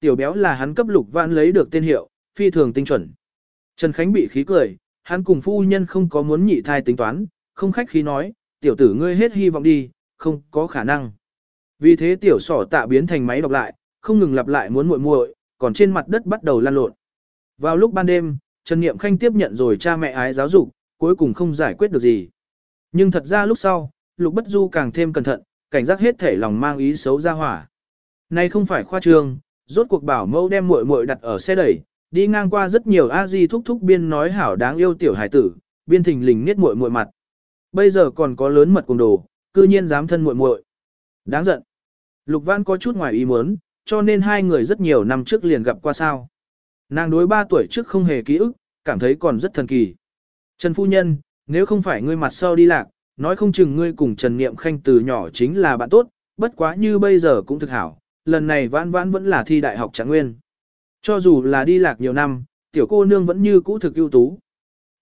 Tiểu béo là hắn cấp lục vãn lấy được tên hiệu, phi thường tinh chuẩn. Trần Khánh bị khí cười, hắn cùng phu nhân không có muốn nhị thai tính toán, không khách khí nói, tiểu tử ngươi hết hy vọng đi, không có khả năng. Vì thế tiểu sỏ tạ biến thành máy đọc lại, không ngừng lặp lại muốn muội muội, còn trên mặt đất bắt đầu lan lộn. Vào lúc ban đêm, Trần Niệm Khanh tiếp nhận rồi cha mẹ ái giáo dục, cuối cùng không giải quyết được gì. Nhưng thật ra lúc sau, Lục Bất Du càng thêm cẩn thận, cảnh giác hết thể lòng mang ý xấu ra hỏa. Nay không phải khoa trương, rốt cuộc bảo mẫu đem muội muội đặt ở xe đẩy, đi ngang qua rất nhiều a di thúc thúc biên nói hảo đáng yêu tiểu hải tử, biên thình lình niết muội muội mặt. Bây giờ còn có lớn mật cùng đồ, cư nhiên dám thân muội muội. Đáng giận. Lục Văn có chút ngoài ý muốn, cho nên hai người rất nhiều năm trước liền gặp qua sao. Nàng đối ba tuổi trước không hề ký ức, cảm thấy còn rất thần kỳ. Trần Phu Nhân, nếu không phải ngươi mặt sau đi lạc, nói không chừng ngươi cùng Trần Niệm Khanh từ nhỏ chính là bạn tốt, bất quá như bây giờ cũng thực hảo, lần này vãn vãn vẫn là thi đại học trạng nguyên. Cho dù là đi lạc nhiều năm, tiểu cô nương vẫn như cũ thực ưu tú.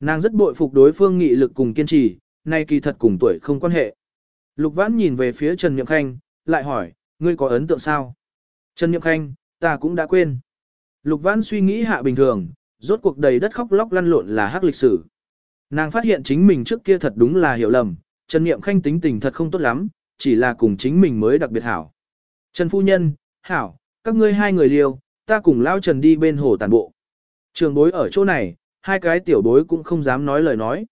Nàng rất bội phục đối phương nghị lực cùng kiên trì, nay kỳ thật cùng tuổi không quan hệ. Lục vãn nhìn về phía Trần Niệm Khanh, lại hỏi, ngươi có ấn tượng sao? Trần Niệm Khanh, ta cũng đã quên. Lục vãn suy nghĩ hạ bình thường, rốt cuộc đầy đất khóc lóc lăn lộn là hắc lịch sử. Nàng phát hiện chính mình trước kia thật đúng là hiểu lầm, Trần Niệm Khanh tính tình thật không tốt lắm, chỉ là cùng chính mình mới đặc biệt hảo. Trần Phu Nhân, Hảo, các ngươi hai người liều, ta cùng lao Trần đi bên hồ tàn bộ. Trường bối ở chỗ này, hai cái tiểu bối cũng không dám nói lời nói.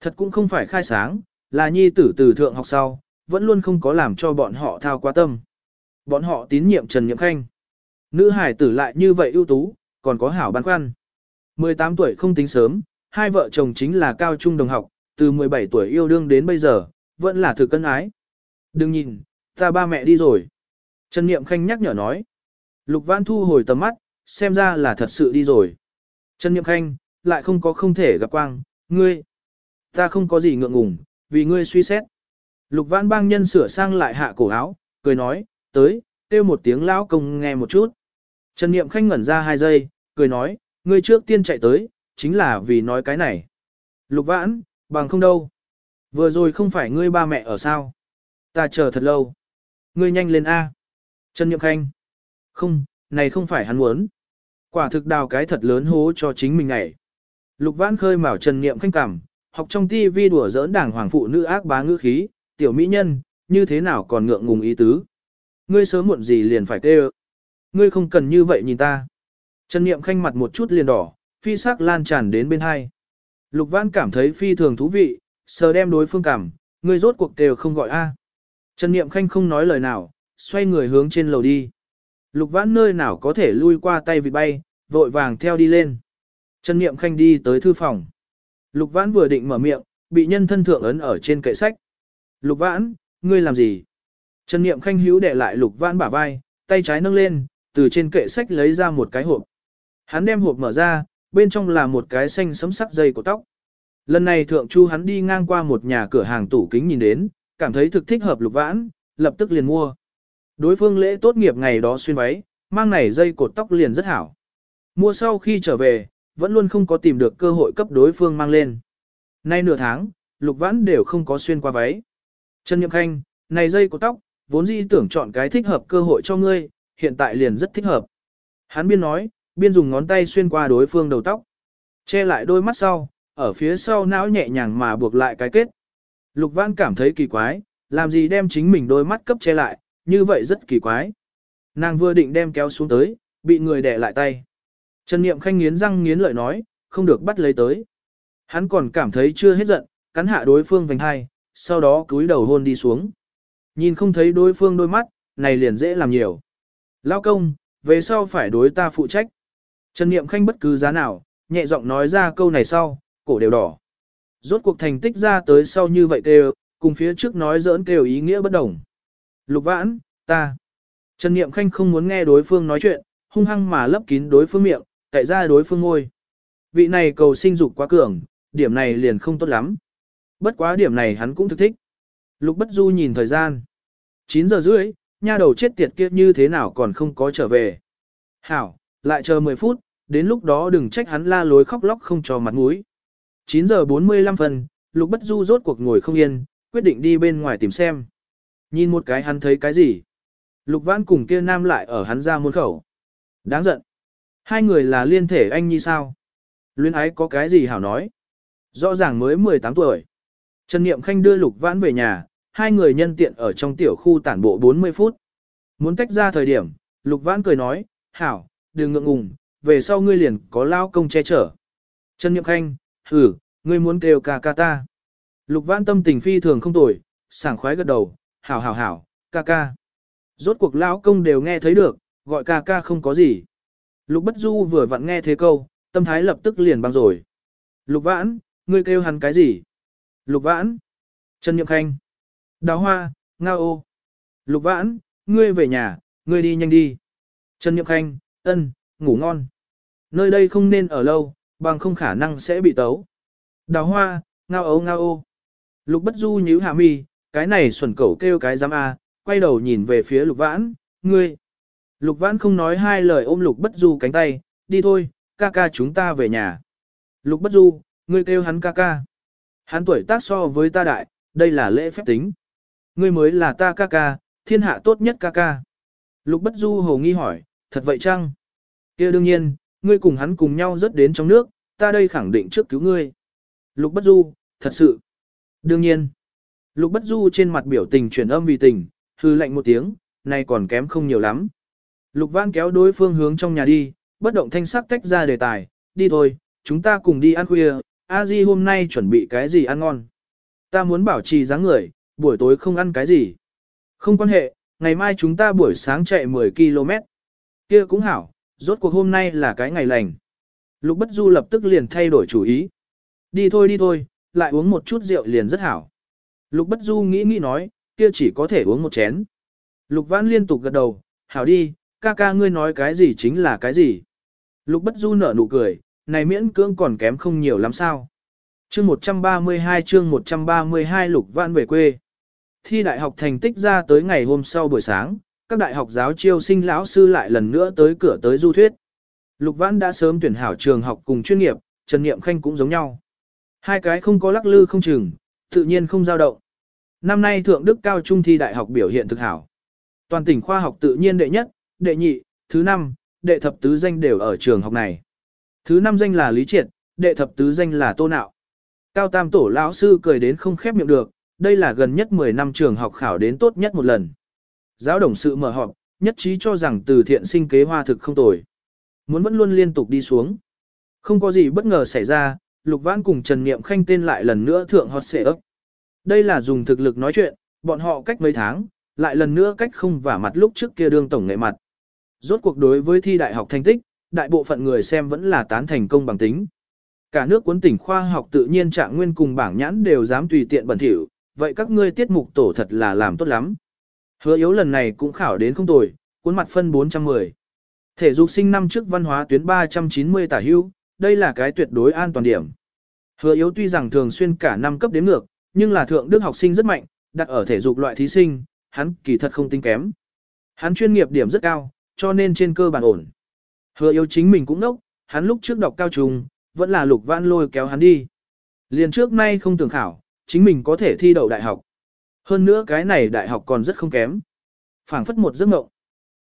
Thật cũng không phải khai sáng, là nhi tử từ thượng học sau, vẫn luôn không có làm cho bọn họ thao quá tâm. Bọn họ tín nhiệm Trần Niệm Khanh. Nữ hải tử lại như vậy ưu tú, còn có hảo băn khoăn. 18 tuổi không tính sớm, hai vợ chồng chính là cao trung đồng học, từ 17 tuổi yêu đương đến bây giờ, vẫn là thực cân ái. Đừng nhìn, ta ba mẹ đi rồi. Trần Niệm Khanh nhắc nhở nói. Lục Văn thu hồi tầm mắt, xem ra là thật sự đi rồi. Trần Niệm Khanh, lại không có không thể gặp quang, ngươi. Ta không có gì ngượng ngùng, vì ngươi suy xét. Lục Văn bang nhân sửa sang lại hạ cổ áo, cười nói, tới, kêu một tiếng lão công nghe một chút. Trần Niệm Khanh ngẩn ra hai giây, cười nói, ngươi trước tiên chạy tới, chính là vì nói cái này. Lục Vãn, bằng không đâu. Vừa rồi không phải ngươi ba mẹ ở sao. Ta chờ thật lâu. Ngươi nhanh lên A. Trần Niệm Khanh. Không, này không phải hắn muốn. Quả thực đào cái thật lớn hố cho chính mình này. Lục Vãn khơi mào Trần Niệm Khanh cảm, học trong TV đùa giỡn đảng hoàng phụ nữ ác bá ngữ khí, tiểu mỹ nhân, như thế nào còn ngượng ngùng ý tứ. Ngươi sớm muộn gì liền phải kêu. Ngươi không cần như vậy nhìn ta. Trần Niệm Khanh mặt một chút liền đỏ, phi sắc lan tràn đến bên hai. Lục Vãn cảm thấy phi thường thú vị, sờ đem đối phương cảm, ngươi rốt cuộc đều không gọi a. Trần Niệm Khanh không nói lời nào, xoay người hướng trên lầu đi. Lục vãn nơi nào có thể lui qua tay vịt bay, vội vàng theo đi lên. Trần Niệm Khanh đi tới thư phòng. Lục vãn vừa định mở miệng, bị nhân thân thượng ấn ở trên kệ sách. Lục vãn, ngươi làm gì? Trần Niệm Khanh hữu đệ lại lục vãn bả vai, tay trái nâng lên, từ trên kệ sách lấy ra một cái hộp. Hắn đem hộp mở ra, bên trong là một cái xanh sấm sắc dây của tóc. Lần này thượng chu hắn đi ngang qua một nhà cửa hàng tủ kính nhìn đến, cảm thấy thực thích hợp lục vãn, lập tức liền mua. Đối phương lễ tốt nghiệp ngày đó xuyên váy, mang này dây cột tóc liền rất hảo. Mua sau khi trở về, vẫn luôn không có tìm được cơ hội cấp đối phương mang lên. Nay nửa tháng, Lục Vãn đều không có xuyên qua váy. Trần Nhậm Khanh, này dây cột tóc, vốn dĩ tưởng chọn cái thích hợp cơ hội cho ngươi, hiện tại liền rất thích hợp. Hắn biên nói, biên dùng ngón tay xuyên qua đối phương đầu tóc. Che lại đôi mắt sau, ở phía sau não nhẹ nhàng mà buộc lại cái kết. Lục Vãn cảm thấy kỳ quái, làm gì đem chính mình đôi mắt cấp che lại, như vậy rất kỳ quái. Nàng vừa định đem kéo xuống tới, bị người đè lại tay. Trần Niệm Khanh nghiến răng nghiến lợi nói, không được bắt lấy tới. Hắn còn cảm thấy chưa hết giận, cắn hạ đối phương vành hai, sau đó cúi đầu hôn đi xuống. Nhìn không thấy đối phương đôi mắt, này liền dễ làm nhiều. Lao công, về sau phải đối ta phụ trách. Trần Niệm Khanh bất cứ giá nào, nhẹ giọng nói ra câu này sau, cổ đều đỏ. Rốt cuộc thành tích ra tới sau như vậy kêu, cùng phía trước nói giỡn kêu ý nghĩa bất đồng. Lục vãn, ta. Trần Niệm Khanh không muốn nghe đối phương nói chuyện, hung hăng mà lấp kín đối phương miệng, cậy ra đối phương ngôi. Vị này cầu sinh dục quá cường, điểm này liền không tốt lắm. Bất quá điểm này hắn cũng thực thích. Lục Bất Du nhìn thời gian. 9 giờ rưỡi, nha đầu chết tiệt kia như thế nào còn không có trở về. Hảo, lại chờ 10 phút, đến lúc đó đừng trách hắn la lối khóc lóc không cho mặt mũi. 9 giờ 45 phần, Lục Bất Du rốt cuộc ngồi không yên, quyết định đi bên ngoài tìm xem. Nhìn một cái hắn thấy cái gì? Lục Vãn cùng kia nam lại ở hắn ra môn khẩu. Đáng giận. Hai người là liên thể anh như sao? Luyến ái có cái gì hảo nói? Rõ ràng mới 18 tuổi. Trần Niệm Khanh đưa Lục Vãn về nhà, hai người nhân tiện ở trong tiểu khu tản bộ 40 phút. Muốn tách ra thời điểm, Lục Vãn cười nói, hảo, đừng ngượng ngùng, về sau ngươi liền có lao công che chở. Trần Niệm Khanh, hử, ngươi muốn kêu ca ca ta. Lục Vãn tâm tình phi thường không tồi, sảng khoái gật đầu, hảo hảo hảo, ca ca. Rốt cuộc lão công đều nghe thấy được, gọi ca ca không có gì. Lục Bất Du vừa vặn nghe thế câu, tâm thái lập tức liền băng rồi. Lục Vãn, ngươi kêu hắn cái gì? Lục Vãn. Trần Nhậm Khanh. Đào Hoa, Ngao ô. Lục Vãn, ngươi về nhà, ngươi đi nhanh đi. Trần Nhậm Khanh, ân, ngủ ngon. Nơi đây không nên ở lâu, bằng không khả năng sẽ bị tấu. Đào Hoa, Ngao ô Ngao ô. Lục Bất Du nhíu hạ mi, cái này xuẩn cẩu kêu cái giám a, quay đầu nhìn về phía Lục Vãn, ngươi. Lục Vãn không nói hai lời ôm Lục Bất Du cánh tay, đi thôi, ca ca chúng ta về nhà. Lục Bất Du, ngươi kêu hắn ca ca. Hắn tuổi tác so với ta đại, đây là lễ phép tính. Ngươi mới là ta ca ca, thiên hạ tốt nhất ca ca. Lục Bất Du hồ nghi hỏi, thật vậy chăng? kia đương nhiên, ngươi cùng hắn cùng nhau rất đến trong nước, ta đây khẳng định trước cứu ngươi. Lục Bất Du, thật sự. Đương nhiên. Lục Bất Du trên mặt biểu tình chuyển âm vì tình, hư lạnh một tiếng, này còn kém không nhiều lắm. Lục Văn kéo đối phương hướng trong nhà đi, bất động thanh sắc tách ra đề tài, đi thôi, chúng ta cùng đi ăn khuya, a di hôm nay chuẩn bị cái gì ăn ngon. Ta muốn bảo trì dáng người, buổi tối không ăn cái gì. Không quan hệ, ngày mai chúng ta buổi sáng chạy 10 km. Kia cũng hảo, rốt cuộc hôm nay là cái ngày lành. Lục Bất Du lập tức liền thay đổi chủ ý. Đi thôi đi thôi, lại uống một chút rượu liền rất hảo. Lục Bất Du nghĩ nghĩ nói, kia chỉ có thể uống một chén. Lục Vãn liên tục gật đầu, hảo đi, ca ca ngươi nói cái gì chính là cái gì. Lục Bất Du nở nụ cười, này miễn cưỡng còn kém không nhiều lắm sao. Chương 132 chương 132 Lục Vãn về quê. Thi đại học thành tích ra tới ngày hôm sau buổi sáng, các đại học giáo chiêu sinh lão sư lại lần nữa tới cửa tới du thuyết. Lục Vãn đã sớm tuyển hảo trường học cùng chuyên nghiệp, Trần Niệm Khanh cũng giống nhau. Hai cái không có lắc lư không chừng, tự nhiên không dao động. Năm nay Thượng Đức Cao Trung thi đại học biểu hiện thực hảo. Toàn tỉnh khoa học tự nhiên đệ nhất, đệ nhị, thứ năm, đệ thập tứ danh đều ở trường học này. Thứ năm danh là Lý Triệt, đệ thập tứ danh là Tô Nạo. Cao Tam Tổ lão sư cười đến không khép miệng được, đây là gần nhất 10 năm trường học khảo đến tốt nhất một lần. Giáo đồng sự mở họp, nhất trí cho rằng từ thiện sinh kế hoa thực không tồi. Muốn vẫn luôn liên tục đi xuống. Không có gì bất ngờ xảy ra, Lục Vãn cùng Trần Niệm Khanh tên lại lần nữa thượng hot xệ ấp. Đây là dùng thực lực nói chuyện, bọn họ cách mấy tháng, lại lần nữa cách không vả mặt lúc trước kia đương tổng nghệ mặt. Rốt cuộc đối với thi đại học thành tích, đại bộ phận người xem vẫn là tán thành công bằng tính. Cả nước cuốn tỉnh khoa học tự nhiên trạng nguyên cùng bảng nhãn đều dám tùy tiện bẩn thỉu, vậy các ngươi tiết mục tổ thật là làm tốt lắm. Hứa yếu lần này cũng khảo đến không tồi, cuốn mặt phân 410. Thể dục sinh năm trước văn hóa tuyến 390 tả hưu, đây là cái tuyệt đối an toàn điểm. Hứa yếu tuy rằng thường xuyên cả năm cấp đến ngược, nhưng là thượng đức học sinh rất mạnh, đặt ở thể dục loại thí sinh, hắn kỳ thật không tính kém. Hắn chuyên nghiệp điểm rất cao, cho nên trên cơ bản ổn. Hứa yếu chính mình cũng nốc, hắn lúc trước đọc cao trung, vẫn là lục vãn lôi kéo hắn đi. Liền trước nay không tưởng khảo, chính mình có thể thi đậu đại học. Hơn nữa cái này đại học còn rất không kém. phảng phất một giấc mộng.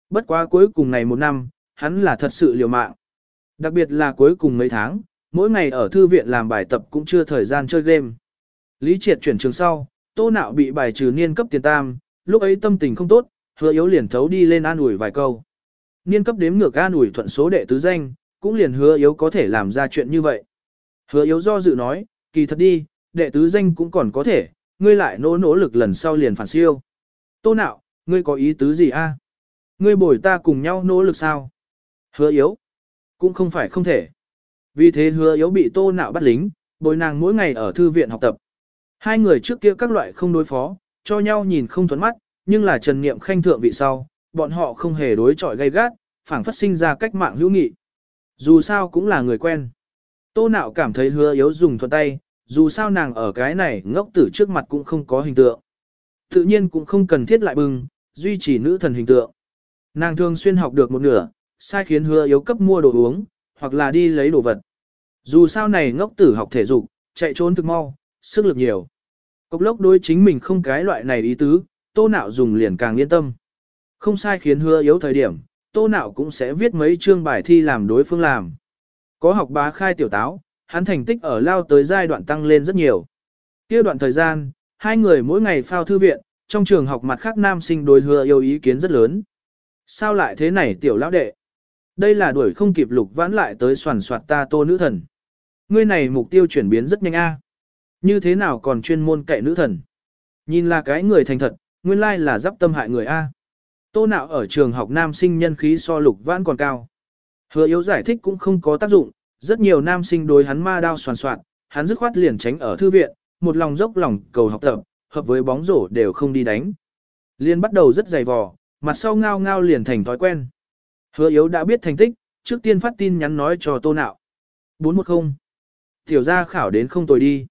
Bất quá cuối cùng này một năm, hắn là thật sự liều mạng. Đặc biệt là cuối cùng mấy tháng, mỗi ngày ở thư viện làm bài tập cũng chưa thời gian chơi game. Lý triệt chuyển trường sau, tô nạo bị bài trừ niên cấp tiền tam, lúc ấy tâm tình không tốt, hứa yếu liền thấu đi lên an ủi vài câu. Niên cấp đếm ngược an ủi thuận số đệ tứ danh, cũng liền hứa yếu có thể làm ra chuyện như vậy. Hứa yếu do dự nói, kỳ thật đi, đệ tứ danh cũng còn có thể, ngươi lại nỗ nỗ lực lần sau liền phản siêu. Tô nạo, ngươi có ý tứ gì a? Ngươi bồi ta cùng nhau nỗ lực sao? Hứa yếu, cũng không phải không thể. Vì thế hứa yếu bị tô nạo bắt lính, bồi nàng mỗi ngày ở thư viện học tập. Hai người trước kia các loại không đối phó, cho nhau nhìn không thuẫn mắt, nhưng là trần niệm khanh thượng vị sau, bọn họ không hề đối chọi gay gắt, phảng phất sinh ra cách mạng hữu nghị. Dù sao cũng là người quen. Tô nạo cảm thấy hứa yếu dùng thuận tay, dù sao nàng ở cái này ngốc tử trước mặt cũng không có hình tượng. Tự nhiên cũng không cần thiết lại bừng, duy trì nữ thần hình tượng. Nàng thường xuyên học được một nửa, sai khiến hứa yếu cấp mua đồ uống, hoặc là đi lấy đồ vật. Dù sao này ngốc tử học thể dục, chạy trốn thực mau, sức lực nhiều. Cốc lốc đối chính mình không cái loại này ý tứ, tô nạo dùng liền càng yên tâm. Không sai khiến hứa yếu thời điểm, tô nạo cũng sẽ viết mấy chương bài thi làm đối phương làm. Có học bá khai tiểu táo, hắn thành tích ở lao tới giai đoạn tăng lên rất nhiều. Kia đoạn thời gian, hai người mỗi ngày phao thư viện, trong trường học mặt khác nam sinh đối hứa yêu ý kiến rất lớn. Sao lại thế này tiểu lão đệ? Đây là đuổi không kịp lục vãn lại tới soàn soạt ta tô nữ thần. Ngươi này mục tiêu chuyển biến rất nhanh a. Như thế nào còn chuyên môn cậy nữ thần? Nhìn là cái người thành thật, nguyên lai là giáp tâm hại người a. Tô nạo ở trường học nam sinh nhân khí so lục vãn còn cao. Hứa yếu giải thích cũng không có tác dụng, rất nhiều nam sinh đối hắn ma đao soàn soạn, hắn dứt khoát liền tránh ở thư viện, một lòng dốc lòng cầu học tập, hợp với bóng rổ đều không đi đánh. Liên bắt đầu rất dày vò, mặt sau ngao ngao liền thành thói quen. Hứa yếu đã biết thành tích, trước tiên phát tin nhắn nói cho tô nạo. 410. Tiểu gia khảo đến không tồi đi.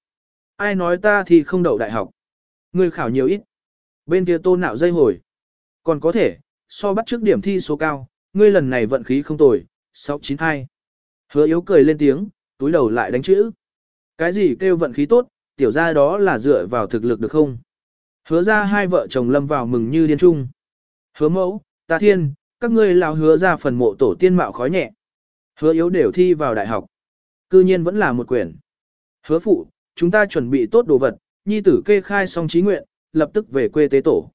Ai nói ta thì không đậu đại học. Người khảo nhiều ít. Bên kia tô nạo dây hồi. Còn có thể, so bắt trước điểm thi số cao, ngươi lần này vận khí không tồi, 692. Hứa yếu cười lên tiếng, túi đầu lại đánh chữ. Cái gì kêu vận khí tốt, tiểu gia đó là dựa vào thực lực được không? Hứa ra hai vợ chồng lâm vào mừng như điên trung. Hứa mẫu, ta thiên, các ngươi lão hứa ra phần mộ tổ tiên mạo khói nhẹ. Hứa yếu đều thi vào đại học. Cư nhiên vẫn là một quyển. Hứa phụ, chúng ta chuẩn bị tốt đồ vật, nhi tử kê khai xong trí nguyện, lập tức về quê tế tổ.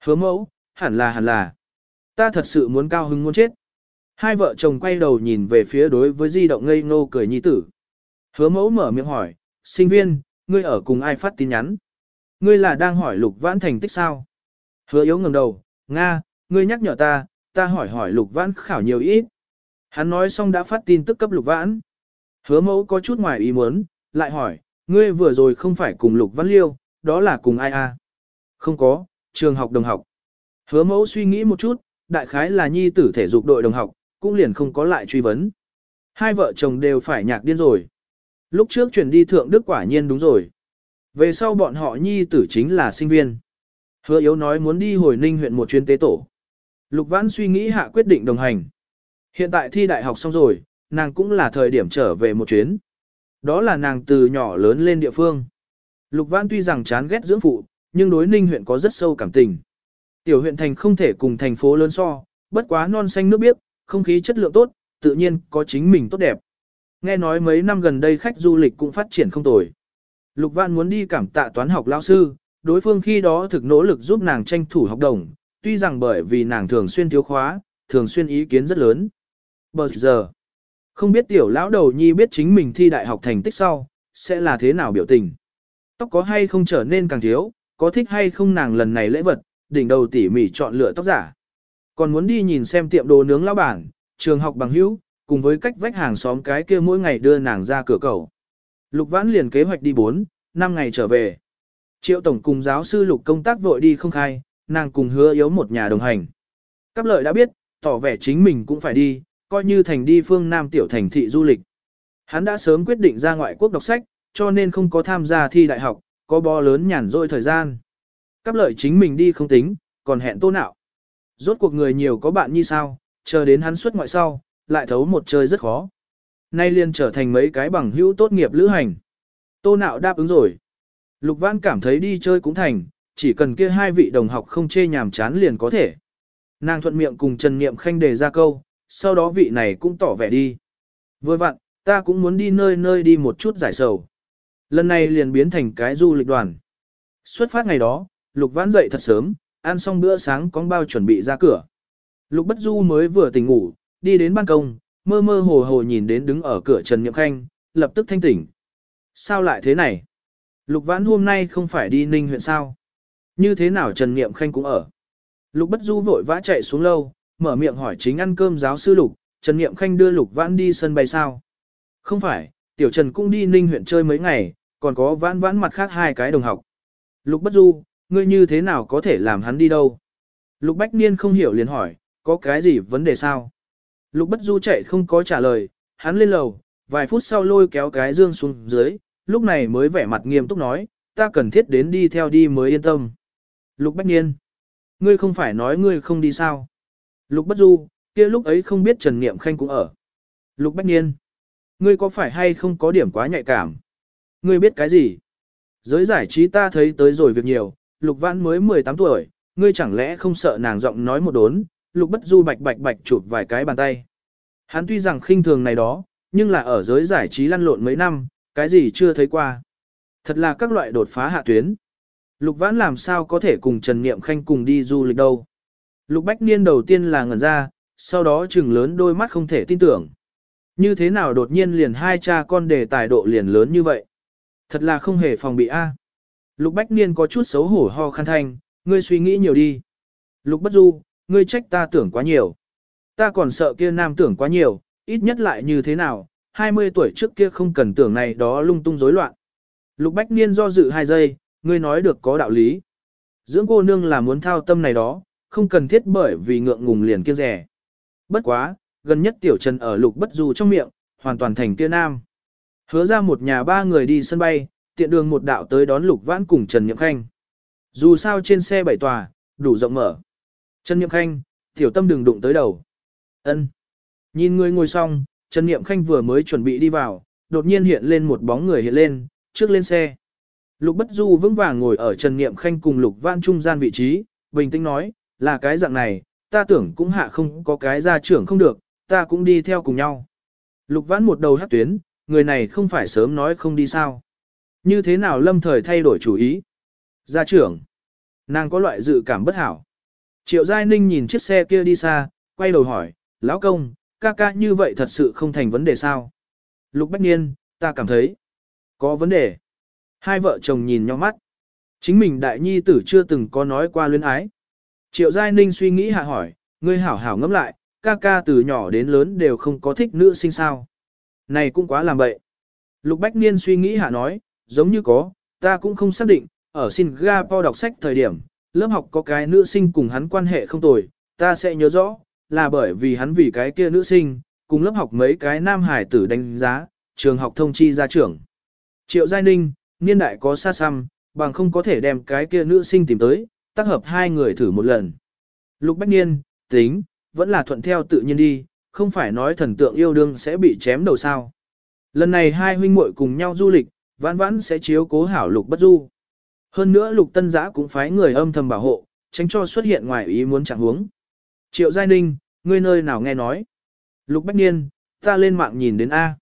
Hứa mẫu, hẳn là hẳn là. Ta thật sự muốn cao hứng muốn chết. Hai vợ chồng quay đầu nhìn về phía đối với di động ngây ngô cười nhi tử. Hứa mẫu mở miệng hỏi, sinh viên, ngươi ở cùng ai phát tin nhắn? Ngươi là đang hỏi lục vãn thành tích sao? Hứa yếu ngẩng đầu, Nga, ngươi nhắc nhở ta, ta hỏi hỏi lục vãn khảo nhiều ít. Hắn nói xong đã phát tin tức cấp lục vãn. Hứa mẫu có chút ngoài ý muốn, lại hỏi, ngươi vừa rồi không phải cùng lục vãn liêu, đó là cùng ai à? Không có, trường học đồng học. Hứa mẫu suy nghĩ một chút, đại khái là nhi tử thể dục đội đồng học, cũng liền không có lại truy vấn. Hai vợ chồng đều phải nhạc điên rồi. Lúc trước chuyển đi thượng đức quả nhiên đúng rồi. Về sau bọn họ nhi tử chính là sinh viên. Hứa yếu nói muốn đi hồi ninh huyện một chuyến tế tổ. Lục Vãn suy nghĩ hạ quyết định đồng hành. Hiện tại thi đại học xong rồi, nàng cũng là thời điểm trở về một chuyến. Đó là nàng từ nhỏ lớn lên địa phương. Lục Vãn tuy rằng chán ghét dưỡng phụ, nhưng đối ninh huyện có rất sâu cảm tình. Tiểu huyện thành không thể cùng thành phố lớn so, bất quá non xanh nước biếc, không khí chất lượng tốt, tự nhiên có chính mình tốt đẹp. Nghe nói mấy năm gần đây khách du lịch cũng phát triển không tồi. Lục Vãn muốn đi cảm tạ toán học lao sư, đối phương khi đó thực nỗ lực giúp nàng tranh thủ học đồng, tuy rằng bởi vì nàng thường xuyên thiếu khóa, thường xuyên ý kiến rất lớn. Bờ giờ, không biết tiểu lão đầu nhi biết chính mình thi đại học thành tích sau, sẽ là thế nào biểu tình. Tóc có hay không trở nên càng thiếu, có thích hay không nàng lần này lễ vật, đỉnh đầu tỉ mỉ chọn lựa tóc giả. Còn muốn đi nhìn xem tiệm đồ nướng lão bản, trường học bằng hữu, cùng với cách vách hàng xóm cái kia mỗi ngày đưa nàng ra cửa cầu. Lục Vãn liền kế hoạch đi 4, 5 ngày trở về. Triệu tổng cùng giáo sư Lục công tác vội đi không khai, nàng cùng hứa yếu một nhà đồng hành. Cáp lợi đã biết, tỏ vẻ chính mình cũng phải đi, coi như thành đi phương Nam tiểu thành thị du lịch. Hắn đã sớm quyết định ra ngoại quốc đọc sách, cho nên không có tham gia thi đại học, có bo lớn nhàn rỗi thời gian. Cáp lợi chính mình đi không tính, còn hẹn tô nạo. Rốt cuộc người nhiều có bạn như sao, chờ đến hắn xuất ngoại sau, lại thấu một chơi rất khó. Nay liền trở thành mấy cái bằng hữu tốt nghiệp lữ hành. Tô nạo đáp ứng rồi. Lục Văn cảm thấy đi chơi cũng thành, chỉ cần kia hai vị đồng học không chê nhàm chán liền có thể. Nàng thuận miệng cùng Trần Niệm Khanh đề ra câu, sau đó vị này cũng tỏ vẻ đi. Vừa vặn, ta cũng muốn đi nơi nơi đi một chút giải sầu. Lần này liền biến thành cái du lịch đoàn. Xuất phát ngày đó, Lục Vãn dậy thật sớm, ăn xong bữa sáng con bao chuẩn bị ra cửa. Lục Bất Du mới vừa tỉnh ngủ, đi đến ban công, mơ mơ hồ hồ nhìn đến đứng ở cửa Trần Niệm Khanh, lập tức thanh tỉnh. Sao lại thế này? Lục Vãn hôm nay không phải đi Ninh huyện sao? Như thế nào Trần Niệm Khanh cũng ở? Lục Bất Du vội vã chạy xuống lâu, mở miệng hỏi chính ăn cơm giáo sư Lục, Trần Niệm Khanh đưa Lục Vãn đi sân bay sao? Không phải, Tiểu Trần cũng đi Ninh huyện chơi mấy ngày, còn có Vãn Vãn mặt khác hai cái đồng học. Lục Bất Du, ngươi như thế nào có thể làm hắn đi đâu? Lục Bách Niên không hiểu liền hỏi, có cái gì vấn đề sao? Lục Bất Du chạy không có trả lời, hắn lên lầu, vài phút sau lôi kéo cái dương xuống dưới, lúc này mới vẻ mặt nghiêm túc nói, ta cần thiết đến đi theo đi mới yên tâm. Lục Bách Niên, ngươi không phải nói ngươi không đi sao? Lục Bất Du, kia lúc ấy không biết Trần Niệm Khanh cũng ở. Lục Bách Niên, ngươi có phải hay không có điểm quá nhạy cảm? Ngươi biết cái gì? Giới giải trí ta thấy tới rồi việc nhiều, Lục Vãn mới 18 tuổi, ngươi chẳng lẽ không sợ nàng giọng nói một đốn, Lục Bất Du bạch bạch bạch chụp vài cái bàn tay. Hắn tuy rằng khinh thường này đó, nhưng là ở giới giải trí lăn lộn mấy năm, cái gì chưa thấy qua. Thật là các loại đột phá hạ tuyến. Lục Vãn làm sao có thể cùng Trần Niệm Khanh cùng đi du lịch đâu. Lục Bách Niên đầu tiên là ngẩn ra, sau đó trừng lớn đôi mắt không thể tin tưởng. Như thế nào đột nhiên liền hai cha con đề tài độ liền lớn như vậy? Thật là không hề phòng bị a. Lục Bách Niên có chút xấu hổ ho khăn thanh, ngươi suy nghĩ nhiều đi. Lục Bất Du, ngươi trách ta tưởng quá nhiều. Ta còn sợ kia nam tưởng quá nhiều, ít nhất lại như thế nào, 20 tuổi trước kia không cần tưởng này đó lung tung rối loạn. Lục Bách Niên do dự hai giây, ngươi nói được có đạo lý. Dưỡng cô nương là muốn thao tâm này đó, không cần thiết bởi vì ngượng ngùng liền kia rẻ. Bất quá, gần nhất tiểu trần ở lục bất du trong miệng, hoàn toàn thành kia nam. Hứa ra một nhà ba người đi sân bay, tiện đường một đạo tới đón lục vãn cùng Trần Nhậm Khanh. Dù sao trên xe bảy tòa, đủ rộng mở. Trần Nhậm Khanh, tiểu tâm đừng đụng tới đầu. ân Nhìn người ngồi xong, Trần Niệm Khanh vừa mới chuẩn bị đi vào, đột nhiên hiện lên một bóng người hiện lên, trước lên xe. Lục Bất Du vững vàng ngồi ở Trần Niệm Khanh cùng Lục Vãn trung gian vị trí, bình tĩnh nói, là cái dạng này, ta tưởng cũng hạ không có cái gia trưởng không được, ta cũng đi theo cùng nhau. Lục Vãn một đầu hát tuyến, người này không phải sớm nói không đi sao. Như thế nào lâm thời thay đổi chủ ý? Gia trưởng. Nàng có loại dự cảm bất hảo. Triệu Giai Ninh nhìn chiếc xe kia đi xa, quay đầu hỏi, lão công, ca ca như vậy thật sự không thành vấn đề sao? Lục Bách Niên, ta cảm thấy có vấn đề. Hai vợ chồng nhìn nhau mắt. Chính mình đại nhi tử chưa từng có nói qua luyến ái. Triệu Giai Ninh suy nghĩ hạ hỏi, ngươi hảo hảo ngẫm lại, ca ca từ nhỏ đến lớn đều không có thích nữ sinh sao. Này cũng quá làm bậy. Lục Bách Niên suy nghĩ hạ nói, giống như có, ta cũng không xác định, ở Singapore đọc sách thời điểm, lớp học có cái nữ sinh cùng hắn quan hệ không tồi, ta sẽ nhớ rõ, là bởi vì hắn vì cái kia nữ sinh, cùng lớp học mấy cái nam hải tử đánh giá, trường học thông chi ra trưởng. Triệu Giai Ninh, niên đại có xa xăm, bằng không có thể đem cái kia nữ sinh tìm tới, tác hợp hai người thử một lần. Lục Bách Niên, tính, vẫn là thuận theo tự nhiên đi, không phải nói thần tượng yêu đương sẽ bị chém đầu sao. Lần này hai huynh muội cùng nhau du lịch, vãn vãn sẽ chiếu cố hảo Lục Bất Du. Hơn nữa Lục Tân Giã cũng phái người âm thầm bảo hộ, tránh cho xuất hiện ngoài ý muốn chẳng huống. Triệu Giai Ninh, ngươi nơi nào nghe nói. Lục Bách Niên, ta lên mạng nhìn đến A.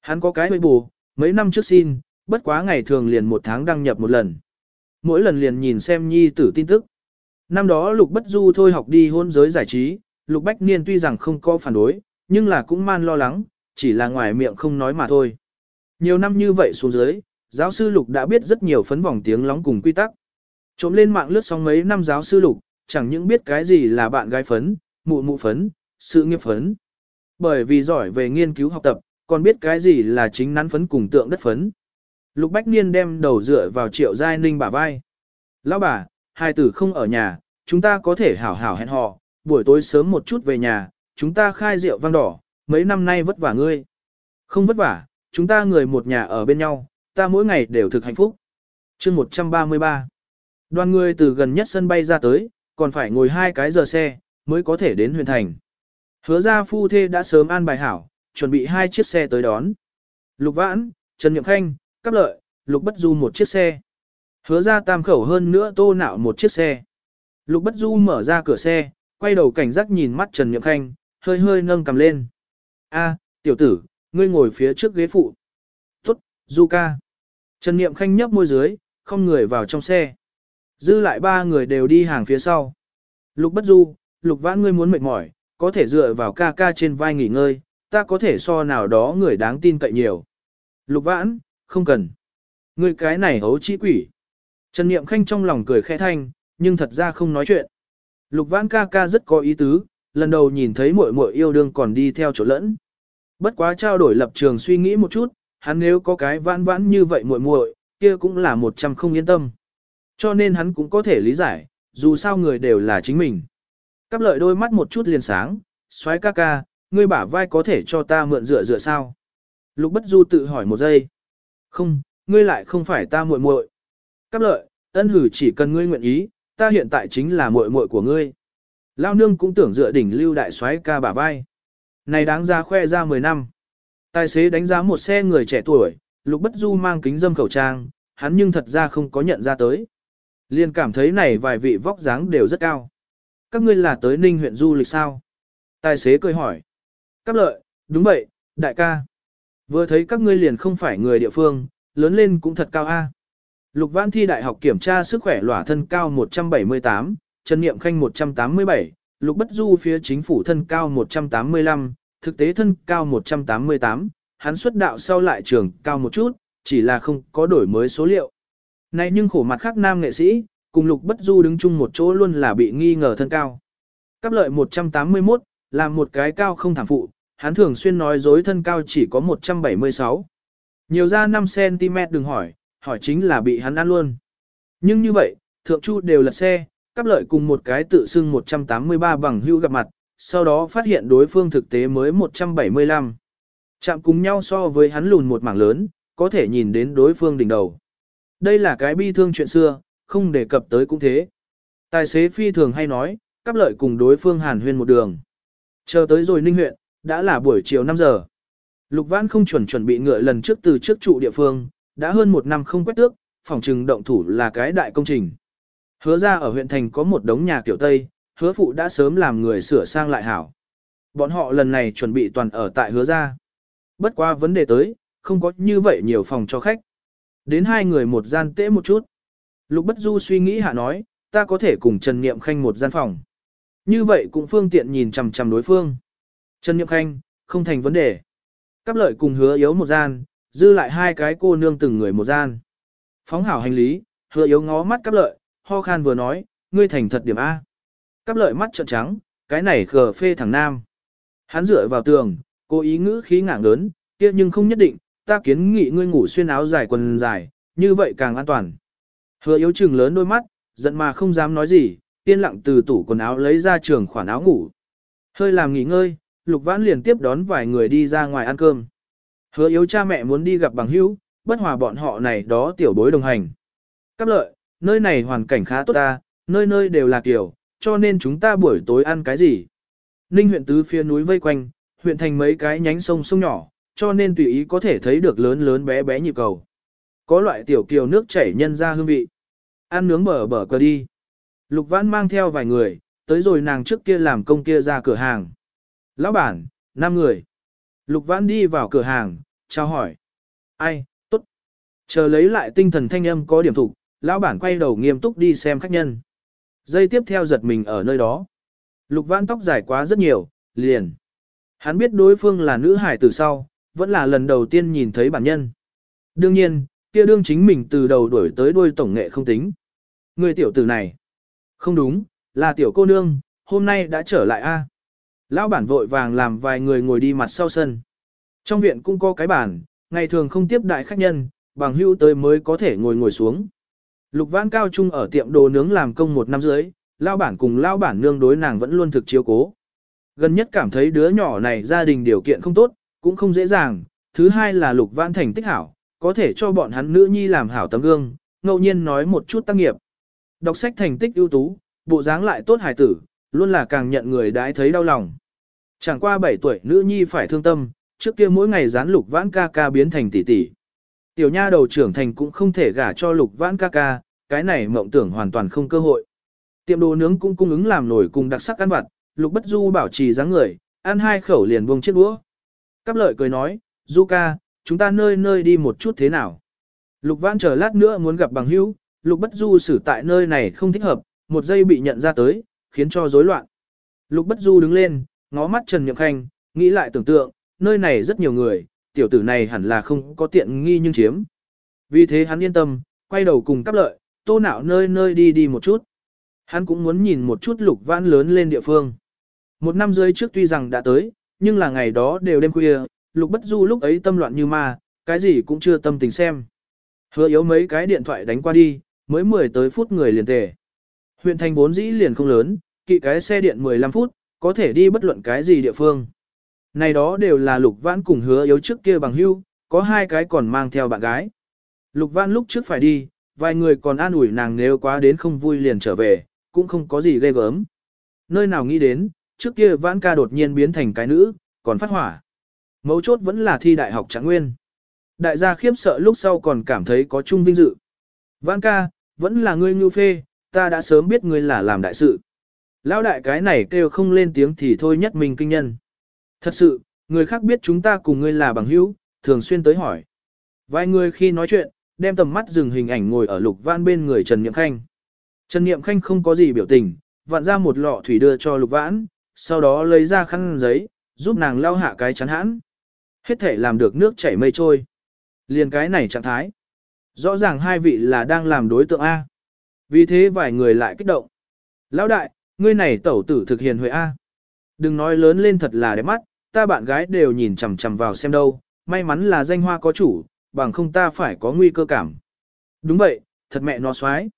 Hắn có cái hơi bù, mấy năm trước xin, bất quá ngày thường liền một tháng đăng nhập một lần. Mỗi lần liền nhìn xem nhi tử tin tức. Năm đó Lục Bất Du thôi học đi hôn giới giải trí, Lục Bách Niên tuy rằng không có phản đối, nhưng là cũng man lo lắng, chỉ là ngoài miệng không nói mà thôi. Nhiều năm như vậy xuống dưới, giáo sư Lục đã biết rất nhiều phấn vòng tiếng lóng cùng quy tắc. Trộm lên mạng lướt xong mấy năm giáo sư Lục, chẳng những biết cái gì là bạn gái phấn, mụ mụ phấn, sự nghiệp phấn. Bởi vì giỏi về nghiên cứu học tập, còn biết cái gì là chính nắn phấn cùng tượng đất phấn. Lục Bách Niên đem đầu dựa vào triệu giai ninh bả vai. Lão bà, hai tử không ở nhà, chúng ta có thể hảo hảo hẹn hò, buổi tối sớm một chút về nhà, chúng ta khai rượu vang đỏ, mấy năm nay vất vả ngươi. Không vất vả, chúng ta người một nhà ở bên nhau, ta mỗi ngày đều thực hạnh phúc. chương 133 Đoàn người từ gần nhất sân bay ra tới, còn phải ngồi hai cái giờ xe, mới có thể đến huyền thành. Hứa ra phu thê đã sớm an bài hảo, chuẩn bị hai chiếc xe tới đón. Lục Vãn, Trần Nhậm Khanh, cắp Lợi, Lục Bất Du một chiếc xe. Hứa ra tam khẩu hơn nữa tô nạo một chiếc xe. Lục Bất Du mở ra cửa xe, quay đầu cảnh giác nhìn mắt Trần Nhậm Khanh, hơi hơi nâng cầm lên. A, tiểu tử, ngươi ngồi phía trước ghế phụ. Tốt, Du ca. Trần Nhậm Khanh nhấp môi dưới, không người vào trong xe. Dư lại ba người đều đi hàng phía sau. Lục Bất Du, Lục Vãn ngươi muốn mệt mỏi, có thể dựa vào ca ca trên vai nghỉ ngơi, ta có thể so nào đó người đáng tin cậy nhiều. Lục Vãn, không cần. người cái này hấu chi quỷ. Trần Niệm Khanh trong lòng cười khẽ thanh, nhưng thật ra không nói chuyện. Lục Vãn ca ca rất có ý tứ, lần đầu nhìn thấy muội muội yêu đương còn đi theo chỗ lẫn. Bất quá trao đổi lập trường suy nghĩ một chút, hắn nếu có cái vãn vãn như vậy muội muội, kia cũng là một trăm không yên tâm. Cho nên hắn cũng có thể lý giải, dù sao người đều là chính mình. Cắp lợi đôi mắt một chút liền sáng, xoáy ca ca, ngươi bả vai có thể cho ta mượn dựa dựa sao? Lục bất du tự hỏi một giây. Không, ngươi lại không phải ta muội muội. Cáp lợi, ân hử chỉ cần ngươi nguyện ý, ta hiện tại chính là muội muội của ngươi. Lao nương cũng tưởng dựa đỉnh lưu đại soái ca bả vai. Này đáng ra khoe ra 10 năm. Tài xế đánh giá một xe người trẻ tuổi, lục bất du mang kính dâm khẩu trang, hắn nhưng thật ra không có nhận ra tới. Liên cảm thấy này vài vị vóc dáng đều rất cao. Các ngươi là tới Ninh huyện du lịch sao? Tài xế cười hỏi. Cáp lợi, đúng vậy, đại ca. Vừa thấy các ngươi liền không phải người địa phương, lớn lên cũng thật cao a. Lục Văn thi đại học kiểm tra sức khỏe lỏa thân cao 178, Trần Niệm Khanh 187, Lục Bất Du phía chính phủ thân cao 185, thực tế thân cao 188, hắn xuất đạo sau lại trường cao một chút, chỉ là không có đổi mới số liệu. Này nhưng khổ mặt khác nam nghệ sĩ, cùng Lục Bất Du đứng chung một chỗ luôn là bị nghi ngờ thân cao. Cấp lợi 181, là một cái cao không thảm phụ, hắn thường xuyên nói dối thân cao chỉ có 176. Nhiều ra 5cm đừng hỏi, hỏi chính là bị hắn ăn luôn. Nhưng như vậy, thượng chu đều lật xe, cắp lợi cùng một cái tự xưng 183 bằng hưu gặp mặt, sau đó phát hiện đối phương thực tế mới 175. Chạm cùng nhau so với hắn lùn một mảng lớn, có thể nhìn đến đối phương đỉnh đầu. Đây là cái bi thương chuyện xưa, không đề cập tới cũng thế. Tài xế phi thường hay nói, cắp lợi cùng đối phương hàn huyên một đường. Chờ tới rồi ninh huyện, đã là buổi chiều 5 giờ. Lục Vãn không chuẩn chuẩn bị ngựa lần trước từ trước trụ địa phương, đã hơn một năm không quét tước, phòng trừng động thủ là cái đại công trình. Hứa ra ở huyện thành có một đống nhà kiểu Tây, hứa phụ đã sớm làm người sửa sang lại hảo. Bọn họ lần này chuẩn bị toàn ở tại hứa ra. Bất qua vấn đề tới, không có như vậy nhiều phòng cho khách. Đến hai người một gian tễ một chút. Lục Bất Du suy nghĩ hạ nói, ta có thể cùng Trần Niệm Khanh một gian phòng. Như vậy cũng phương tiện nhìn chằm chằm đối phương. Trần Niệm Khanh, không thành vấn đề. Cáp lợi cùng hứa yếu một gian, dư lại hai cái cô nương từng người một gian. Phóng hảo hành lý, hứa yếu ngó mắt cáp lợi, ho khan vừa nói, ngươi thành thật điểm A. Cáp lợi mắt trợn trắng, cái này khờ phê thằng nam. Hắn dựa vào tường, cố ý ngữ khí ngạng lớn, kia nhưng không nhất định, ta kiến nghị ngươi ngủ xuyên áo dài quần dài, như vậy càng an toàn. Hứa yếu chừng lớn đôi mắt, giận mà không dám nói gì, yên lặng từ tủ quần áo lấy ra trường khoản áo ngủ. Hơi làm nghỉ ngơi, Lục Vãn liền tiếp đón vài người đi ra ngoài ăn cơm. Hứa yếu cha mẹ muốn đi gặp bằng hữu, bất hòa bọn họ này đó tiểu bối đồng hành. Cáp lợi, nơi này hoàn cảnh khá tốt ta, nơi nơi đều là kiểu, cho nên chúng ta buổi tối ăn cái gì. Ninh huyện tứ phía núi vây quanh, huyện thành mấy cái nhánh sông sông nhỏ, cho nên tùy ý có thể thấy được lớn lớn bé bé nhịp cầu. Có loại tiểu kiều nước chảy nhân ra hương vị. Ăn nướng bở bở qua đi. Lục Vãn mang theo vài người, tới rồi nàng trước kia làm công kia ra cửa hàng. Lão bản, năm người. Lục Vãn đi vào cửa hàng, chào hỏi. Ai, tốt. Chờ lấy lại tinh thần thanh âm có điểm thủ, lão bản quay đầu nghiêm túc đi xem khách nhân. Dây tiếp theo giật mình ở nơi đó. Lục Vãn tóc dài quá rất nhiều, liền. Hắn biết đối phương là nữ hải từ sau, vẫn là lần đầu tiên nhìn thấy bản nhân. Đương nhiên, kia đương chính mình từ đầu đuổi tới đuôi tổng nghệ không tính. Người tiểu tử này. Không đúng, là tiểu cô nương, hôm nay đã trở lại a. Lão bản vội vàng làm vài người ngồi đi mặt sau sân. Trong viện cũng có cái bàn, ngày thường không tiếp đại khách nhân, bằng hữu tới mới có thể ngồi ngồi xuống. Lục Vãn Cao Trung ở tiệm đồ nướng làm công một năm dưới, lão bản cùng lão bản nương đối nàng vẫn luôn thực chiếu cố. Gần nhất cảm thấy đứa nhỏ này gia đình điều kiện không tốt, cũng không dễ dàng. Thứ hai là Lục Vãn thành tích hảo, có thể cho bọn hắn nữ nhi làm hảo tấm gương, ngẫu nhiên nói một chút tác nghiệp. Đọc sách thành tích ưu tú, bộ dáng lại tốt hài tử, luôn là càng nhận người đãi thấy đau lòng. Chẳng qua 7 tuổi nữ nhi phải thương tâm, trước kia mỗi ngày dán lục vãn ca ca biến thành tỷ tỷ. Tiểu nha đầu trưởng thành cũng không thể gả cho lục vãn ca ca, cái này mộng tưởng hoàn toàn không cơ hội. Tiệm đồ nướng cũng cung ứng làm nổi cùng đặc sắc ăn vặt, lục bất du bảo trì dáng người, ăn hai khẩu liền buông chiếc đũa. Cáp lợi cười nói, du ca, chúng ta nơi nơi đi một chút thế nào. Lục vãn chờ lát nữa muốn gặp bằng hữu, lục bất du xử tại nơi này không thích hợp, một giây bị nhận ra tới, khiến cho rối loạn. Lục bất du đứng lên, ngó mắt Trần Nhậm Khanh, nghĩ lại tưởng tượng, nơi này rất nhiều người, tiểu tử này hẳn là không có tiện nghi nhưng chiếm. Vì thế hắn yên tâm, quay đầu cùng cắp lợi, tô nạo nơi nơi đi đi một chút. Hắn cũng muốn nhìn một chút lục vãn lớn lên địa phương. Một năm rưỡi trước tuy rằng đã tới, nhưng là ngày đó đều đêm khuya, lục bất du lúc ấy tâm loạn như ma, cái gì cũng chưa tâm tình xem. Hứa yếu mấy cái điện thoại đánh qua đi, mới 10 tới phút người liền tề. Huyện thành vốn dĩ liền không lớn, kỵ cái xe điện 15 phút, có thể đi bất luận cái gì địa phương. Này đó đều là Lục Vãn cùng hứa yếu trước kia bằng hưu, có hai cái còn mang theo bạn gái. Lục Vãn lúc trước phải đi, vài người còn an ủi nàng nếu quá đến không vui liền trở về, cũng không có gì ghê gớm. Nơi nào nghĩ đến, trước kia Vãn ca đột nhiên biến thành cái nữ, còn phát hỏa. Mấu chốt vẫn là thi đại học trạng nguyên. Đại gia khiếp sợ lúc sau còn cảm thấy có chung vinh dự. Vãn ca, vẫn là ngươi ngưu phê, ta đã sớm biết ngươi là làm đại sự. Lão đại cái này kêu không lên tiếng thì thôi nhất mình kinh nhân. Thật sự, người khác biết chúng ta cùng ngươi là bằng hữu, thường xuyên tới hỏi. Vài người khi nói chuyện, đem tầm mắt dừng hình ảnh ngồi ở lục vãn bên người Trần Niệm Khanh. Trần Niệm Khanh không có gì biểu tình, vặn ra một lọ thủy đưa cho lục vãn, sau đó lấy ra khăn giấy, giúp nàng lau hạ cái chắn hãn. Hết thể làm được nước chảy mây trôi. Liền cái này trạng thái. Rõ ràng hai vị là đang làm đối tượng A. Vì thế vài người lại kích động. Lão đại, ngươi này tẩu tử thực hiền huệ A. Đừng nói lớn lên thật là đẹp mắt, ta bạn gái đều nhìn chằm chằm vào xem đâu, may mắn là danh hoa có chủ, bằng không ta phải có nguy cơ cảm. Đúng vậy, thật mẹ nó xoái.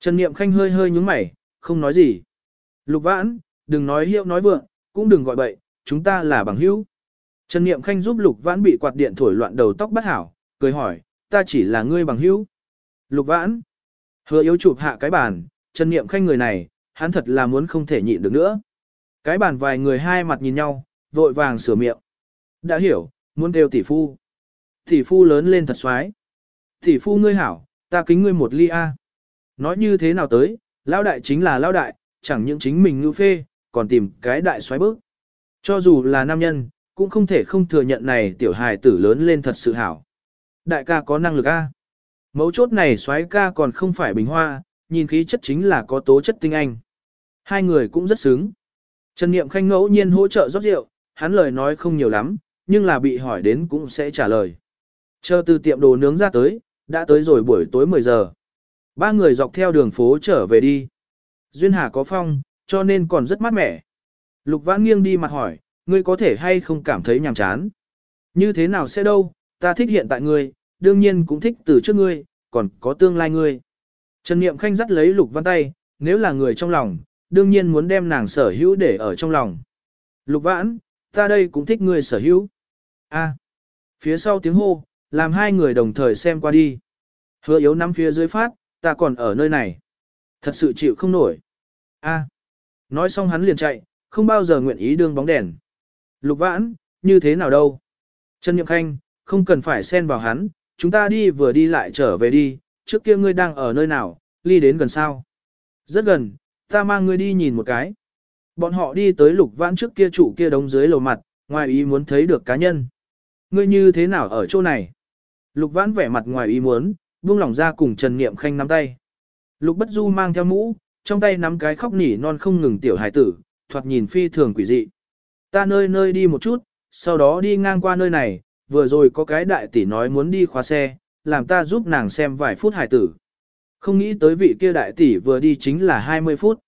Trần Niệm Khanh hơi hơi nhúng mày, không nói gì. Lục vãn, đừng nói hiệu nói vượng, cũng đừng gọi bậy, chúng ta là bằng hữu. Trần Niệm Khanh giúp Lục vãn bị quạt điện thổi loạn đầu tóc bất hảo, cười hỏi, ta chỉ là ngươi bằng hữu. Lục vãn, hứa yếu chụp hạ cái bàn, Trần Niệm Khanh người này, hắn thật là muốn không thể nhịn được nữa. Cái bàn vài người hai mặt nhìn nhau, vội vàng sửa miệng. Đã hiểu, muốn kêu tỷ phu. Tỷ phu lớn lên thật xoái. Tỷ phu ngươi hảo, ta kính ngươi một ly A. Nói như thế nào tới, lão đại chính là lão đại, chẳng những chính mình ngưu phê, còn tìm cái đại xoái bước. Cho dù là nam nhân, cũng không thể không thừa nhận này tiểu hài tử lớn lên thật sự hảo. Đại ca có năng lực A. Mấu chốt này xoái ca còn không phải bình hoa, nhìn khí chất chính là có tố chất tinh anh. Hai người cũng rất sướng. Trần Niệm Khanh ngẫu nhiên hỗ trợ rót rượu, hắn lời nói không nhiều lắm, nhưng là bị hỏi đến cũng sẽ trả lời. Chờ từ tiệm đồ nướng ra tới, đã tới rồi buổi tối 10 giờ. Ba người dọc theo đường phố trở về đi. Duyên Hà có phong, cho nên còn rất mát mẻ. Lục Vãn nghiêng đi mặt hỏi, ngươi có thể hay không cảm thấy nhàm chán? Như thế nào sẽ đâu, ta thích hiện tại ngươi, đương nhiên cũng thích từ trước ngươi, còn có tương lai ngươi. Trần Niệm Khanh dắt lấy Lục Văn tay, nếu là người trong lòng, đương nhiên muốn đem nàng sở hữu để ở trong lòng. Lục Vãn, ta đây cũng thích người sở hữu. A. Phía sau tiếng hô, làm hai người đồng thời xem qua đi. Hứa yếu nắm phía dưới phát, ta còn ở nơi này. Thật sự chịu không nổi. A. Nói xong hắn liền chạy, không bao giờ nguyện ý đương bóng đèn. Lục vãn, như thế nào đâu? Trần Niệm Khanh, không cần phải xen vào hắn, chúng ta đi vừa đi lại trở về đi, trước kia ngươi đang ở nơi nào, ly đến gần sao? Rất gần, ta mang ngươi đi nhìn một cái. Bọn họ đi tới lục vãn trước kia trụ kia đống dưới lầu mặt, ngoài ý muốn thấy được cá nhân. Ngươi như thế nào ở chỗ này? Lục vãn vẻ mặt ngoài ý muốn, buông lỏng ra cùng Trần Niệm Khanh nắm tay. Lục Bất Du mang theo mũ, trong tay nắm cái khóc nỉ non không ngừng tiểu hải tử, thoạt nhìn phi thường quỷ dị. Ta nơi nơi đi một chút, sau đó đi ngang qua nơi này, vừa rồi có cái đại tỷ nói muốn đi khóa xe, làm ta giúp nàng xem vài phút hải tử. Không nghĩ tới vị kia đại tỷ vừa đi chính là 20 phút.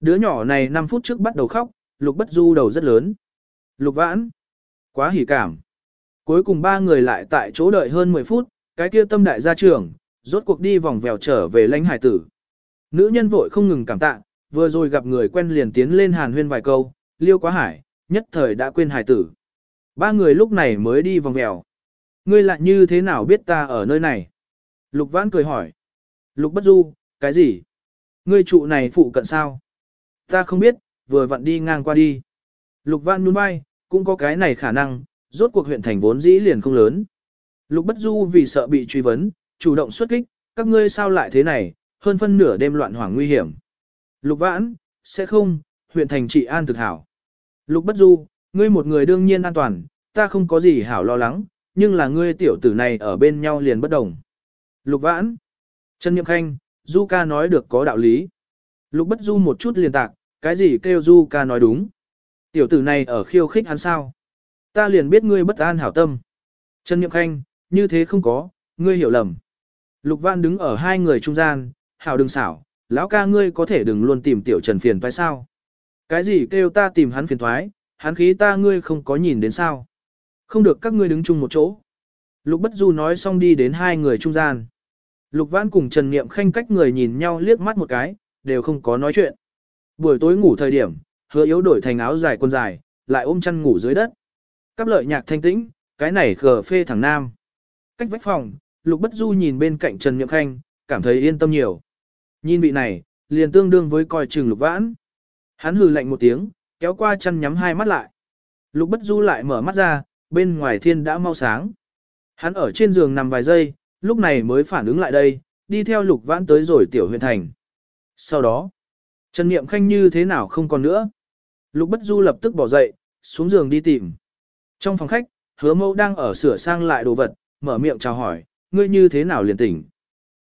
Đứa nhỏ này 5 phút trước bắt đầu khóc, Lục Bất Du đầu rất lớn. Lục Vãn, quá hỉ cảm. Cuối cùng ba người lại tại chỗ đợi hơn 10 phút, cái kia tâm đại gia trưởng, rốt cuộc đi vòng vèo trở về lãnh hải tử. Nữ nhân vội không ngừng cảm tạ, vừa rồi gặp người quen liền tiến lên hàn huyên vài câu, liêu quá hải, nhất thời đã quên hải tử. Ba người lúc này mới đi vòng vèo. Ngươi lại như thế nào biết ta ở nơi này? Lục vãn cười hỏi. Lục bất du, cái gì? Ngươi trụ này phụ cận sao? Ta không biết, vừa vặn đi ngang qua đi. Lục vãn nhún vai, cũng có cái này khả năng, rốt cuộc huyện thành vốn dĩ liền không lớn. Lục Bất Du vì sợ bị truy vấn, chủ động xuất kích, các ngươi sao lại thế này, hơn phân nửa đêm loạn hoảng nguy hiểm. Lục Vãn, sẽ không, huyện thành trị an thực hảo. Lục Bất Du, ngươi một người đương nhiên an toàn, ta không có gì hảo lo lắng, nhưng là ngươi tiểu tử này ở bên nhau liền bất đồng. Lục Vãn, Trần Nhậm Khanh, Du ca nói được có đạo lý. Lục Bất Du một chút liền tạc, cái gì kêu Du ca nói đúng. Tiểu tử này ở khiêu khích hắn sao? Ta liền biết ngươi bất an hảo tâm. Trần Nhậm Khanh, như thế không có, ngươi hiểu lầm. Lục Văn đứng ở hai người trung gian, hảo đừng xảo, lão ca ngươi có thể đừng luôn tìm tiểu Trần phiền toái sao. Cái gì kêu ta tìm hắn phiền toái, hắn khí ta ngươi không có nhìn đến sao. Không được các ngươi đứng chung một chỗ. Lục Bất Du nói xong đi đến hai người trung gian. Lục vãn cùng Trần Niệm Khanh cách người nhìn nhau liếc mắt một cái, đều không có nói chuyện. Buổi tối ngủ thời điểm, hứa yếu đổi thành áo dài quần dài, lại ôm chăn ngủ dưới đất. Cắp lợi nhạc thanh tĩnh, cái này khờ phê thẳng nam. Cách vách phòng, Lục Bất Du nhìn bên cạnh Trần niệm Khanh, cảm thấy yên tâm nhiều. Nhìn vị này, liền tương đương với coi chừng Lục Vãn. Hắn hừ lạnh một tiếng, kéo qua chăn nhắm hai mắt lại. Lục Bất Du lại mở mắt ra, bên ngoài thiên đã mau sáng. Hắn ở trên giường nằm vài giây, lúc này mới phản ứng lại đây, đi theo Lục Vãn tới rồi tiểu huyện thành. Sau đó, Trần Niệm Khanh như thế nào không còn nữa. Lục Bất Du lập tức bỏ dậy, xuống giường đi tìm. Trong phòng khách, hứa mẫu đang ở sửa sang lại đồ vật, mở miệng chào hỏi, ngươi như thế nào liền tỉnh.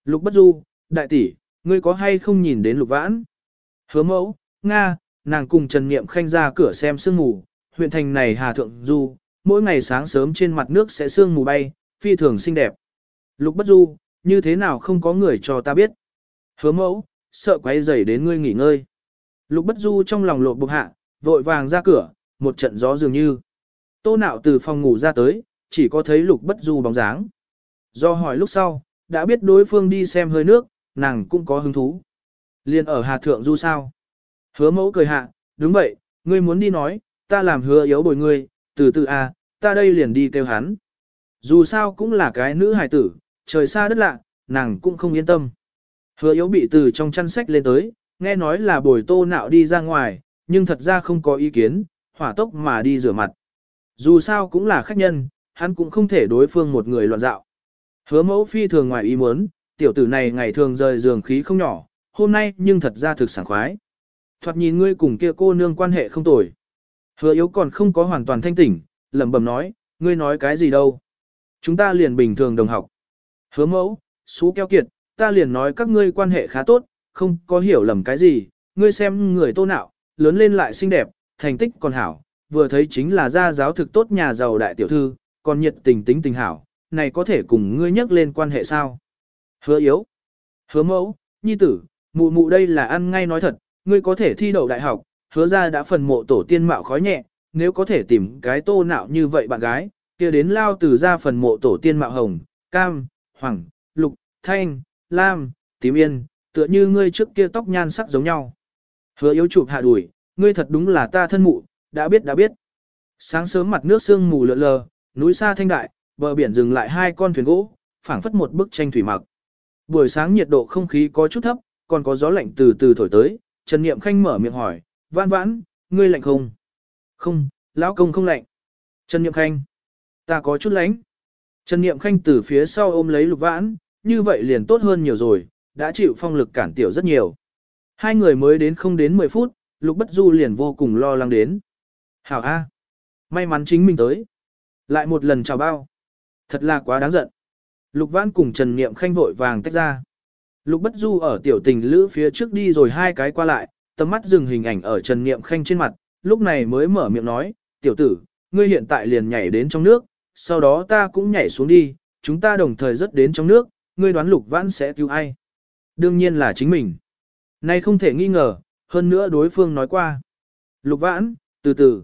Lục Bất Du, đại tỷ, ngươi có hay không nhìn đến lục vãn? Hứa mẫu, Nga, nàng cùng Trần Niệm Khanh ra cửa xem sương mù, huyện thành này Hà Thượng Du, mỗi ngày sáng sớm trên mặt nước sẽ sương mù bay, phi thường xinh đẹp. Lục Bất Du, như thế nào không có người cho ta biết? Hứa mẫu, sợ quay rầy đến ngươi nghỉ ngơi. Lục Bất Du trong lòng lột bục hạ, vội vàng ra cửa, một trận gió dường như. Tô nạo từ phòng ngủ ra tới, chỉ có thấy Lục Bất Du bóng dáng. Do hỏi lúc sau, đã biết đối phương đi xem hơi nước, nàng cũng có hứng thú. Liên ở Hà Thượng Du sao? Hứa mẫu cười hạ, đúng vậy, ngươi muốn đi nói, ta làm hứa yếu bồi ngươi, từ từ à, ta đây liền đi kêu hắn. Dù sao cũng là cái nữ hài tử, trời xa đất lạ, nàng cũng không yên tâm. Hứa yếu bị từ trong chăn sách lên tới, nghe nói là bồi tô nạo đi ra ngoài, nhưng thật ra không có ý kiến, hỏa tốc mà đi rửa mặt. Dù sao cũng là khách nhân, hắn cũng không thể đối phương một người loạn dạo. Hứa mẫu phi thường ngoài ý muốn, tiểu tử này ngày thường rời giường khí không nhỏ, hôm nay nhưng thật ra thực sảng khoái. Thoạt nhìn ngươi cùng kia cô nương quan hệ không tồi. Hứa yếu còn không có hoàn toàn thanh tỉnh, lẩm bẩm nói, ngươi nói cái gì đâu. Chúng ta liền bình thường đồng học. Hứa mẫu, xú keo kiệt, ta liền nói các ngươi quan hệ khá tốt, không có hiểu lầm cái gì, ngươi xem người tô nạo, lớn lên lại xinh đẹp, thành tích còn hảo, vừa thấy chính là gia giáo thực tốt nhà giàu đại tiểu thư, còn nhiệt tình tính tình hảo, này có thể cùng ngươi nhắc lên quan hệ sao? Hứa yếu. Hứa mẫu, nhi tử, mụ mụ đây là ăn ngay nói thật, ngươi có thể thi đậu đại học, hứa ra đã phần mộ tổ tiên mạo khói nhẹ, nếu có thể tìm cái tô nạo như vậy bạn gái, kia đến lao từ ra phần mộ tổ tiên mạo hồng, cam, hoàng, lục, thanh, lam, tím yên, tựa như ngươi trước kia tóc nhan sắc giống nhau. Hứa yếu chụp hạ đuổi, ngươi thật đúng là ta thân mụ, đã biết đã biết. Sáng sớm mặt nước sương mù lượn lờ, núi xa thanh đại, bờ biển dừng lại hai con thuyền gỗ, phảng phất một bức tranh thủy mặc. Buổi sáng nhiệt độ không khí có chút thấp, còn có gió lạnh từ từ thổi tới, Trần Niệm Khanh mở miệng hỏi, vãn vãn, ngươi lạnh không? Không, lão công không lạnh. Trần Niệm Khanh, ta có chút lánh. Trần Niệm Khanh từ phía sau ôm lấy lục vãn, như vậy liền tốt hơn nhiều rồi, đã chịu phong lực cản tiểu rất nhiều. Hai người mới đến không đến 10 phút, lục bất du liền vô cùng lo lắng đến. Hảo A. May mắn chính mình tới. Lại một lần chào bao. Thật là quá đáng giận. Lục Vãn cùng Trần Niệm Khanh vội vàng tách ra. Lục Bất Du ở tiểu tình lữ phía trước đi rồi hai cái qua lại, tầm mắt dừng hình ảnh ở Trần Niệm Khanh trên mặt, lúc này mới mở miệng nói, tiểu tử, ngươi hiện tại liền nhảy đến trong nước, sau đó ta cũng nhảy xuống đi, chúng ta đồng thời rớt đến trong nước, ngươi đoán Lục Vãn sẽ cứu ai? Đương nhiên là chính mình. Nay không thể nghi ngờ, hơn nữa đối phương nói qua. Lục Vãn, từ từ.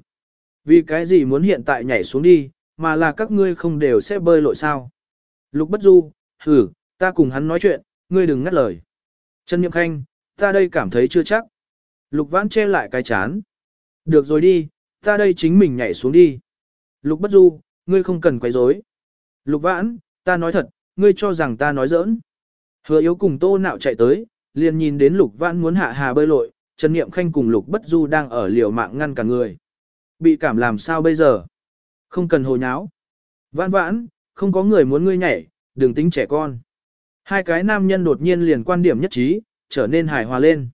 Vì cái gì muốn hiện tại nhảy xuống đi, mà là các ngươi không đều sẽ bơi lội sao? Lục Bất Du, hử, ta cùng hắn nói chuyện, ngươi đừng ngắt lời. Trần Nhậm Khanh, ta đây cảm thấy chưa chắc. Lục Vãn che lại cái chán. Được rồi đi, ta đây chính mình nhảy xuống đi. Lục Bất Du, ngươi không cần quấy rối. Lục Vãn, ta nói thật, ngươi cho rằng ta nói giỡn. Hứa yếu cùng tô nạo chạy tới, liền nhìn đến Lục Vãn muốn hạ hà bơi lội, Trần Niệm Khanh cùng Lục Bất Du đang ở liều mạng ngăn cả người. Bị cảm làm sao bây giờ? Không cần hồ nháo. Vãn vãn, không có người muốn ngươi nhảy, đừng tính trẻ con. Hai cái nam nhân đột nhiên liền quan điểm nhất trí, trở nên hài hòa lên.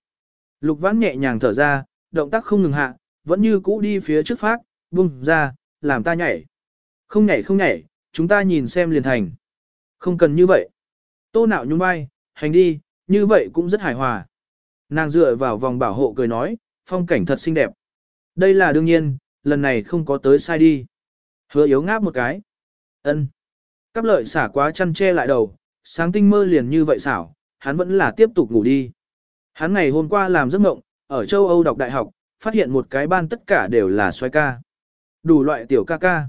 Lục vãn nhẹ nhàng thở ra, động tác không ngừng hạ, vẫn như cũ đi phía trước phát, bung ra, làm ta nhảy. Không nhảy không nhảy, chúng ta nhìn xem liền thành. Không cần như vậy. Tô nạo nhún vai, hành đi, như vậy cũng rất hài hòa. Nàng dựa vào vòng bảo hộ cười nói, phong cảnh thật xinh đẹp. Đây là đương nhiên, lần này không có tới sai đi. Hứa yếu ngáp một cái. ân Cắp lợi xả quá chăn che lại đầu, sáng tinh mơ liền như vậy xảo, hắn vẫn là tiếp tục ngủ đi. Hắn ngày hôm qua làm giấc mộng, ở châu Âu đọc đại học, phát hiện một cái ban tất cả đều là xoay ca. Đủ loại tiểu ca ca.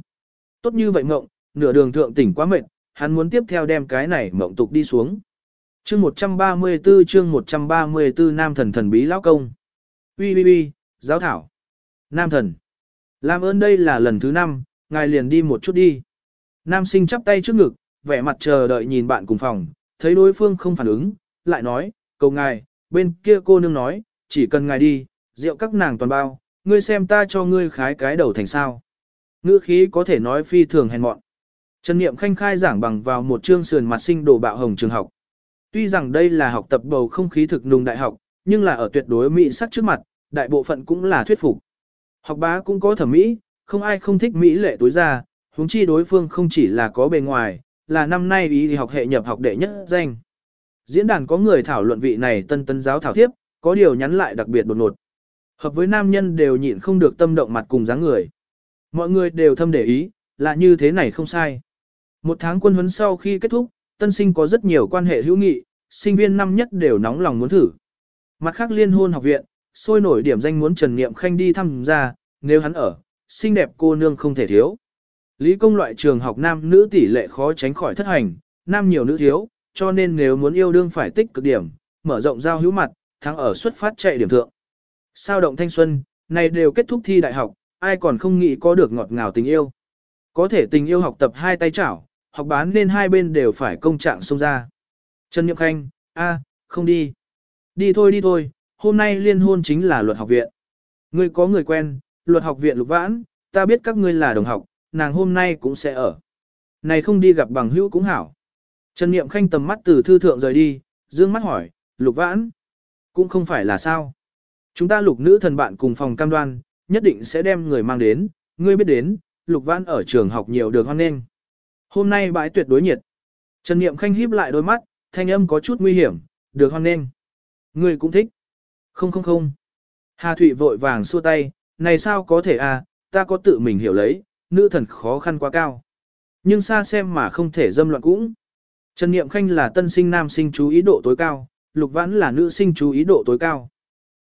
Tốt như vậy mộng, nửa đường thượng tỉnh quá mệt, hắn muốn tiếp theo đem cái này mộng tục đi xuống. Chương 134 chương 134 Nam thần thần bí lão công. Ui ui ui, giáo thảo. Nam thần. Làm ơn đây là lần thứ năm, ngài liền đi một chút đi. Nam sinh chắp tay trước ngực, vẻ mặt chờ đợi nhìn bạn cùng phòng, thấy đối phương không phản ứng, lại nói, cầu ngài, bên kia cô nương nói, chỉ cần ngài đi, rượu các nàng toàn bao, ngươi xem ta cho ngươi khái cái đầu thành sao. Ngữ khí có thể nói phi thường hèn mọn. Trần Niệm khanh khai giảng bằng vào một chương sườn mặt sinh đồ bạo hồng trường học. Tuy rằng đây là học tập bầu không khí thực nùng đại học, nhưng là ở tuyệt đối mỹ sắc trước mặt, đại bộ phận cũng là thuyết phục. Học bá cũng có thẩm mỹ, không ai không thích mỹ lệ tối ra, huống chi đối phương không chỉ là có bề ngoài, là năm nay ý thì học hệ nhập học đệ nhất danh. Diễn đàn có người thảo luận vị này tân tân giáo thảo thiếp, có điều nhắn lại đặc biệt đột ngột. Hợp với nam nhân đều nhịn không được tâm động mặt cùng dáng người. Mọi người đều thâm để ý, là như thế này không sai. Một tháng quân huấn sau khi kết thúc, tân sinh có rất nhiều quan hệ hữu nghị, sinh viên năm nhất đều nóng lòng muốn thử. Mặt khác liên hôn học viện, sôi nổi điểm danh muốn Trần Niệm Khanh đi thăm ra, nếu hắn ở, xinh đẹp cô nương không thể thiếu. Lý công loại trường học nam nữ tỷ lệ khó tránh khỏi thất hành, nam nhiều nữ thiếu, cho nên nếu muốn yêu đương phải tích cực điểm, mở rộng giao hữu mặt, thắng ở xuất phát chạy điểm thượng. Sao động thanh xuân, này đều kết thúc thi đại học, ai còn không nghĩ có được ngọt ngào tình yêu. Có thể tình yêu học tập hai tay chảo, học bán nên hai bên đều phải công trạng xông ra. Trần Nhậm Khanh, a, không đi. Đi thôi đi thôi, hôm nay liên hôn chính là luật học viện. Ngươi có người quen, luật học viện lục vãn, ta biết các ngươi là đồng học, nàng hôm nay cũng sẽ ở. Này không đi gặp bằng hữu cũng hảo. Trần Niệm Khanh tầm mắt từ thư thượng rời đi, dương mắt hỏi, lục vãn, cũng không phải là sao. Chúng ta lục nữ thần bạn cùng phòng cam đoan, nhất định sẽ đem người mang đến, ngươi biết đến, lục vãn ở trường học nhiều được hoan nghênh. Hôm nay bãi tuyệt đối nhiệt. Trần Niệm Khanh híp lại đôi mắt, thanh âm có chút nguy hiểm, được hoan nghênh. Ngươi cũng thích. Không không không. Hà Thụy vội vàng xua tay, này sao có thể à, ta có tự mình hiểu lấy, nữ thần khó khăn quá cao. Nhưng xa xem mà không thể dâm loạn cũng. Trần Niệm Khanh là tân sinh nam sinh chú ý độ tối cao, Lục Vãn là nữ sinh chú ý độ tối cao.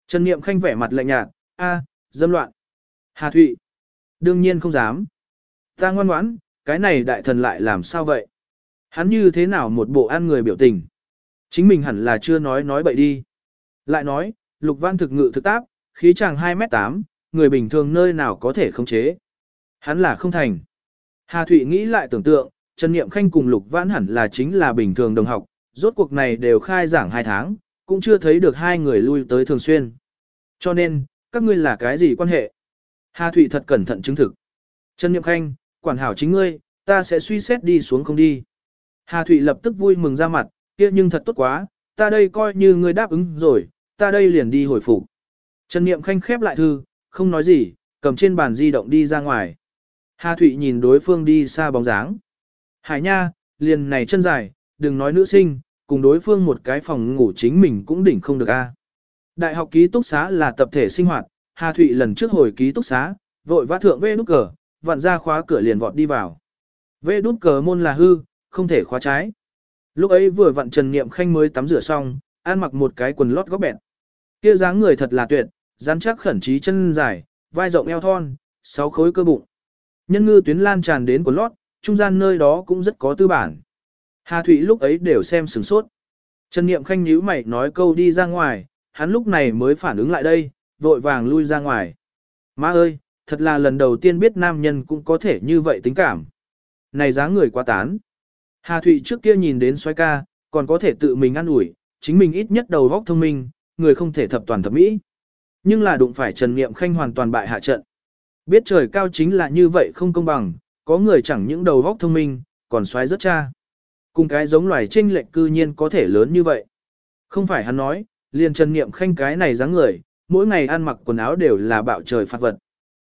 Trần Niệm Khanh vẻ mặt lạnh nhạt, a, dâm loạn. Hà Thụy. Đương nhiên không dám. Ta ngoan ngoãn, cái này đại thần lại làm sao vậy? Hắn như thế nào một bộ ăn người biểu tình? Chính mình hẳn là chưa nói nói bậy đi. Lại nói, Lục Văn thực ngự thực tác, khí chàng 2m8, người bình thường nơi nào có thể khống chế. Hắn là không thành. Hà Thụy nghĩ lại tưởng tượng, Trần Niệm Khanh cùng Lục Vãn hẳn là chính là bình thường đồng học, rốt cuộc này đều khai giảng 2 tháng, cũng chưa thấy được hai người lui tới thường xuyên. Cho nên, các ngươi là cái gì quan hệ? Hà Thụy thật cẩn thận chứng thực. Trần Niệm Khanh, quản hảo chính ngươi, ta sẽ suy xét đi xuống không đi. Hà Thụy lập tức vui mừng ra mặt, kia nhưng thật tốt quá, ta đây coi như ngươi đáp ứng rồi, ta đây liền đi hồi phục. Trần Niệm Khanh khép lại thư, không nói gì, cầm trên bàn di động đi ra ngoài. Hà Thụy nhìn đối phương đi xa bóng dáng. Hải nha, liền này chân dài, đừng nói nữ sinh, cùng đối phương một cái phòng ngủ chính mình cũng đỉnh không được a. Đại học ký túc xá là tập thể sinh hoạt, Hà Thụy lần trước hồi ký túc xá, vội vã thượng vê nút cờ, vặn ra khóa cửa liền vọt đi vào. Vê nút cờ môn là hư, không thể khóa trái. Lúc ấy vừa vặn Trần Niệm Khanh mới tắm rửa xong, ăn mặc một cái quần lót góc bẹn. Kia dáng người thật là tuyệt, rắn chắc khẩn trí chân dài, vai rộng eo thon, sáu khối cơ bụng. Nhân ngư tuyến lan tràn đến quần lót, trung gian nơi đó cũng rất có tư bản. Hà Thụy lúc ấy đều xem sửng sốt. Trần Niệm Khanh nhíu mày nói câu đi ra ngoài, hắn lúc này mới phản ứng lại đây, vội vàng lui ra ngoài. Má ơi, thật là lần đầu tiên biết nam nhân cũng có thể như vậy tính cảm. Này giá người quá tán. Hà Thụy trước kia nhìn đến xoay ca, còn có thể tự mình ăn ủi, chính mình ít nhất đầu góc thông minh, người không thể thập toàn thập mỹ. Nhưng là đụng phải Trần Niệm Khanh hoàn toàn bại hạ trận. Biết trời cao chính là như vậy không công bằng, có người chẳng những đầu góc thông minh, còn xoáy rất cha. Cùng cái giống loài chênh lệch cư nhiên có thể lớn như vậy. Không phải hắn nói, liền Trần Niệm Khanh cái này dáng người, mỗi ngày ăn mặc quần áo đều là bạo trời phạt vật.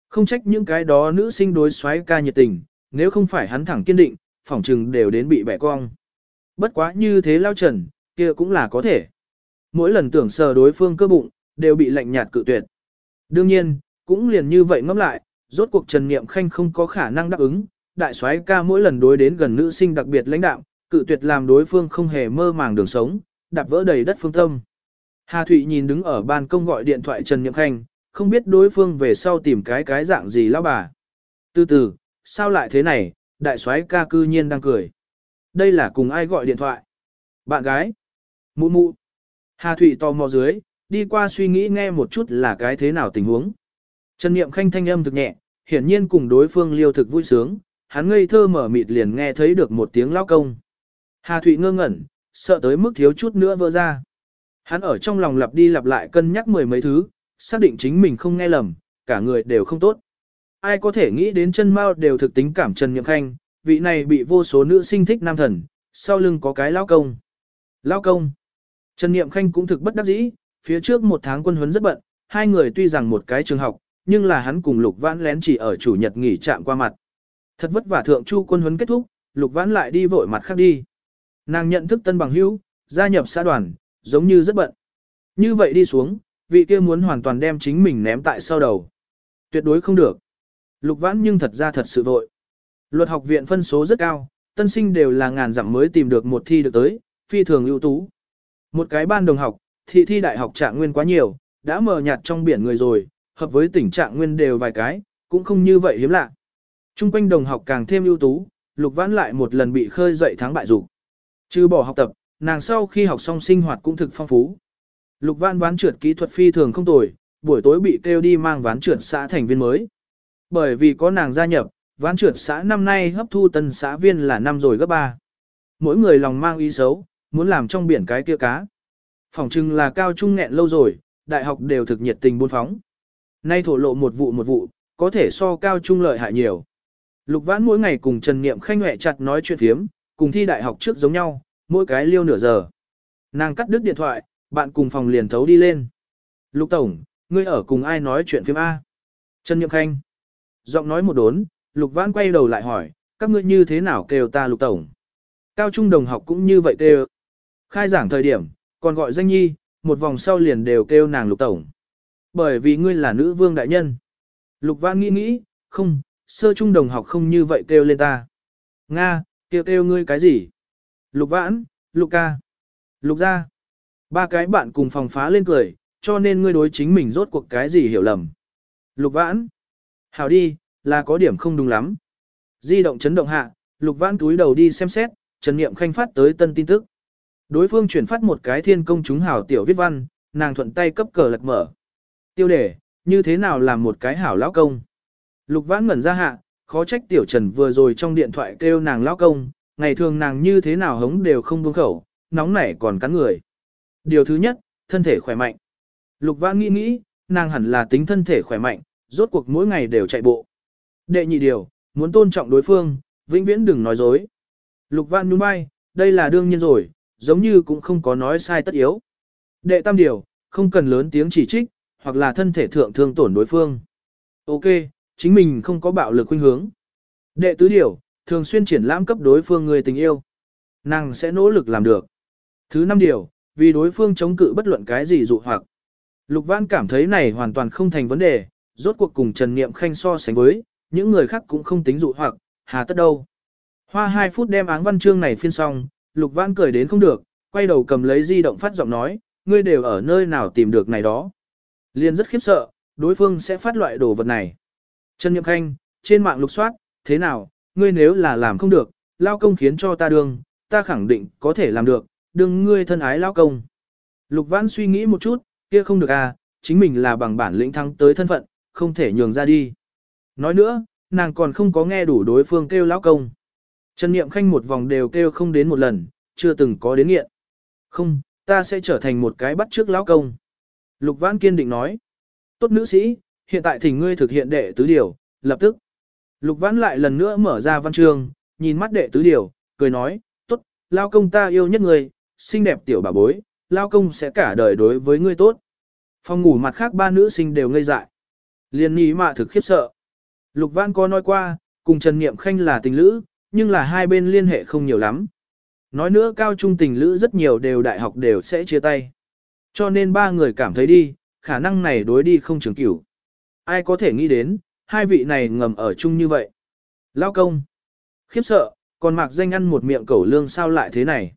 Không trách những cái đó nữ sinh đối xoáy ca nhiệt tình, nếu không phải hắn thẳng kiên định, phỏng trừng đều đến bị bẻ cong. Bất quá như thế lao trần, kia cũng là có thể. Mỗi lần tưởng sờ đối phương cơ bụng, đều bị lạnh nhạt cự tuyệt. Đương nhiên, cũng liền như vậy ngẫm lại, rốt cuộc Trần Niệm Khanh không có khả năng đáp ứng, đại soái ca mỗi lần đối đến gần nữ sinh đặc biệt lãnh đạo, cự tuyệt làm đối phương không hề mơ màng đường sống, đạp vỡ đầy đất phương tâm. Hà Thụy nhìn đứng ở ban công gọi điện thoại Trần Niệm Khanh, không biết đối phương về sau tìm cái cái dạng gì lão bà. Từ từ, sao lại thế này, đại soái ca cư nhiên đang cười. Đây là cùng ai gọi điện thoại? Bạn gái? Mụ mụ. Hà Thụy tò mò dưới, đi qua suy nghĩ nghe một chút là cái thế nào tình huống. Trần Niệm Khanh thanh âm thực nhẹ, hiển nhiên cùng đối phương liêu thực vui sướng, hắn ngây thơ mở mịt liền nghe thấy được một tiếng lao công. Hà Thụy ngơ ngẩn, sợ tới mức thiếu chút nữa vỡ ra. Hắn ở trong lòng lặp đi lặp lại cân nhắc mười mấy thứ, xác định chính mình không nghe lầm, cả người đều không tốt. Ai có thể nghĩ đến chân mao đều thực tính cảm Trần Nhậm Khanh, vị này bị vô số nữ sinh thích nam thần, sau lưng có cái lao công. Lao công. Trần Niệm Khanh cũng thực bất đắc dĩ, Phía trước một tháng quân huấn rất bận, hai người tuy rằng một cái trường học, nhưng là hắn cùng Lục Vãn lén chỉ ở chủ nhật nghỉ trạm qua mặt. Thật vất vả thượng chu quân huấn kết thúc, Lục Vãn lại đi vội mặt khác đi. Nàng nhận thức tân bằng hữu, gia nhập xã đoàn, giống như rất bận. Như vậy đi xuống, vị kia muốn hoàn toàn đem chính mình ném tại sau đầu. Tuyệt đối không được. Lục Vãn nhưng thật ra thật sự vội. Luật học viện phân số rất cao, tân sinh đều là ngàn dặm mới tìm được một thi được tới, phi thường ưu tú. Một cái ban đồng học, thị thi đại học trạng nguyên quá nhiều, đã mờ nhạt trong biển người rồi, hợp với tỉnh trạng nguyên đều vài cái, cũng không như vậy hiếm lạ. Trung quanh đồng học càng thêm ưu tú, Lục Vãn lại một lần bị khơi dậy thắng bại dục. Trừ bỏ học tập, nàng sau khi học xong sinh hoạt cũng thực phong phú. Lục Vãn ván trượt kỹ thuật phi thường không tồi, buổi tối bị kêu đi mang ván trượt xã thành viên mới. Bởi vì có nàng gia nhập, ván trượt xã năm nay hấp thu tân xã viên là năm rồi gấp ba. Mỗi người lòng mang ý xấu, muốn làm trong biển cái kia cá. Phòng trưng là cao trung nghẹn lâu rồi, đại học đều thực nhiệt tình buôn phóng. Nay thổ lộ một vụ một vụ, có thể so cao trung lợi hại nhiều. Lục vãn mỗi ngày cùng Trần Niệm khanh huệ chặt nói chuyện thiếm, cùng thi đại học trước giống nhau, mỗi cái liêu nửa giờ. Nàng cắt đứt điện thoại, bạn cùng phòng liền thấu đi lên. Lục Tổng, ngươi ở cùng ai nói chuyện phim A? Trần Nhậm khanh. Giọng nói một đốn, Lục vãn quay đầu lại hỏi, các ngươi như thế nào kêu ta Lục Tổng? Cao trung đồng học cũng như vậy kêu. Khai giảng thời điểm, còn gọi danh nhi, một vòng sau liền đều kêu nàng Lục Tổng. Bởi vì ngươi là nữ vương đại nhân. Lục Vãn nghĩ nghĩ, không, sơ trung đồng học không như vậy kêu lên ta. Nga, kêu kêu ngươi cái gì? Lục Vãn, Lục ca, Lục gia. Ba cái bạn cùng phòng phá lên cười, cho nên ngươi đối chính mình rốt cuộc cái gì hiểu lầm. Lục Vãn. Hảo đi, là có điểm không đúng lắm. Di động chấn động hạ, Lục Vãn túi đầu đi xem xét, Trần Niệm Khanh phát tới tân tin tức. Đối phương chuyển phát một cái thiên công chúng hảo tiểu viết văn, nàng thuận tay cấp cờ lật mở. Tiêu đề, như thế nào làm một cái hảo lão công? Lục vãn ngẩn ra hạ, khó trách tiểu trần vừa rồi trong điện thoại kêu nàng lão công, ngày thường nàng như thế nào hống đều không buông khẩu, nóng nảy còn cắn người. Điều thứ nhất, thân thể khỏe mạnh. Lục vãn nghĩ nghĩ, nàng hẳn là tính thân thể khỏe mạnh, rốt cuộc mỗi ngày đều chạy bộ. Đệ nhị điều, muốn tôn trọng đối phương, vĩnh viễn đừng nói dối. Lục vãn nhún vai, đây là đương nhiên rồi, giống như cũng không có nói sai tất yếu. Đệ tam điều, không cần lớn tiếng chỉ trích, hoặc là thân thể thượng thương tổn đối phương. Ok, chính mình không có bạo lực khuynh hướng. Đệ tứ điều, thường xuyên triển lãm cấp đối phương người tình yêu. Nàng sẽ nỗ lực làm được. Thứ năm điều, vì đối phương chống cự bất luận cái gì dụ hoặc. Lục Văn cảm thấy này hoàn toàn không thành vấn đề, rốt cuộc cùng Trần Niệm Khanh so sánh với, những người khác cũng không tính dụ hoặc, hà tất đâu. Hoa 2 phút đem áng văn chương này phiên xong, Lục Văn cười đến không được, quay đầu cầm lấy di động phát giọng nói, ngươi đều ở nơi nào tìm được này đó. Liên rất khiếp sợ, đối phương sẽ phát loại đồ vật này. Trần Nhậm Khanh, trên mạng lục soát, thế nào, ngươi nếu là làm không được, lao công khiến cho ta đương, ta khẳng định có thể làm được, đừng ngươi thân ái lao công. Lục Văn suy nghĩ một chút, kia không được à, chính mình là bằng bản lĩnh thắng tới thân phận, không thể nhường ra đi. Nói nữa, nàng còn không có nghe đủ đối phương kêu lão công. Trần Niệm Khanh một vòng đều kêu không đến một lần, chưa từng có đến nghiện. Không, ta sẽ trở thành một cái bắt trước lão công. Lục Vãn kiên định nói. Tốt nữ sĩ, hiện tại thỉnh ngươi thực hiện đệ tứ điều, lập tức. Lục Vãn lại lần nữa mở ra văn chương, nhìn mắt đệ tứ điều, cười nói, tốt, lao công ta yêu nhất ngươi, xinh đẹp tiểu bà bối, lao công sẽ cả đời đối với ngươi tốt. Phòng ngủ mặt khác ba nữ sinh đều ngây dại. Liên nghĩ mạ thực khiếp sợ. Lục Vãn có nói qua, cùng Trần Niệm Khanh là tình lữ, nhưng là hai bên liên hệ không nhiều lắm. Nói nữa cao trung tình lữ rất nhiều đều đại học đều sẽ chia tay. Cho nên ba người cảm thấy đi, khả năng này đối đi không trường cửu. Ai có thể nghĩ đến, hai vị này ngầm ở chung như vậy. Lao công. Khiếp sợ, còn mạc danh ăn một miệng cẩu lương sao lại thế này.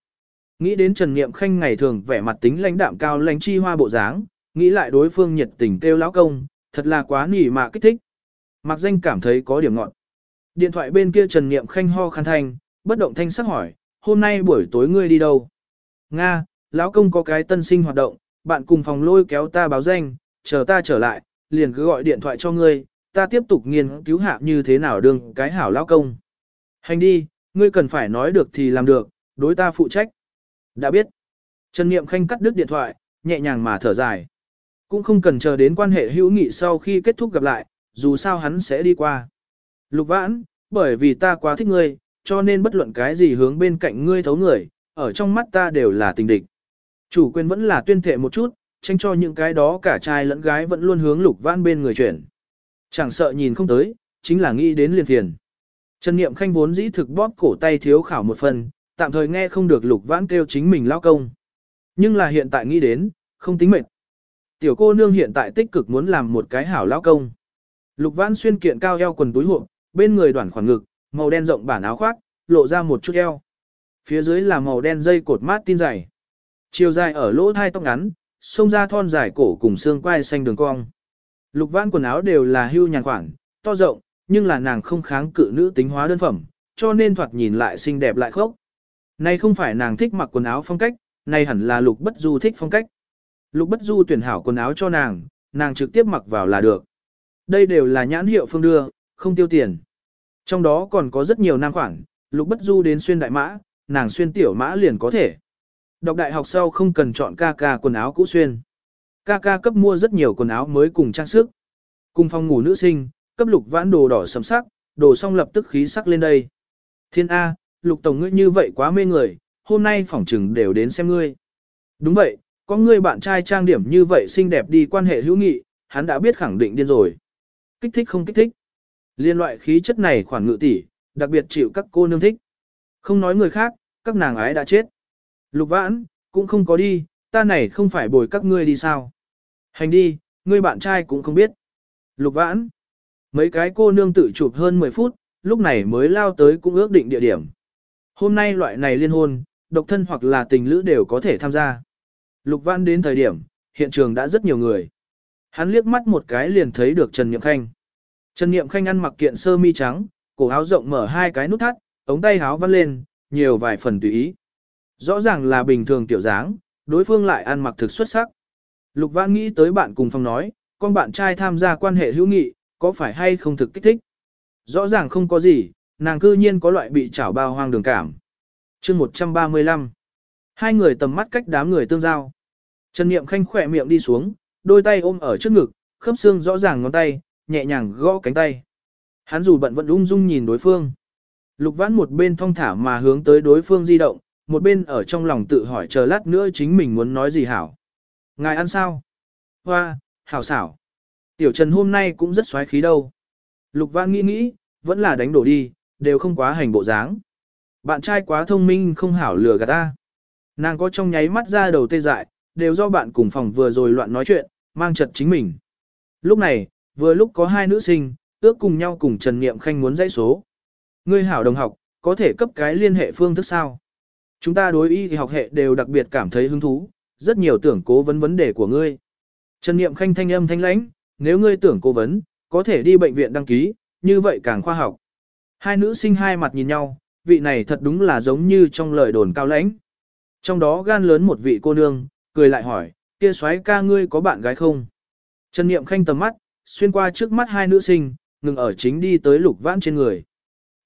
Nghĩ đến Trần Niệm Khanh ngày thường vẻ mặt tính lãnh đạm cao lãnh chi hoa bộ dáng, nghĩ lại đối phương nhiệt tình kêu lão công, thật là quá nỉ mà kích thích. Mạc danh cảm thấy có điểm ngọn. Điện thoại bên kia Trần Niệm Khanh ho khăn thanh, bất động thanh sắc hỏi, hôm nay buổi tối ngươi đi đâu? Nga, lão công có cái tân sinh hoạt động, bạn cùng phòng lôi kéo ta báo danh, chờ ta trở lại, liền cứ gọi điện thoại cho ngươi, ta tiếp tục nghiên cứu hạ như thế nào đương cái hảo lão công. Hành đi, ngươi cần phải nói được thì làm được, đối ta phụ trách. Đã biết. Trần Niệm Khanh cắt đứt điện thoại, nhẹ nhàng mà thở dài. Cũng không cần chờ đến quan hệ hữu nghị sau khi kết thúc gặp lại, dù sao hắn sẽ đi qua. Lục vãn, bởi vì ta quá thích ngươi, cho nên bất luận cái gì hướng bên cạnh ngươi thấu người, ở trong mắt ta đều là tình địch. Chủ quyền vẫn là tuyên thệ một chút, tránh cho những cái đó cả trai lẫn gái vẫn luôn hướng lục vãn bên người chuyển. Chẳng sợ nhìn không tới, chính là nghĩ đến liền thiền. Trần Niệm Khanh vốn dĩ thực bóp cổ tay thiếu khảo một phần, tạm thời nghe không được lục vãn kêu chính mình lao công. Nhưng là hiện tại nghĩ đến, không tính mệt. Tiểu cô nương hiện tại tích cực muốn làm một cái hảo lao công. Lục vãn xuyên kiện cao eo quần túi hộp, bên người đoạn khoảng ngực, màu đen rộng bản áo khoác, lộ ra một chút eo. Phía dưới là màu đen dây cột mát tin dày. Chiều dài ở lỗ thai tóc ngắn, xông ra thon dài cổ cùng xương quai xanh đường cong. Lục vãn quần áo đều là hưu nhàn khoản, to rộng, nhưng là nàng không kháng cự nữ tính hóa đơn phẩm, cho nên thoạt nhìn lại xinh đẹp lại khốc. Này không phải nàng thích mặc quần áo phong cách, này hẳn là lục bất du thích phong cách. Lục bất du tuyển hảo quần áo cho nàng, nàng trực tiếp mặc vào là được. Đây đều là nhãn hiệu phương đưa, không tiêu tiền. Trong đó còn có rất nhiều nam khoản, lục bất du đến xuyên đại mã, nàng xuyên tiểu mã liền có thể. Đọc đại học sau không cần chọn ca ca quần áo cũ xuyên. Ca ca cấp mua rất nhiều quần áo mới cùng trang sức. Cùng phòng ngủ nữ sinh, cấp lục vãn đồ đỏ sầm sắc, đồ xong lập tức khí sắc lên đây. Thiên A, lục tổng ngươi như vậy quá mê người, hôm nay phỏng trừng đều đến xem ngươi. Đúng vậy, có ngươi bạn trai trang điểm như vậy xinh đẹp đi quan hệ hữu nghị, hắn đã biết khẳng định điên rồi. Kích thích không kích thích. Liên loại khí chất này khoản ngự tỷ, đặc biệt chịu các cô nương thích. Không nói người khác, các nàng ái đã chết. Lục vãn, cũng không có đi, ta này không phải bồi các ngươi đi sao. Hành đi, ngươi bạn trai cũng không biết. Lục vãn. Mấy cái cô nương tự chụp hơn 10 phút, lúc này mới lao tới cũng ước định địa điểm. Hôm nay loại này liên hôn, độc thân hoặc là tình lữ đều có thể tham gia. Lục vãn đến thời điểm, hiện trường đã rất nhiều người. Hắn liếc mắt một cái liền thấy được Trần Niệm Khanh. Trần Niệm Khanh ăn mặc kiện sơ mi trắng, cổ áo rộng mở hai cái nút thắt, ống tay áo vắt lên, nhiều vài phần tùy ý. Rõ ràng là bình thường tiểu dáng, đối phương lại ăn mặc thực xuất sắc. Lục Vãn nghĩ tới bạn cùng phòng nói, con bạn trai tham gia quan hệ hữu nghị, có phải hay không thực kích thích? Rõ ràng không có gì, nàng cư nhiên có loại bị chảo bao hoang đường cảm. chương 135. Hai người tầm mắt cách đám người tương giao. Trần Niệm Khanh khỏe miệng đi xuống, đôi tay ôm ở trước ngực, khớp xương rõ ràng ngón tay, nhẹ nhàng gõ cánh tay. Hắn dù bận vẫn ung dung nhìn đối phương. Lục vãn một bên thong thả mà hướng tới đối phương di động, một bên ở trong lòng tự hỏi chờ lát nữa chính mình muốn nói gì hảo. Ngài ăn sao? Hoa, hảo xảo. Tiểu Trần hôm nay cũng rất xoáy khí đâu. Lục Văn nghĩ nghĩ, vẫn là đánh đổ đi, đều không quá hành bộ dáng. Bạn trai quá thông minh không hảo lừa gạt ta. Nàng có trong nháy mắt ra đầu tê dại, đều do bạn cùng phòng vừa rồi loạn nói chuyện, mang chật chính mình. Lúc này, vừa lúc có hai nữ sinh, ước cùng nhau cùng Trần Niệm Khanh muốn dãy số. Ngươi hảo đồng học, có thể cấp cái liên hệ phương thức sao? Chúng ta đối y học hệ đều đặc biệt cảm thấy hứng thú, rất nhiều tưởng cố vấn vấn đề của ngươi. Trần Niệm Khanh thanh âm thanh lãnh, nếu ngươi tưởng cố vấn, có thể đi bệnh viện đăng ký, như vậy càng khoa học. Hai nữ sinh hai mặt nhìn nhau, vị này thật đúng là giống như trong lời đồn cao lãnh. Trong đó gan lớn một vị cô nương, cười lại hỏi, kia soái ca ngươi có bạn gái không? Trần Niệm Khanh tầm mắt, xuyên qua trước mắt hai nữ sinh, ngừng ở chính đi tới lục vãn trên người.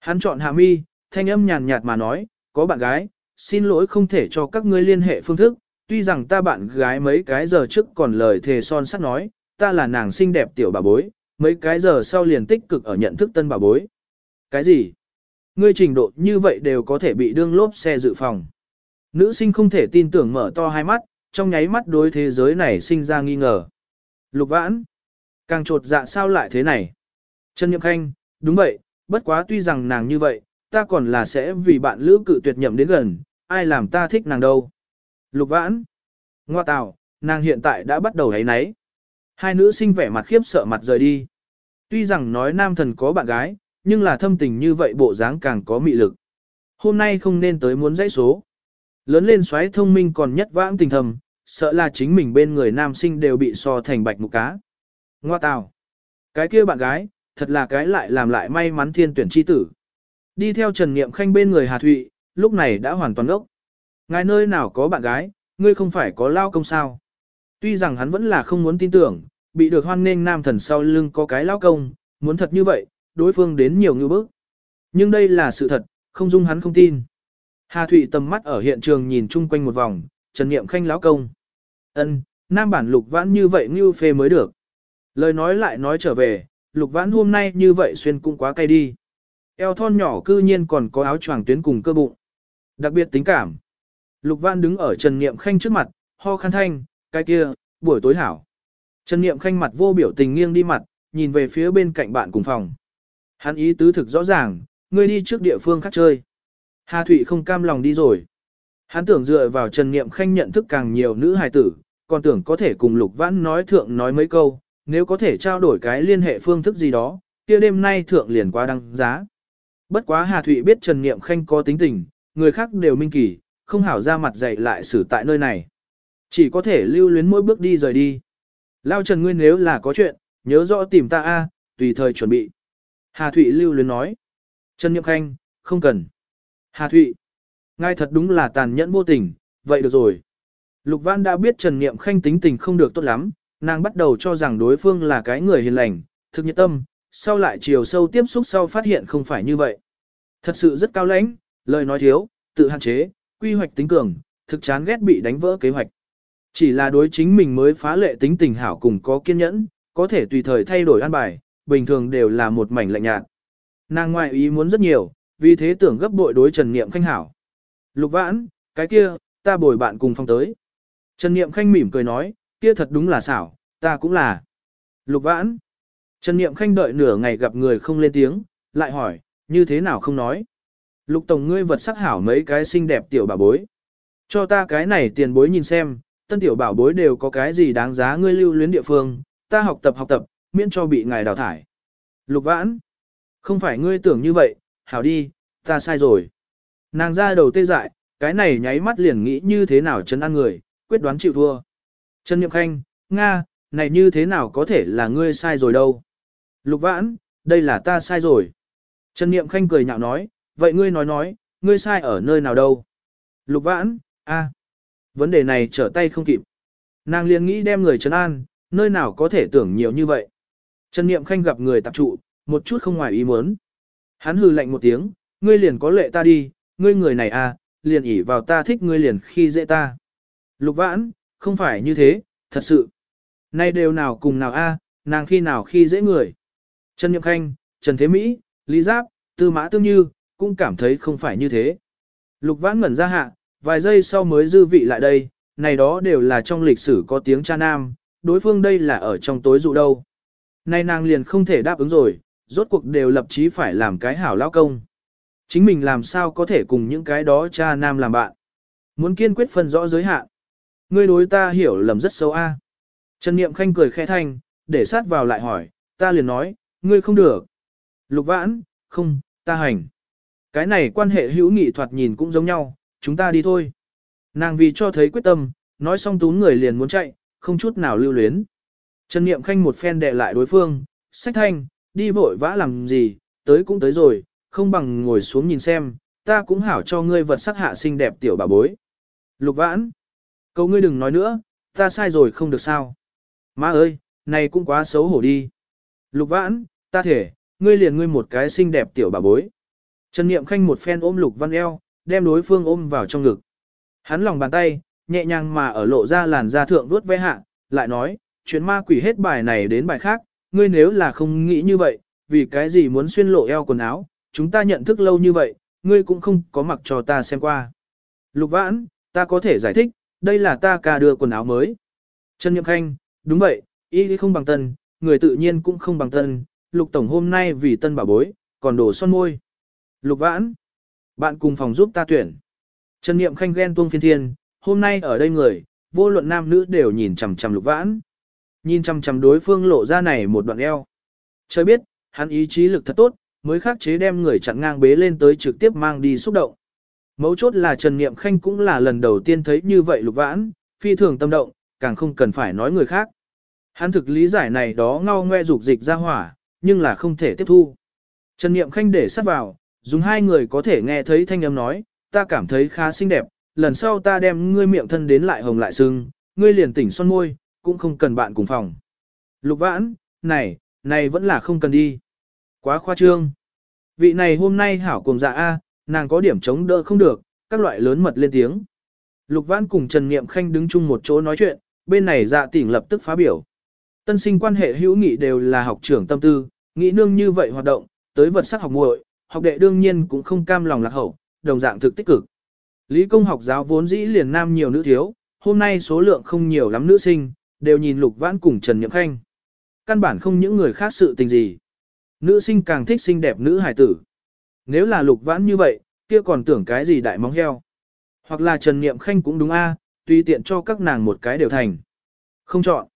Hắn chọn hạ mi, thanh âm nhàn nhạt mà nói, có bạn gái, xin lỗi không thể cho các ngươi liên hệ phương thức, tuy rằng ta bạn gái mấy cái giờ trước còn lời thề son sắt nói, ta là nàng xinh đẹp tiểu bà bối, mấy cái giờ sau liền tích cực ở nhận thức tân bà bối. Cái gì? Ngươi trình độ như vậy đều có thể bị đương lốp xe dự phòng. Nữ sinh không thể tin tưởng mở to hai mắt, trong nháy mắt đối thế giới này sinh ra nghi ngờ. Lục vãn. Càng trột dạ sao lại thế này? Trần Nhậm Khanh, đúng vậy, bất quá tuy rằng nàng như vậy, ta còn là sẽ vì bạn lữ cự tuyệt nhậm đến gần, ai làm ta thích nàng đâu. Lục vãn. Ngoa tào, nàng hiện tại đã bắt đầu ấy náy. Hai nữ sinh vẻ mặt khiếp sợ mặt rời đi. Tuy rằng nói nam thần có bạn gái, nhưng là thâm tình như vậy bộ dáng càng có mị lực. Hôm nay không nên tới muốn dãy số. Lớn lên xoáy thông minh còn nhất vãng tình thầm, sợ là chính mình bên người nam sinh đều bị so thành bạch mục cá. Ngoa tào. Cái kia bạn gái, thật là cái lại làm lại may mắn thiên tuyển chi tử. Đi theo Trần Niệm Khanh bên người Hà Thụy, lúc này đã hoàn toàn ốc. Ngài nơi nào có bạn gái, ngươi không phải có lao công sao. Tuy rằng hắn vẫn là không muốn tin tưởng, bị được hoan nghênh nam thần sau lưng có cái lao công, muốn thật như vậy, đối phương đến nhiều như bức. Nhưng đây là sự thật, không dung hắn không tin. Hà Thụy tầm mắt ở hiện trường nhìn chung quanh một vòng, Trần Niệm Khanh lão công. ân nam bản lục vãn như vậy như phê mới được. Lời nói lại nói trở về, lục vãn hôm nay như vậy xuyên cũng quá cay đi. Eo thon nhỏ cư nhiên còn có áo choàng tuyến cùng cơ bụng. Đặc biệt tính cảm. Lục vãn đứng ở Trần Niệm Khanh trước mặt, ho khăn thanh, cái kia, buổi tối hảo. Trần Niệm Khanh mặt vô biểu tình nghiêng đi mặt, nhìn về phía bên cạnh bạn cùng phòng. Hắn ý tứ thực rõ ràng, ngươi đi trước địa phương khác chơi. Hà Thụy không cam lòng đi rồi. Hắn tưởng dựa vào Trần Niệm Khanh nhận thức càng nhiều nữ hài tử, còn tưởng có thể cùng Lục Vãn nói thượng nói mấy câu, nếu có thể trao đổi cái liên hệ phương thức gì đó, kia đêm nay thượng liền quá đăng giá. Bất quá Hà Thụy biết Trần Niệm Khanh có tính tình, người khác đều minh kỳ, không hảo ra mặt dạy lại xử tại nơi này. Chỉ có thể lưu luyến mỗi bước đi rời đi. Lao Trần ngươi nếu là có chuyện, nhớ rõ tìm ta a, tùy thời chuẩn bị. Hà Thụy lưu luyến nói. Trần Niệm Khanh, không cần. Hà Thụy, ngay thật đúng là tàn nhẫn vô tình, vậy được rồi. Lục Văn đã biết Trần Niệm Khanh tính tình không được tốt lắm, nàng bắt đầu cho rằng đối phương là cái người hiền lành, thực nhiệt tâm, sau lại chiều sâu tiếp xúc sau phát hiện không phải như vậy. Thật sự rất cao lãnh, lời nói thiếu, tự hạn chế, quy hoạch tính cường, thực chán ghét bị đánh vỡ kế hoạch. Chỉ là đối chính mình mới phá lệ tính tình hảo cùng có kiên nhẫn, có thể tùy thời thay đổi an bài, bình thường đều là một mảnh lạnh nhạt. Nàng ngoại ý muốn rất nhiều, vì thế tưởng gấp bội đối Trần Niệm Khanh hảo. Lục vãn, cái kia, ta bồi bạn cùng phong tới. Trần Niệm Khanh mỉm cười nói, kia thật đúng là xảo, ta cũng là. Lục vãn. Trần Niệm Khanh đợi nửa ngày gặp người không lên tiếng, lại hỏi, như thế nào không nói. Lục Tổng ngươi vật sắc hảo mấy cái xinh đẹp tiểu bảo bối. Cho ta cái này tiền bối nhìn xem, tân tiểu bảo bối đều có cái gì đáng giá ngươi lưu luyến địa phương, ta học tập học tập, miễn cho bị ngài đào thải. Lục vãn. Không phải ngươi tưởng như vậy, hảo đi, ta sai rồi. Nàng ra đầu tê dại, cái này nháy mắt liền nghĩ như thế nào chấn an người, quyết đoán chịu thua. Trần Niệm Khanh, Nga, này như thế nào có thể là ngươi sai rồi đâu. Lục vãn, đây là ta sai rồi. Trần Niệm Khanh cười nhạo nói, vậy ngươi nói nói, ngươi sai ở nơi nào đâu. Lục vãn, a, vấn đề này trở tay không kịp. Nàng liền nghĩ đem người trấn an, nơi nào có thể tưởng nhiều như vậy. Trần Niệm Khanh gặp người tập trụ, một chút không ngoài ý muốn. Hắn hừ lạnh một tiếng, ngươi liền có lệ ta đi, ngươi người này à, liền ỉ vào ta thích ngươi liền khi dễ ta. Lục vãn, không phải như thế, thật sự. Nay đều nào cùng nào a, nàng khi nào khi dễ người. Trần Nhậm Khanh, Trần Thế Mỹ, Lý Giáp, Tư Mã Tương Như, cũng cảm thấy không phải như thế. Lục vãn ngẩn ra hạ, vài giây sau mới dư vị lại đây, này đó đều là trong lịch sử có tiếng cha nam, đối phương đây là ở trong tối dụ đâu. Nay nàng liền không thể đáp ứng rồi, rốt cuộc đều lập chí phải làm cái hảo lao công. Chính mình làm sao có thể cùng những cái đó cha nam làm bạn. Muốn kiên quyết phân rõ giới hạn. Ngươi đối ta hiểu lầm rất sâu a. Trần Niệm Khanh cười khẽ thanh, để sát vào lại hỏi, ta liền nói, ngươi không được. Lục vãn, không, ta hành. Cái này quan hệ hữu nghị thoạt nhìn cũng giống nhau, chúng ta đi thôi. Nàng vì cho thấy quyết tâm, nói xong tú người liền muốn chạy, không chút nào lưu luyến. Trần Niệm Khanh một phen đệ lại đối phương, sách thanh, đi vội vã làm gì, tới cũng tới rồi, không bằng ngồi xuống nhìn xem, ta cũng hảo cho ngươi vật sắc hạ xinh đẹp tiểu bà bối. Lục vãn, cầu ngươi đừng nói nữa, ta sai rồi không được sao. Má ơi, này cũng quá xấu hổ đi. Lục vãn, ta thể, ngươi liền ngươi một cái xinh đẹp tiểu bà bối. Trần Niệm Khanh một phen ôm Lục Văn eo, đem đối phương ôm vào trong ngực. Hắn lòng bàn tay, nhẹ nhàng mà ở lộ ra làn da thượng vuốt ve hạ, lại nói, chuyện ma quỷ hết bài này đến bài khác, ngươi nếu là không nghĩ như vậy, vì cái gì muốn xuyên lộ eo quần áo, chúng ta nhận thức lâu như vậy, ngươi cũng không có mặc cho ta xem qua. Lục vãn, ta có thể giải thích, đây là ta ca đưa quần áo mới. Trần Niệm Khanh, đúng vậy, y không bằng tân, người tự nhiên cũng không bằng tân, lục tổng hôm nay vì tân bảo bối, còn đổ son môi. Lục vãn, bạn cùng phòng giúp ta tuyển. Trần Niệm Khanh ghen tuông phiên thiên, hôm nay ở đây người, vô luận nam nữ đều nhìn chằm chằm lục vãn. Nhìn chằm chằm đối phương lộ ra này một đoạn eo. Trời biết, hắn ý chí lực thật tốt, mới khắc chế đem người chặn ngang bế lên tới trực tiếp mang đi xúc động. Mấu chốt là Trần Niệm Khanh cũng là lần đầu tiên thấy như vậy lục vãn, phi thường tâm động, càng không cần phải nói người khác. Hắn thực lý giải này đó ngao ngoe dục dịch ra hỏa, nhưng là không thể tiếp thu. Trần Niệm Khanh để sát vào, dùng hai người có thể nghe thấy thanh âm nói, ta cảm thấy khá xinh đẹp, lần sau ta đem ngươi miệng thân đến lại hồng lại sưng, ngươi liền tỉnh son môi, cũng không cần bạn cùng phòng. Lục vãn, này, này vẫn là không cần đi. Quá khoa trương. Vị này hôm nay hảo cùng dạ A, nàng có điểm chống đỡ không được, các loại lớn mật lên tiếng. Lục vãn cùng Trần Niệm Khanh đứng chung một chỗ nói chuyện, bên này dạ tỉnh lập tức phá biểu. Tân sinh quan hệ hữu nghị đều là học trưởng tâm tư, nghĩ nương như vậy hoạt động, tới vật sắc học muội, học đệ đương nhiên cũng không cam lòng lạc hậu, đồng dạng thực tích cực. Lý công học giáo vốn dĩ liền nam nhiều nữ thiếu, hôm nay số lượng không nhiều lắm nữ sinh, đều nhìn Lục Vãn cùng Trần Niệm Khanh. Căn bản không những người khác sự tình gì. Nữ sinh càng thích xinh đẹp nữ hài tử. Nếu là Lục Vãn như vậy, kia còn tưởng cái gì đại móng heo. Hoặc là Trần Niệm Khanh cũng đúng a, tùy tiện cho các nàng một cái đều thành. Không chọn.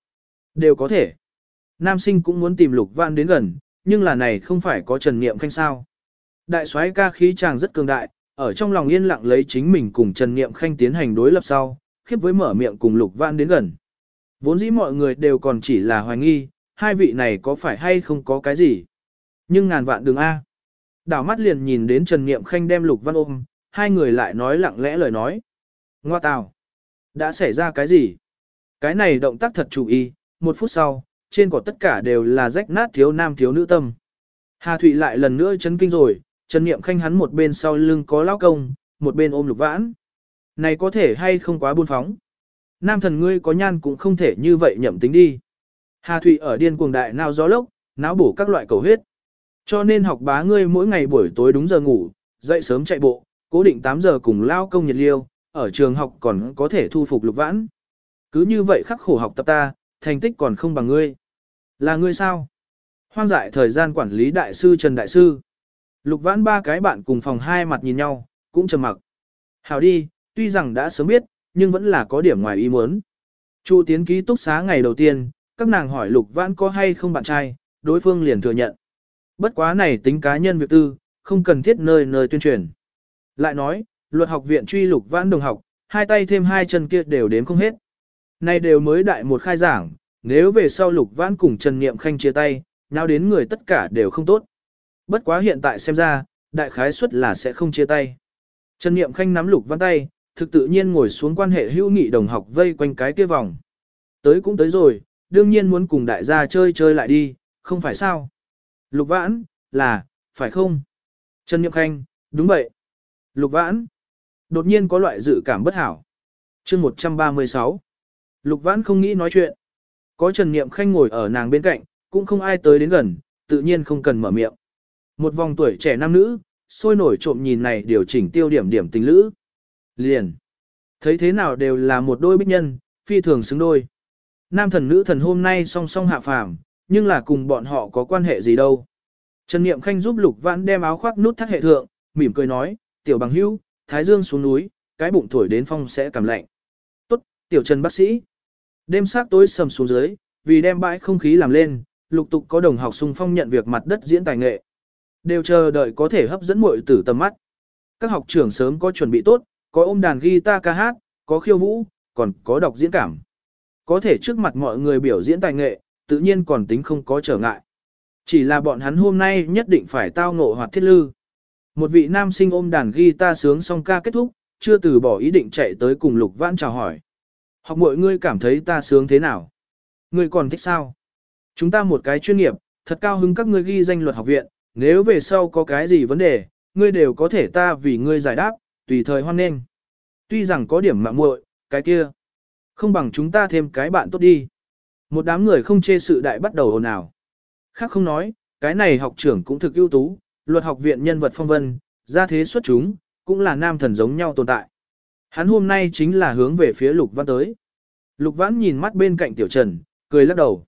Đều có thể. Nam sinh cũng muốn tìm Lục Vãn đến gần, nhưng là này không phải có Trần Niệm Khanh sao. Đại soái ca khí chàng rất cường đại, ở trong lòng yên lặng lấy chính mình cùng Trần Niệm Khanh tiến hành đối lập sau, khiếp với mở miệng cùng Lục Vãn đến gần. Vốn dĩ mọi người đều còn chỉ là hoài nghi, hai vị này có phải hay không có cái gì. Nhưng ngàn vạn đường A. Đảo mắt liền nhìn đến Trần Niệm Khanh đem Lục Văn ôm, hai người lại nói lặng lẽ lời nói. Ngoa tào. Đã xảy ra cái gì? Cái này động tác thật chủ ý, một phút sau, trên cỏ tất cả đều là rách nát thiếu nam thiếu nữ tâm. Hà Thụy lại lần nữa chấn kinh rồi, Trần Niệm Khanh hắn một bên sau lưng có lao công, một bên ôm lục vãn. Này có thể hay không quá buôn phóng. Nam thần ngươi có nhan cũng không thể như vậy nhậm tính đi. Hà Thụy ở điên cuồng đại nào gió lốc, náo bổ các loại cầu huyết. Cho nên học bá ngươi mỗi ngày buổi tối đúng giờ ngủ, dậy sớm chạy bộ, cố định 8 giờ cùng lao công nhiệt liêu, ở trường học còn có thể thu phục lục vãn. Cứ như vậy khắc khổ học tập ta, thành tích còn không bằng ngươi. Là ngươi sao? Hoang dại thời gian quản lý đại sư Trần Đại Sư. Lục vãn ba cái bạn cùng phòng hai mặt nhìn nhau, cũng trầm mặc. Hảo đi, tuy rằng đã sớm biết, nhưng vẫn là có điểm ngoài ý muốn. Chu tiến ký túc xá ngày đầu tiên, các nàng hỏi Lục Vãn có hay không bạn trai, đối phương liền thừa nhận. Bất quá này tính cá nhân việc tư, không cần thiết nơi nơi tuyên truyền. Lại nói, luật học viện truy Lục Vãn đồng học, hai tay thêm hai chân kia đều đếm không hết. Này đều mới đại một khai giảng, nếu về sau Lục Vãn cùng Trần Niệm Khanh chia tay, nhau đến người tất cả đều không tốt. Bất quá hiện tại xem ra, đại khái suất là sẽ không chia tay. Trần Niệm Khanh nắm Lục Vãn tay, thực tự nhiên ngồi xuống quan hệ hữu nghị đồng học vây quanh cái kia vòng. Tới cũng tới rồi, đương nhiên muốn cùng đại gia chơi chơi lại đi, không phải sao? Lục vãn, là, phải không? Trần niệm Khanh, đúng vậy. Lục vãn, đột nhiên có loại dự cảm bất hảo. chương 136. Lục vãn không nghĩ nói chuyện. Có Trần Niệm Khanh ngồi ở nàng bên cạnh, cũng không ai tới đến gần, tự nhiên không cần mở miệng. Một vòng tuổi trẻ nam nữ, sôi nổi trộm nhìn này điều chỉnh tiêu điểm điểm tình lữ. Liền. Thấy thế nào đều là một đôi bích nhân, phi thường xứng đôi. Nam thần nữ thần hôm nay song song hạ phàm, nhưng là cùng bọn họ có quan hệ gì đâu. Trần Niệm Khanh giúp Lục Vãn đem áo khoác nút thắt hệ thượng, mỉm cười nói, tiểu bằng hữu, thái dương xuống núi, cái bụng thổi đến phong sẽ cảm lạnh. Tốt, tiểu Trần bác sĩ. Đêm sát tối sầm xuống dưới, vì đem bãi không khí làm lên, lục tục có đồng học xung phong nhận việc mặt đất diễn tài nghệ. Đều chờ đợi có thể hấp dẫn muội tử tầm mắt. Các học trưởng sớm có chuẩn bị tốt, có ôm đàn guitar ca hát, có khiêu vũ, còn có đọc diễn cảm. Có thể trước mặt mọi người biểu diễn tài nghệ, tự nhiên còn tính không có trở ngại. Chỉ là bọn hắn hôm nay nhất định phải tao ngộ hoạt thiết lư. Một vị nam sinh ôm đàn guitar sướng xong ca kết thúc, chưa từ bỏ ý định chạy tới cùng Lục Vãn chào hỏi. Học mọi ngươi cảm thấy ta sướng thế nào? Ngươi còn thích sao? Chúng ta một cái chuyên nghiệp, thật cao hứng các ngươi ghi danh luật học viện, nếu về sau có cái gì vấn đề, ngươi đều có thể ta vì ngươi giải đáp, tùy thời hoan nghênh. Tuy rằng có điểm mạng muội, cái kia, không bằng chúng ta thêm cái bạn tốt đi. Một đám người không chê sự đại bắt đầu ồn ào. Khác không nói, cái này học trưởng cũng thực ưu tú, luật học viện nhân vật phong vân, ra thế xuất chúng, cũng là nam thần giống nhau tồn tại. Hắn hôm nay chính là hướng về phía Lục Văn tới. Lục vãn nhìn mắt bên cạnh Tiểu Trần, cười lắc đầu.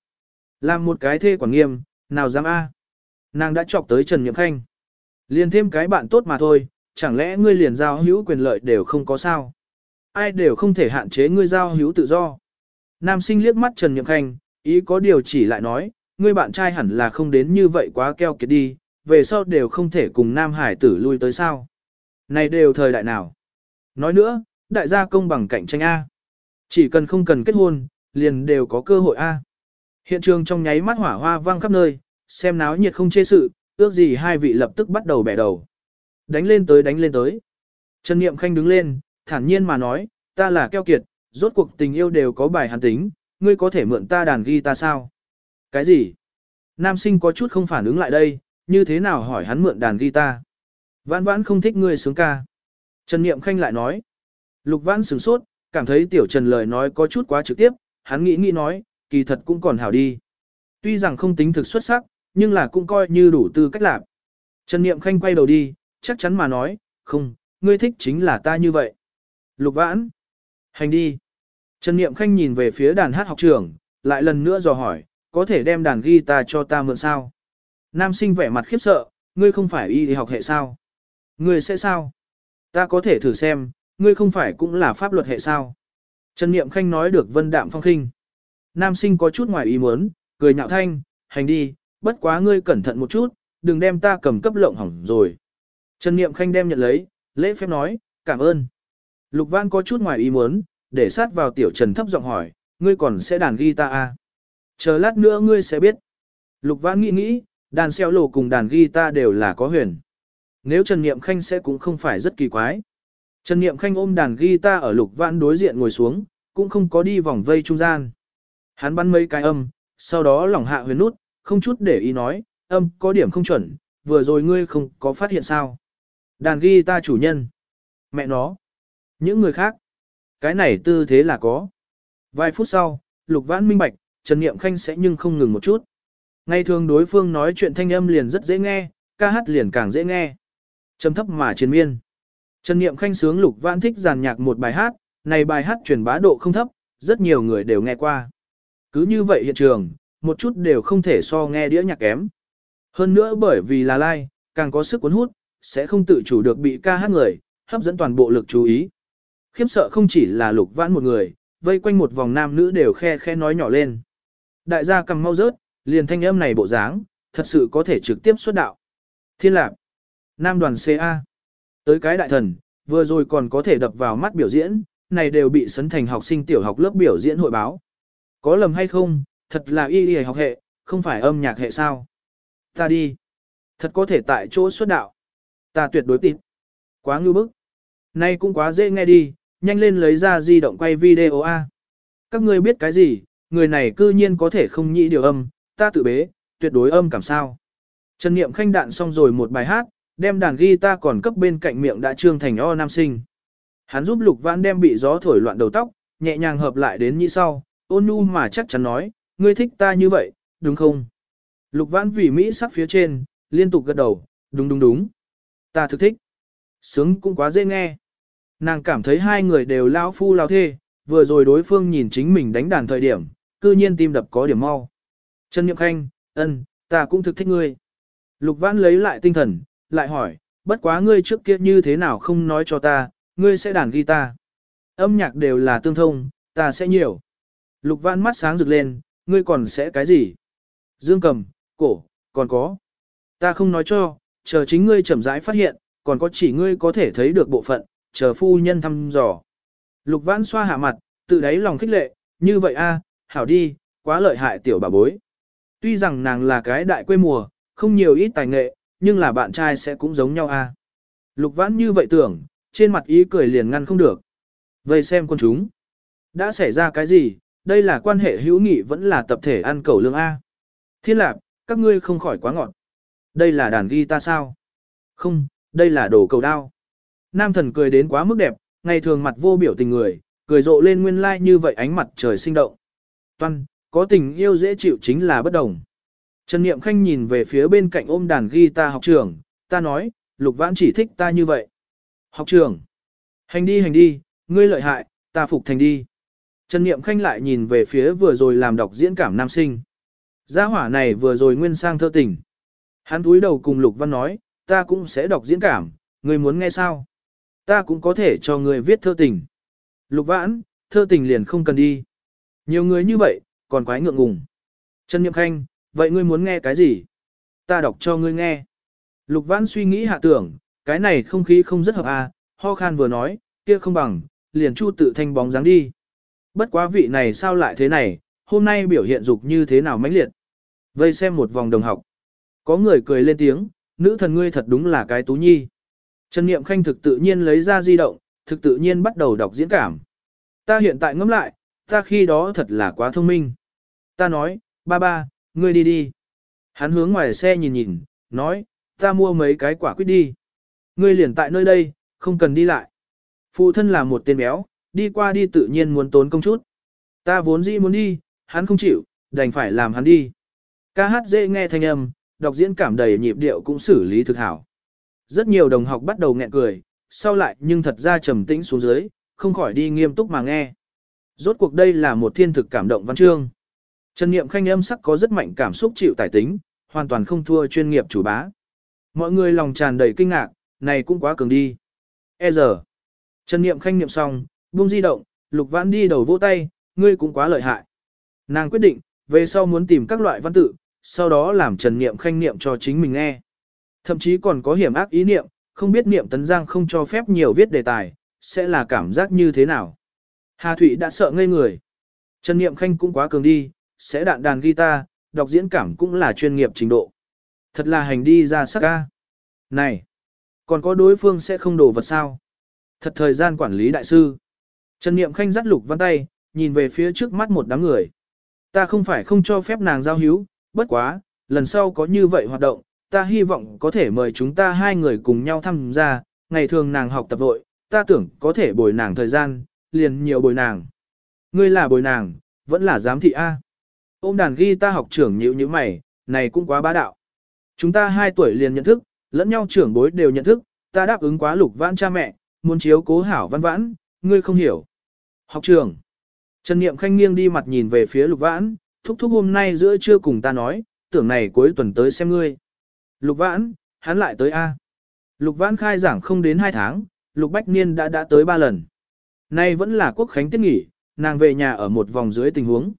Làm một cái thê quản nghiêm, nào dám a? Nàng đã chọc tới Trần Nhậm Khanh. Liền thêm cái bạn tốt mà thôi, chẳng lẽ ngươi liền giao hữu quyền lợi đều không có sao? Ai đều không thể hạn chế ngươi giao hữu tự do. Nam sinh liếc mắt Trần Nhậm Khanh, ý có điều chỉ lại nói, ngươi bạn trai hẳn là không đến như vậy quá keo kiệt đi, về sau đều không thể cùng Nam Hải tử lui tới sao. Này đều thời đại nào. Nói nữa, đại gia công bằng cạnh tranh A. Chỉ cần không cần kết hôn, liền đều có cơ hội A. Hiện trường trong nháy mắt hỏa hoa vang khắp nơi, xem náo nhiệt không chê sự, ước gì hai vị lập tức bắt đầu bẻ đầu. Đánh lên tới đánh lên tới. Trần Niệm Khanh đứng lên, thản nhiên mà nói, ta là keo kiệt, rốt cuộc tình yêu đều có bài hàn tính, ngươi có thể mượn ta đàn ghi ta sao? Cái gì? Nam sinh có chút không phản ứng lại đây, như thế nào hỏi hắn mượn đàn guitar? Vãn vãn không thích ngươi sướng ca. Trần Niệm Khanh lại nói. Lục vãn sửng sốt, cảm thấy tiểu Trần lời nói có chút quá trực tiếp, hắn nghĩ nghĩ nói, kỳ thật cũng còn hảo đi. Tuy rằng không tính thực xuất sắc, nhưng là cũng coi như đủ tư cách làm. Trần Niệm Khanh quay đầu đi, chắc chắn mà nói, không, ngươi thích chính là ta như vậy. Lục vãn. Hành đi. Trần Niệm Khanh nhìn về phía đàn hát học trưởng, lại lần nữa dò hỏi, có thể đem đàn guitar cho ta mượn sao? Nam sinh vẻ mặt khiếp sợ, ngươi không phải y học hệ sao? Ngươi sẽ sao? Ta có thể thử xem, ngươi không phải cũng là pháp luật hệ sao? Trần Niệm Khanh nói được vân đạm phong khinh. Nam sinh có chút ngoài ý muốn, cười nhạo thanh, hành đi, bất quá ngươi cẩn thận một chút, đừng đem ta cầm cấp lộng hỏng rồi. Trần Niệm Khanh đem nhận lấy, lễ phép nói, cảm ơn. Lục Văn có chút ngoài ý muốn, để sát vào tiểu Trần thấp giọng hỏi, ngươi còn sẽ đàn guitar à? Chờ lát nữa ngươi sẽ biết. Lục Văn nghĩ nghĩ, đàn xeo lồ cùng đàn guitar đều là có huyền. Nếu Trần Niệm Khanh sẽ cũng không phải rất kỳ quái. Trần Niệm Khanh ôm đàn guitar ở Lục Văn đối diện ngồi xuống, cũng không có đi vòng vây trung gian. Hắn bắn mấy cái âm, sau đó lỏng hạ huyền nút, không chút để ý nói, âm có điểm không chuẩn, vừa rồi ngươi không có phát hiện sao. Đàn ghi ta chủ nhân. Mẹ nó. Những người khác. Cái này tư thế là có. Vài phút sau, Lục Vãn minh bạch, Trần Niệm Khanh sẽ nhưng không ngừng một chút. Ngày thường đối phương nói chuyện thanh âm liền rất dễ nghe, ca hát liền càng dễ nghe. Trầm thấp mà chiến miên. Trần Niệm Khanh sướng Lục Vãn thích giàn nhạc một bài hát, này bài hát truyền bá độ không thấp, rất nhiều người đều nghe qua. Cứ như vậy hiện trường, một chút đều không thể so nghe đĩa nhạc kém. Hơn nữa bởi vì là lai càng có sức cuốn hút, sẽ không tự chủ được bị ca hát người, hấp dẫn toàn bộ lực chú ý. Khiếp sợ không chỉ là lục vãn một người, vây quanh một vòng nam nữ đều khe khe nói nhỏ lên. Đại gia cầm mau rớt, liền thanh âm này bộ dáng, thật sự có thể trực tiếp xuất đạo. Thiên lạc, nam đoàn CA, tới cái đại thần, vừa rồi còn có thể đập vào mắt biểu diễn, này đều bị sấn thành học sinh tiểu học lớp biểu diễn hội báo. Có lầm hay không, thật là y y học hệ, không phải âm nhạc hệ sao. Ta đi. Thật có thể tại chỗ xuất đạo. Ta tuyệt đối tin, Quá ngư bức. Nay cũng quá dễ nghe đi, nhanh lên lấy ra di động quay video A. Các ngươi biết cái gì, người này cư nhiên có thể không nhị điều âm, ta tự bế, tuyệt đối âm cảm sao. Trần Niệm khanh đạn xong rồi một bài hát, đem đàn guitar còn cấp bên cạnh miệng đã trương thành o nam sinh. Hắn giúp Lục Vãn đem bị gió thổi loạn đầu tóc, nhẹ nhàng hợp lại đến như sau, ôn nhu mà chắc chắn nói, ngươi thích ta như vậy, đúng không? Lục Vãn vì Mỹ sắc phía trên, liên tục gật đầu, đúng đúng đúng. Ta thực thích. Sướng cũng quá dễ nghe. Nàng cảm thấy hai người đều lao phu lao thê, vừa rồi đối phương nhìn chính mình đánh đàn thời điểm, cư nhiên tim đập có điểm mau. Trần Nhậm Khanh, ân, ta cũng thực thích ngươi. Lục Vãn lấy lại tinh thần, lại hỏi, bất quá ngươi trước kia như thế nào không nói cho ta, ngươi sẽ đàn guitar. Âm nhạc đều là tương thông, ta sẽ nhiều. Lục Vãn mắt sáng rực lên, ngươi còn sẽ cái gì? Dương cầm, cổ, còn có. Ta không nói cho, chờ chính ngươi chậm rãi phát hiện, còn có chỉ ngươi có thể thấy được bộ phận, chờ phu nhân thăm dò. Lục Vãn xoa hạ mặt, tự đáy lòng khích lệ, như vậy a, hảo đi, quá lợi hại tiểu bà bối. Tuy rằng nàng là cái đại quê mùa, không nhiều ít tài nghệ, nhưng là bạn trai sẽ cũng giống nhau a. Lục Vãn như vậy tưởng, trên mặt ý cười liền ngăn không được. Vậy xem con chúng. Đã xảy ra cái gì, đây là quan hệ hữu nghị vẫn là tập thể ăn cầu lương A. Thiên lạc, các ngươi không khỏi quá ngọn. Đây là đàn guitar sao? Không, đây là đồ cầu đao. Nam thần cười đến quá mức đẹp, ngày thường mặt vô biểu tình người, cười rộ lên nguyên lai like như vậy ánh mặt trời sinh động. Toan, có tình yêu dễ chịu chính là bất đồng. Trần Niệm Khanh nhìn về phía bên cạnh ôm đàn guitar học trường, ta nói, Lục Vãn chỉ thích ta như vậy. Học trường, hành đi hành đi, ngươi lợi hại, ta phục thành đi. Trần Niệm Khanh lại nhìn về phía vừa rồi làm đọc diễn cảm nam sinh. Gia hỏa này vừa rồi nguyên sang thơ tình. Hắn túi đầu cùng Lục Văn nói, ta cũng sẽ đọc diễn cảm, ngươi muốn nghe sao? Ta cũng có thể cho ngươi viết thơ tình. Lục Vãn, thơ tình liền không cần đi. Nhiều người như vậy, còn quái ngượng ngùng. Trần Niệm Khanh, vậy ngươi muốn nghe cái gì? Ta đọc cho ngươi nghe. Lục Vãn suy nghĩ hạ tưởng, cái này không khí không rất hợp à, ho khan vừa nói, kia không bằng, liền chu tự thanh bóng dáng đi. Bất quá vị này sao lại thế này, hôm nay biểu hiện dục như thế nào mãnh liệt. Vây xem một vòng đồng học. Có người cười lên tiếng, nữ thần ngươi thật đúng là cái tú nhi. Trần Niệm Khanh thực tự nhiên lấy ra di động, thực tự nhiên bắt đầu đọc diễn cảm. Ta hiện tại ngẫm lại, ta khi đó thật là quá thông minh. Ta nói, ba ba, ngươi đi đi. Hắn hướng ngoài xe nhìn nhìn, nói, ta mua mấy cái quả quyết đi. Ngươi liền tại nơi đây, không cần đi lại. Phụ thân là một tên béo, đi qua đi tự nhiên muốn tốn công chút. Ta vốn dĩ muốn đi, hắn không chịu, đành phải làm hắn đi. Ca hát dễ nghe thanh âm, đọc diễn cảm đầy nhịp điệu cũng xử lý thực hảo. Rất nhiều đồng học bắt đầu nghẹn cười, sau lại nhưng thật ra trầm tĩnh xuống dưới, không khỏi đi nghiêm túc mà nghe. Rốt cuộc đây là một thiên thực cảm động văn chương. Trần Niệm Khanh âm sắc có rất mạnh cảm xúc chịu tải tính, hoàn toàn không thua chuyên nghiệp chủ bá. Mọi người lòng tràn đầy kinh ngạc, này cũng quá cường đi. E giờ. Trần Niệm Khanh niệm xong, buông di động, Lục Vãn đi đầu vỗ tay, ngươi cũng quá lợi hại. Nàng quyết định, về sau muốn tìm các loại văn tự, sau đó làm Trần Niệm Khanh niệm cho chính mình nghe. Thậm chí còn có hiểm ác ý niệm, không biết niệm tấn giang không cho phép nhiều viết đề tài, sẽ là cảm giác như thế nào. Hà Thụy đã sợ ngây người. Trần Niệm Khanh cũng quá cường đi, sẽ đạn đàn guitar, đọc diễn cảm cũng là chuyên nghiệp trình độ. Thật là hành đi ra sắc ca. Này, còn có đối phương sẽ không đổ vật sao? Thật thời gian quản lý đại sư. Trần Niệm Khanh dắt lục văn tay, nhìn về phía trước mắt một đám người. Ta không phải không cho phép nàng giao hữu, bất quá, lần sau có như vậy hoạt động, ta hy vọng có thể mời chúng ta hai người cùng nhau tham gia, ngày thường nàng học tập vội, ta tưởng có thể bồi nàng thời gian, liền nhiều bồi nàng. Ngươi là bồi nàng, vẫn là giám thị A. Ôm đàn ghi ta học trưởng nhữ như mày, này cũng quá bá đạo. Chúng ta hai tuổi liền nhận thức, lẫn nhau trưởng bối đều nhận thức, ta đáp ứng quá lục vãn cha mẹ, muốn chiếu cố hảo văn vãn, ngươi không hiểu. Học trưởng. Trần Niệm Khanh nghiêng đi mặt nhìn về phía lục vãn, thúc thúc hôm nay giữa trưa cùng ta nói, tưởng này cuối tuần tới xem ngươi. Lục vãn, hắn lại tới A. Lục vãn khai giảng không đến 2 tháng, lục bách niên đã đã tới 3 lần. Nay vẫn là quốc khánh tiết nghỉ, nàng về nhà ở một vòng dưới tình huống.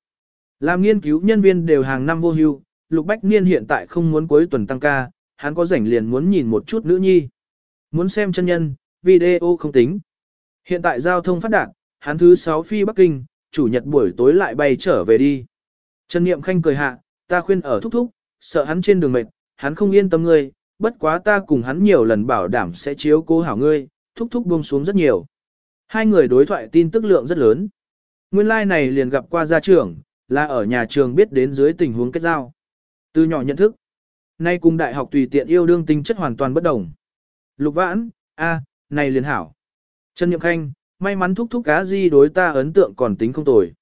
Làm nghiên cứu nhân viên đều hàng năm vô hưu, lục bách niên hiện tại không muốn cuối tuần tăng ca, hắn có rảnh liền muốn nhìn một chút nữ nhi. Muốn xem chân nhân, video không tính. Hiện tại giao thông phát đạt, hắn thứ 6 phi Bắc Kinh, chủ nhật buổi tối lại bay trở về đi. Trần Niệm Khanh cười hạ, ta khuyên ở thúc thúc, sợ hắn trên đường mệt, hắn không yên tâm ngươi, bất quá ta cùng hắn nhiều lần bảo đảm sẽ chiếu cố hảo ngươi, thúc thúc buông xuống rất nhiều. Hai người đối thoại tin tức lượng rất lớn. Nguyên lai like này liền gặp qua gia trưởng, là ở nhà trường biết đến dưới tình huống kết giao. Từ nhỏ nhận thức. Nay cùng đại học tùy tiện yêu đương tính chất hoàn toàn bất đồng. Lục vãn, a, này liền hảo. Trần Nhậm Khanh, may mắn thúc thúc cá di đối ta ấn tượng còn tính không tồi.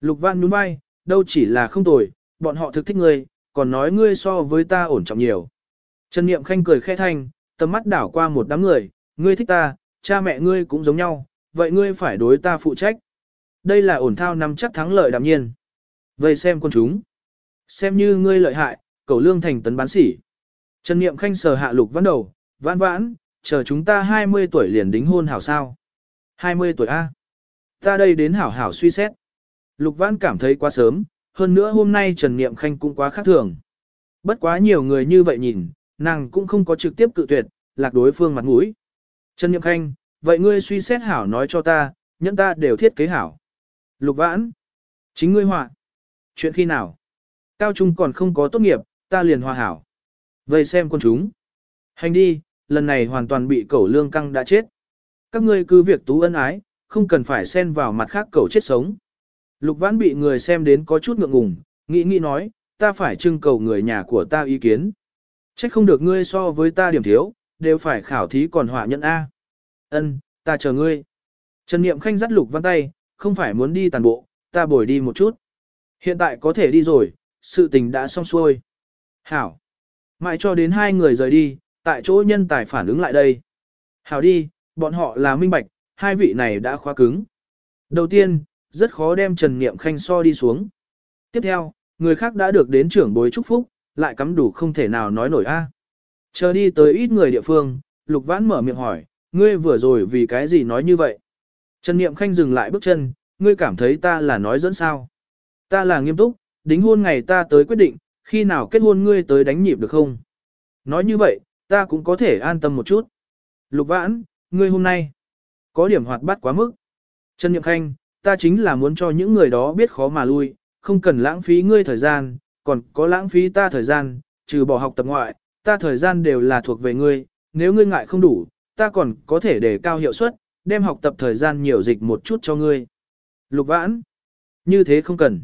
Lục Văn nhún vai, đâu chỉ là không tồi, bọn họ thực thích ngươi, còn nói ngươi so với ta ổn trọng nhiều. Trần Niệm Khanh cười khẽ thanh, tầm mắt đảo qua một đám người, ngươi thích ta, cha mẹ ngươi cũng giống nhau, vậy ngươi phải đối ta phụ trách. Đây là ổn thao nắm chắc thắng lợi đạm nhiên. Vậy xem con chúng. Xem như ngươi lợi hại, cầu lương thành tấn bán sỉ. Trần Niệm Khanh sờ hạ lục văn đầu, vãn vãn, chờ chúng ta 20 tuổi liền đính hôn hảo sao. 20 tuổi A. Ta đây đến hảo hảo suy xét. Lục vãn cảm thấy quá sớm, hơn nữa hôm nay Trần Niệm Khanh cũng quá khác thường. Bất quá nhiều người như vậy nhìn, nàng cũng không có trực tiếp cự tuyệt, lạc đối phương mặt mũi. Trần Niệm Khanh, vậy ngươi suy xét hảo nói cho ta, nhẫn ta đều thiết kế hảo. Lục vãn, chính ngươi họa. Chuyện khi nào? Cao trung còn không có tốt nghiệp, ta liền hòa hảo. Vậy xem con chúng. Hành đi, lần này hoàn toàn bị cẩu lương căng đã chết. Các ngươi cứ việc tú ân ái, không cần phải xen vào mặt khác cầu chết sống. Lục vãn bị người xem đến có chút ngượng ngùng, nghĩ nghĩ nói, ta phải trưng cầu người nhà của ta ý kiến. Trách không được ngươi so với ta điểm thiếu, đều phải khảo thí còn họa nhận A. Ân, ta chờ ngươi. Trần Niệm Khanh dắt lục văn tay, không phải muốn đi tàn bộ, ta bồi đi một chút. Hiện tại có thể đi rồi, sự tình đã xong xuôi. Hảo. Mãi cho đến hai người rời đi, tại chỗ nhân tài phản ứng lại đây. Hảo đi, bọn họ là minh bạch, hai vị này đã khóa cứng. Đầu tiên, rất khó đem Trần Niệm Khanh so đi xuống. Tiếp theo, người khác đã được đến trưởng bối chúc phúc, lại cắm đủ không thể nào nói nổi a. Chờ đi tới ít người địa phương, Lục Vãn mở miệng hỏi, ngươi vừa rồi vì cái gì nói như vậy? Trần Niệm Khanh dừng lại bước chân, ngươi cảm thấy ta là nói dẫn sao? Ta là nghiêm túc, đính hôn ngày ta tới quyết định, khi nào kết hôn ngươi tới đánh nhịp được không? Nói như vậy, ta cũng có thể an tâm một chút. Lục Vãn, ngươi hôm nay có điểm hoạt bát quá mức. Trần Niệm Khanh, ta chính là muốn cho những người đó biết khó mà lui, không cần lãng phí ngươi thời gian, còn có lãng phí ta thời gian, trừ bỏ học tập ngoại, ta thời gian đều là thuộc về ngươi, nếu ngươi ngại không đủ, ta còn có thể để cao hiệu suất, đem học tập thời gian nhiều dịch một chút cho ngươi. Lục vãn, như thế không cần.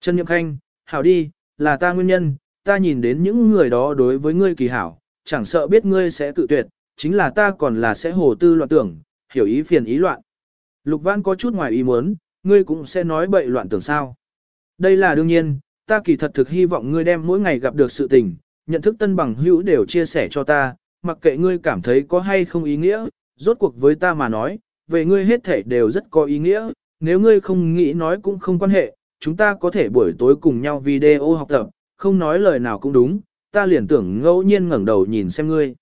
Trần Niệm Khanh, hảo đi, là ta nguyên nhân, ta nhìn đến những người đó đối với ngươi kỳ hảo, chẳng sợ biết ngươi sẽ tự tuyệt, chính là ta còn là sẽ hồ tư loạn tưởng, hiểu ý phiền ý loạn. Lục văn có chút ngoài ý muốn, ngươi cũng sẽ nói bậy loạn tưởng sao. Đây là đương nhiên, ta kỳ thật thực hy vọng ngươi đem mỗi ngày gặp được sự tình, nhận thức tân bằng hữu đều chia sẻ cho ta, mặc kệ ngươi cảm thấy có hay không ý nghĩa, rốt cuộc với ta mà nói, về ngươi hết thể đều rất có ý nghĩa, nếu ngươi không nghĩ nói cũng không quan hệ, chúng ta có thể buổi tối cùng nhau video học tập, không nói lời nào cũng đúng, ta liền tưởng ngẫu nhiên ngẩng đầu nhìn xem ngươi.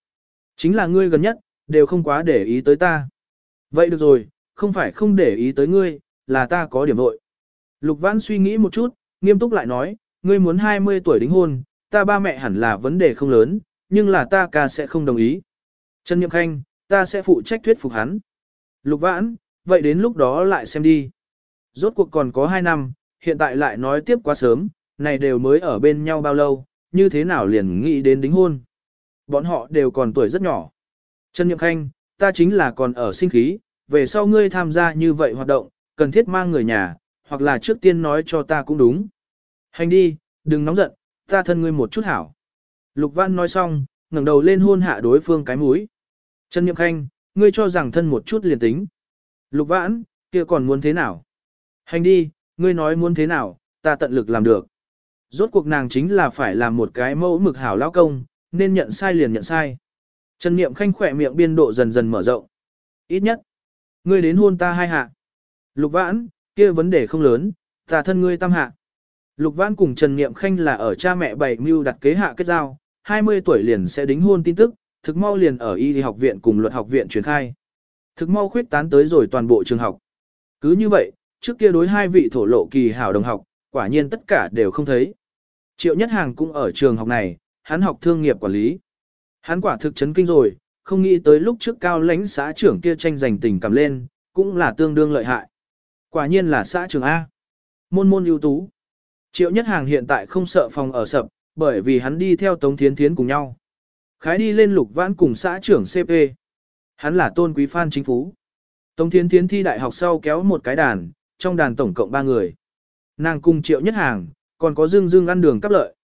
Chính là ngươi gần nhất, đều không quá để ý tới ta. Vậy được rồi, không phải không để ý tới ngươi, là ta có điểm vội. Lục Văn suy nghĩ một chút, nghiêm túc lại nói, ngươi muốn 20 tuổi đính hôn, ta ba mẹ hẳn là vấn đề không lớn, nhưng là ta ca sẽ không đồng ý. Trần Nhậm Khanh, ta sẽ phụ trách thuyết phục hắn. Lục Vãn, vậy đến lúc đó lại xem đi. Rốt cuộc còn có 2 năm, hiện tại lại nói tiếp quá sớm, này đều mới ở bên nhau bao lâu, như thế nào liền nghĩ đến đính hôn. Bọn họ đều còn tuổi rất nhỏ. Trần Nhậm Khanh, ta chính là còn ở sinh khí, về sau ngươi tham gia như vậy hoạt động, cần thiết mang người nhà, hoặc là trước tiên nói cho ta cũng đúng. Hành đi, đừng nóng giận, ta thân ngươi một chút hảo. Lục Văn nói xong, ngẩng đầu lên hôn hạ đối phương cái mũi. Trần Nhậm Khanh, ngươi cho rằng thân một chút liền tính. Lục Vãn, kia còn muốn thế nào? Hành đi, ngươi nói muốn thế nào, ta tận lực làm được. Rốt cuộc nàng chính là phải làm một cái mẫu mực hảo lão công, nên nhận sai liền nhận sai. Trần Niệm Khanh khỏe miệng biên độ dần dần mở rộng. Ít nhất, ngươi đến hôn ta hai hạ. Lục Vãn, kia vấn đề không lớn, ta thân ngươi tam hạ. Lục Vãn cùng Trần Niệm Khanh là ở cha mẹ bảy mưu đặt kế hạ kết giao, 20 tuổi liền sẽ đính hôn tin tức, thực mau liền ở y học viện cùng luật học viện truyền khai. Thực mau khuyết tán tới rồi toàn bộ trường học. Cứ như vậy, trước kia đối hai vị thổ lộ kỳ hảo đồng học, quả nhiên tất cả đều không thấy. Triệu Nhất Hàng cũng ở trường học này, hắn học thương nghiệp quản lý. Hắn quả thực chấn kinh rồi, không nghĩ tới lúc trước cao lãnh xã trưởng kia tranh giành tình cảm lên, cũng là tương đương lợi hại. Quả nhiên là xã trưởng A. Môn môn ưu tú. Triệu Nhất Hàng hiện tại không sợ phòng ở sập, bởi vì hắn đi theo Tống Thiến Thiến cùng nhau. Khái đi lên lục vãn cùng xã trưởng CP. Hắn là tôn quý phan chính phú. Tống Thiến Thiến thi đại học sau kéo một cái đàn, trong đàn tổng cộng 3 người. Nàng cùng Triệu Nhất Hàng, còn có Dương Dương ăn đường cấp lợi.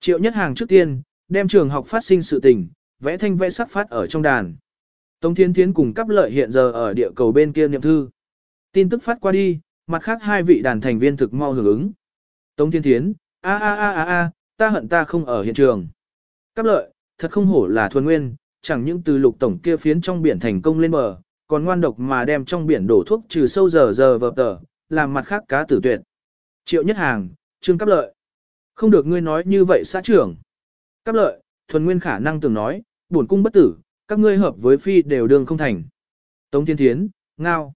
Triệu Nhất Hàng trước tiên, đem trường học phát sinh sự tình, vẽ thanh vẽ sắc phát ở trong đàn. Tống Thiên Thiến cùng cấp lợi hiện giờ ở địa cầu bên kia niệm thư. Tin tức phát qua đi, mặt khác hai vị đàn thành viên thực mau hưởng ứng. Tống Thiên Thiến, a a a a a, ta hận ta không ở hiện trường. Cấp lợi, thật không hổ là thuần nguyên, chẳng những từ lục tổng kia phiến trong biển thành công lên bờ, còn ngoan độc mà đem trong biển đổ thuốc trừ sâu giờ giờ vợp tờ, làm mặt khác cá tử tuyệt. Triệu nhất hàng, trương cấp lợi. Không được ngươi nói như vậy xã trưởng. Cáp lợi, thuần nguyên khả năng tưởng nói, bổn cung bất tử, các ngươi hợp với phi đều đường không thành. Tống thiên thiến, ngao.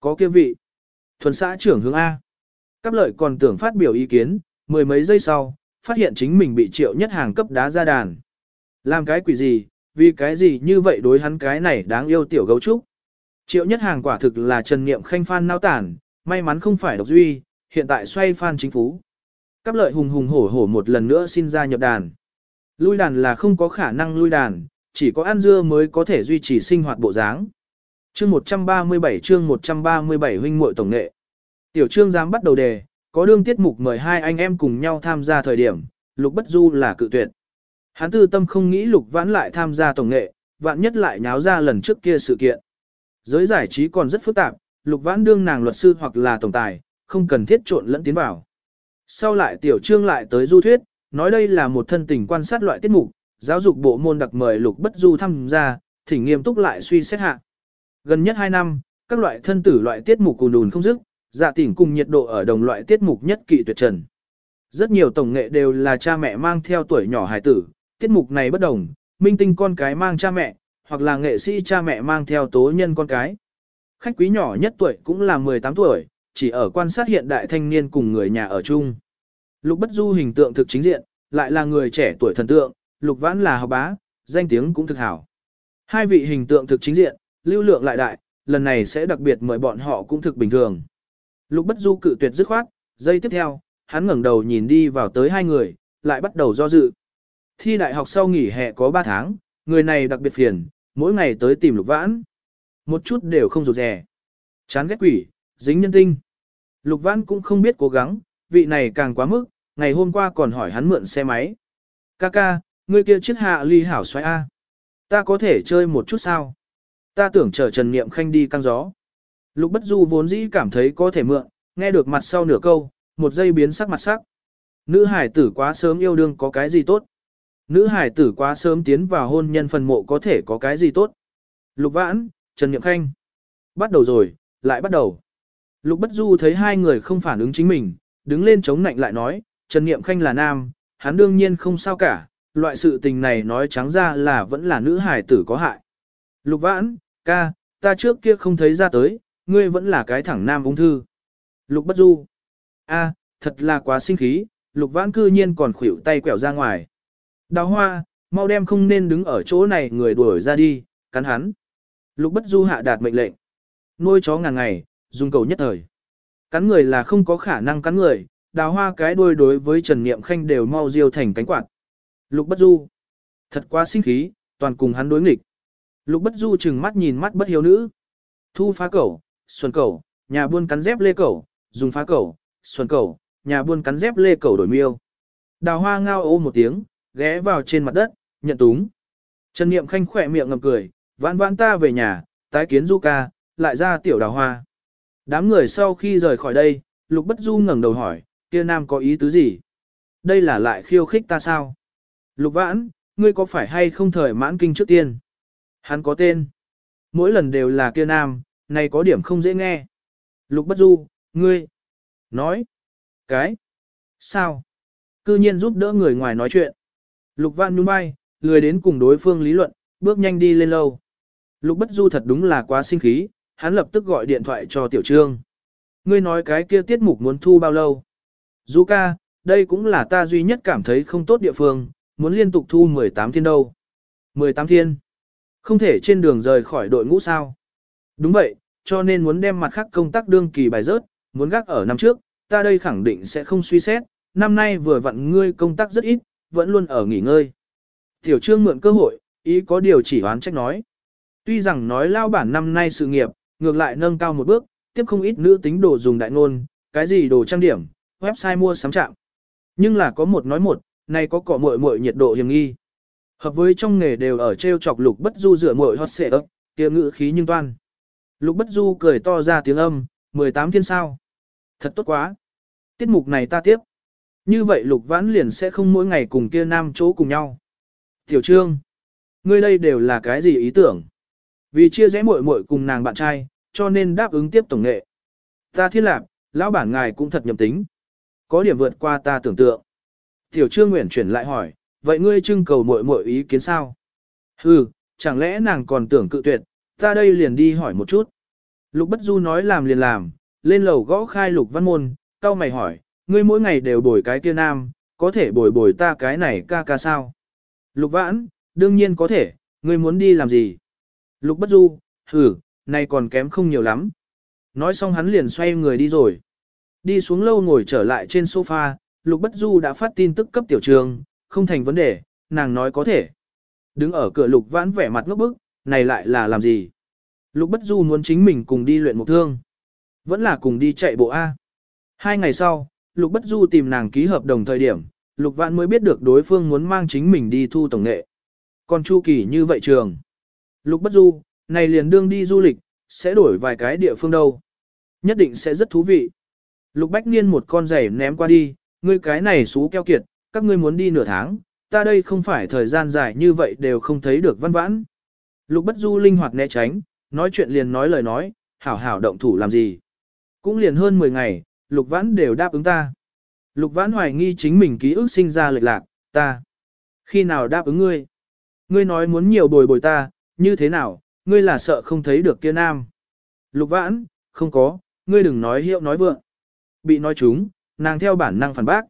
Có kia vị. Thuần xã trưởng hướng A. Cáp lợi còn tưởng phát biểu ý kiến, mười mấy giây sau, phát hiện chính mình bị triệu nhất hàng cấp đá ra đàn. Làm cái quỷ gì, vì cái gì như vậy đối hắn cái này đáng yêu tiểu gấu trúc. Triệu nhất hàng quả thực là trần niệm khanh phan nao tản, may mắn không phải độc duy, hiện tại xoay phan chính phú. Cáp lợi hùng hùng hổ hổ một lần nữa xin ra nhập đàn. Lui đàn là không có khả năng lui đàn, chỉ có ăn dưa mới có thể duy trì sinh hoạt bộ dáng. Chương 137 chương 137 huynh muội tổng nghệ. Tiểu trương dám bắt đầu đề, có đương tiết mục mời hai anh em cùng nhau tham gia thời điểm, Lục Bất Du là cự tuyệt. Hắn tư tâm không nghĩ Lục Vãn lại tham gia tổng nghệ, vạn nhất lại nháo ra lần trước kia sự kiện. Giới giải trí còn rất phức tạp, Lục Vãn đương nàng luật sư hoặc là tổng tài, không cần thiết trộn lẫn tiến vào. Sau lại tiểu trương lại tới du thuyết, nói đây là một thân tình quan sát loại tiết mục, giáo dục bộ môn đặc mời Lục Bất Du tham gia, thỉnh nghiêm túc lại suy xét hạ. Gần nhất 2 năm, các loại thân tử loại tiết mục cùn đùn không dứt, dạ tỉnh cùng nhiệt độ ở đồng loại tiết mục nhất kỵ tuyệt trần. Rất nhiều tổng nghệ đều là cha mẹ mang theo tuổi nhỏ hài tử, tiết mục này bất đồng, minh tinh con cái mang cha mẹ, hoặc là nghệ sĩ cha mẹ mang theo tố nhân con cái. Khách quý nhỏ nhất tuổi cũng là 18 tuổi, chỉ ở quan sát hiện đại thanh niên cùng người nhà ở chung. Lục Bất Du hình tượng thực chính diện, lại là người trẻ tuổi thần tượng, Lục Vãn là học bá, danh tiếng cũng thực hảo. Hai vị hình tượng thực chính diện, lưu lượng lại đại, lần này sẽ đặc biệt mời bọn họ cũng thực bình thường. Lục Bất Du cự tuyệt dứt khoát, giây tiếp theo, hắn ngẩng đầu nhìn đi vào tới hai người, lại bắt đầu do dự. Thi đại học sau nghỉ hè có 3 tháng, người này đặc biệt phiền, mỗi ngày tới tìm Lục Vãn. Một chút đều không rụt rè. Chán ghét quỷ, dính nhân tinh. Lục Vãn cũng không biết cố gắng, vị này càng quá mức, ngày hôm qua còn hỏi hắn mượn xe máy. Kaka, người kia chiếc hạ ly hảo xoay A. Ta có thể chơi một chút sao? Ta tưởng chờ Trần Niệm Khanh đi căng gió. Lục Bất Du vốn dĩ cảm thấy có thể mượn, nghe được mặt sau nửa câu, một giây biến sắc mặt sắc. Nữ hải tử quá sớm yêu đương có cái gì tốt? Nữ hải tử quá sớm tiến vào hôn nhân phần mộ có thể có cái gì tốt? Lục Vãn, Trần Niệm Khanh. Bắt đầu rồi, lại bắt đầu. Lục Bất Du thấy hai người không phản ứng chính mình, đứng lên chống nạnh lại nói, Trần Niệm Khanh là nam, hắn đương nhiên không sao cả, loại sự tình này nói trắng ra là vẫn là nữ hài tử có hại. Lục vãn, ca, ta trước kia không thấy ra tới, ngươi vẫn là cái thẳng nam ung thư. Lục bất du. a, thật là quá sinh khí, lục vãn cư nhiên còn khuỷu tay quẹo ra ngoài. Đào hoa, mau đem không nên đứng ở chỗ này người đuổi ra đi, cắn hắn. Lục bất du hạ đạt mệnh lệnh. Nuôi chó ngàn ngày, dùng cầu nhất thời. Cắn người là không có khả năng cắn người, đào hoa cái đuôi đối với Trần Niệm Khanh đều mau diêu thành cánh quạt. Lục bất du. Thật quá sinh khí, toàn cùng hắn đối nghịch. Lục bất du chừng mắt nhìn mắt bất hiếu nữ. Thu phá cẩu, xuân cẩu, nhà buôn cắn dép lê cẩu, dùng phá cẩu, xuân cẩu, nhà buôn cắn dép lê cẩu đổi miêu. Đào hoa ngao ô một tiếng, ghé vào trên mặt đất, nhận túng. Trần Niệm Khanh khỏe miệng ngầm cười, vãn vãn ta về nhà, tái kiến du ca, lại ra tiểu đào hoa. Đám người sau khi rời khỏi đây, Lục Bất Du ngẩng đầu hỏi, kia nam có ý tứ gì? Đây là lại khiêu khích ta sao? Lục vãn, ngươi có phải hay không thời mãn kinh trước tiên? Hắn có tên. Mỗi lần đều là kia nam, này có điểm không dễ nghe. Lục Bất Du, ngươi. Nói. Cái. Sao? Cư nhiên giúp đỡ người ngoài nói chuyện. Lục vãn nhún vai, lười đến cùng đối phương lý luận, bước nhanh đi lên lâu. Lục Bất Du thật đúng là quá sinh khí, hắn lập tức gọi điện thoại cho Tiểu Trương. Ngươi nói cái kia tiết mục muốn thu bao lâu? Du ca, đây cũng là ta duy nhất cảm thấy không tốt địa phương, muốn liên tục thu 18 thiên đâu. 18 thiên? Không thể trên đường rời khỏi đội ngũ sao? Đúng vậy, cho nên muốn đem mặt khác công tác đương kỳ bài rớt, muốn gác ở năm trước, ta đây khẳng định sẽ không suy xét, năm nay vừa vặn ngươi công tác rất ít, vẫn luôn ở nghỉ ngơi. Tiểu trương mượn cơ hội, ý có điều chỉ hoán trách nói. Tuy rằng nói lao bản năm nay sự nghiệp, ngược lại nâng cao một bước, tiếp không ít nữ tính đồ dùng đại ngôn, cái gì đồ trang điểm, website mua sắm trạm. Nhưng là có một nói một, này có cỏ muội muội nhiệt độ hiểm nghi. Hợp với trong nghề đều ở treo chọc lục bất du rửa muội hot xệ ấp, kia ngữ khí nhưng toan. Lục bất du cười to ra tiếng âm, 18 thiên sao. Thật tốt quá. Tiết mục này ta tiếp. Như vậy lục vãn liền sẽ không mỗi ngày cùng kia nam chỗ cùng nhau. Tiểu trương, ngươi đây đều là cái gì ý tưởng? Vì chia rẽ muội muội cùng nàng bạn trai, cho nên đáp ứng tiếp tổng nghệ. Ta thiên lạc, lão bản ngài cũng thật nhầm tính. Có điểm vượt qua ta tưởng tượng. Tiểu Trương Nguyễn chuyển lại hỏi, vậy ngươi trưng cầu muội muội ý kiến sao? Hừ, chẳng lẽ nàng còn tưởng cự tuyệt, ta đây liền đi hỏi một chút. Lục Bất Du nói làm liền làm, lên lầu gõ khai Lục Văn Môn, cao mày hỏi, ngươi mỗi ngày đều bồi cái kia nam, có thể bồi bồi ta cái này ca ca sao? Lục Vãn, đương nhiên có thể, ngươi muốn đi làm gì? Lục bất du, hử, này còn kém không nhiều lắm. Nói xong hắn liền xoay người đi rồi. Đi xuống lâu ngồi trở lại trên sofa, Lục Bất Du đã phát tin tức cấp tiểu trường, không thành vấn đề, nàng nói có thể. Đứng ở cửa Lục Vãn vẻ mặt ngốc bức, này lại là làm gì? Lục Bất Du muốn chính mình cùng đi luyện một thương. Vẫn là cùng đi chạy bộ A. Hai ngày sau, Lục Bất Du tìm nàng ký hợp đồng thời điểm, Lục Vãn mới biết được đối phương muốn mang chính mình đi thu tổng nghệ. Còn Chu Kỳ như vậy trường. Lục bất du, này liền đương đi du lịch, sẽ đổi vài cái địa phương đâu. Nhất định sẽ rất thú vị. Lục bách niên một con giày ném qua đi, ngươi cái này xú keo kiệt, các ngươi muốn đi nửa tháng, ta đây không phải thời gian dài như vậy đều không thấy được văn vãn. Lục bất du linh hoạt né tránh, nói chuyện liền nói lời nói, hảo hảo động thủ làm gì. Cũng liền hơn 10 ngày, lục vãn đều đáp ứng ta. Lục vãn hoài nghi chính mình ký ức sinh ra lệch lạc, ta. Khi nào đáp ứng ngươi? Ngươi nói muốn nhiều bồi bồi ta, như thế nào, ngươi là sợ không thấy được kia nam. Lục vãn, không có, ngươi đừng nói hiệu nói vượng. Bị nói chúng, nàng theo bản năng phản bác.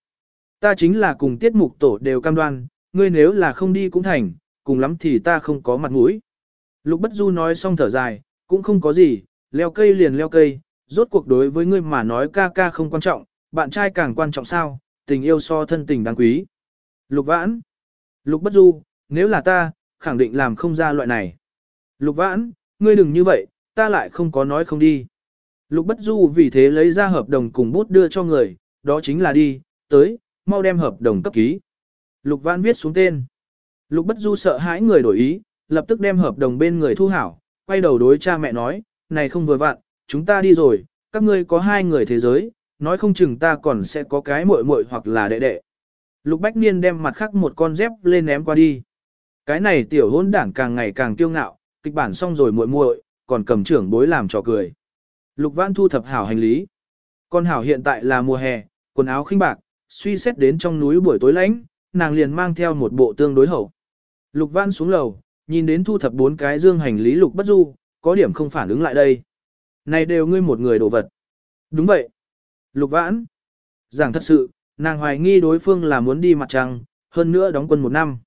Ta chính là cùng tiết mục tổ đều cam đoan, ngươi nếu là không đi cũng thành, cùng lắm thì ta không có mặt mũi. Lục bất du nói xong thở dài, cũng không có gì, leo cây liền leo cây, rốt cuộc đối với ngươi mà nói ca ca không quan trọng, bạn trai càng quan trọng sao, tình yêu so thân tình đáng quý. Lục vãn, lục bất du, nếu là ta, khẳng định làm không ra loại này. Lục vãn, ngươi đừng như vậy, ta lại không có nói không đi. Lục bất du vì thế lấy ra hợp đồng cùng bút đưa cho người, đó chính là đi, tới, mau đem hợp đồng cấp ký. Lục vãn viết xuống tên. Lục bất du sợ hãi người đổi ý, lập tức đem hợp đồng bên người thu hảo, quay đầu đối cha mẹ nói, này không vừa vặn, chúng ta đi rồi, các ngươi có hai người thế giới, nói không chừng ta còn sẽ có cái muội muội hoặc là đệ đệ. Lục Bách Niên đem mặt khắc một con dép lên ném qua đi. Cái này tiểu hôn đảng càng ngày càng kiêu ngạo, kịch bản xong rồi muội muội, còn cầm trưởng bối làm trò cười. Lục Vãn thu thập hảo hành lý. Con hảo hiện tại là mùa hè, quần áo khinh bạc, suy xét đến trong núi buổi tối lạnh, nàng liền mang theo một bộ tương đối hậu. Lục Văn xuống lầu, nhìn đến thu thập bốn cái dương hành lý Lục Bất Du, có điểm không phản ứng lại đây. Này đều ngươi một người đồ vật. Đúng vậy. Lục Vãn. Giảng thật sự, nàng hoài nghi đối phương là muốn đi mặt trăng, hơn nữa đóng quân một năm.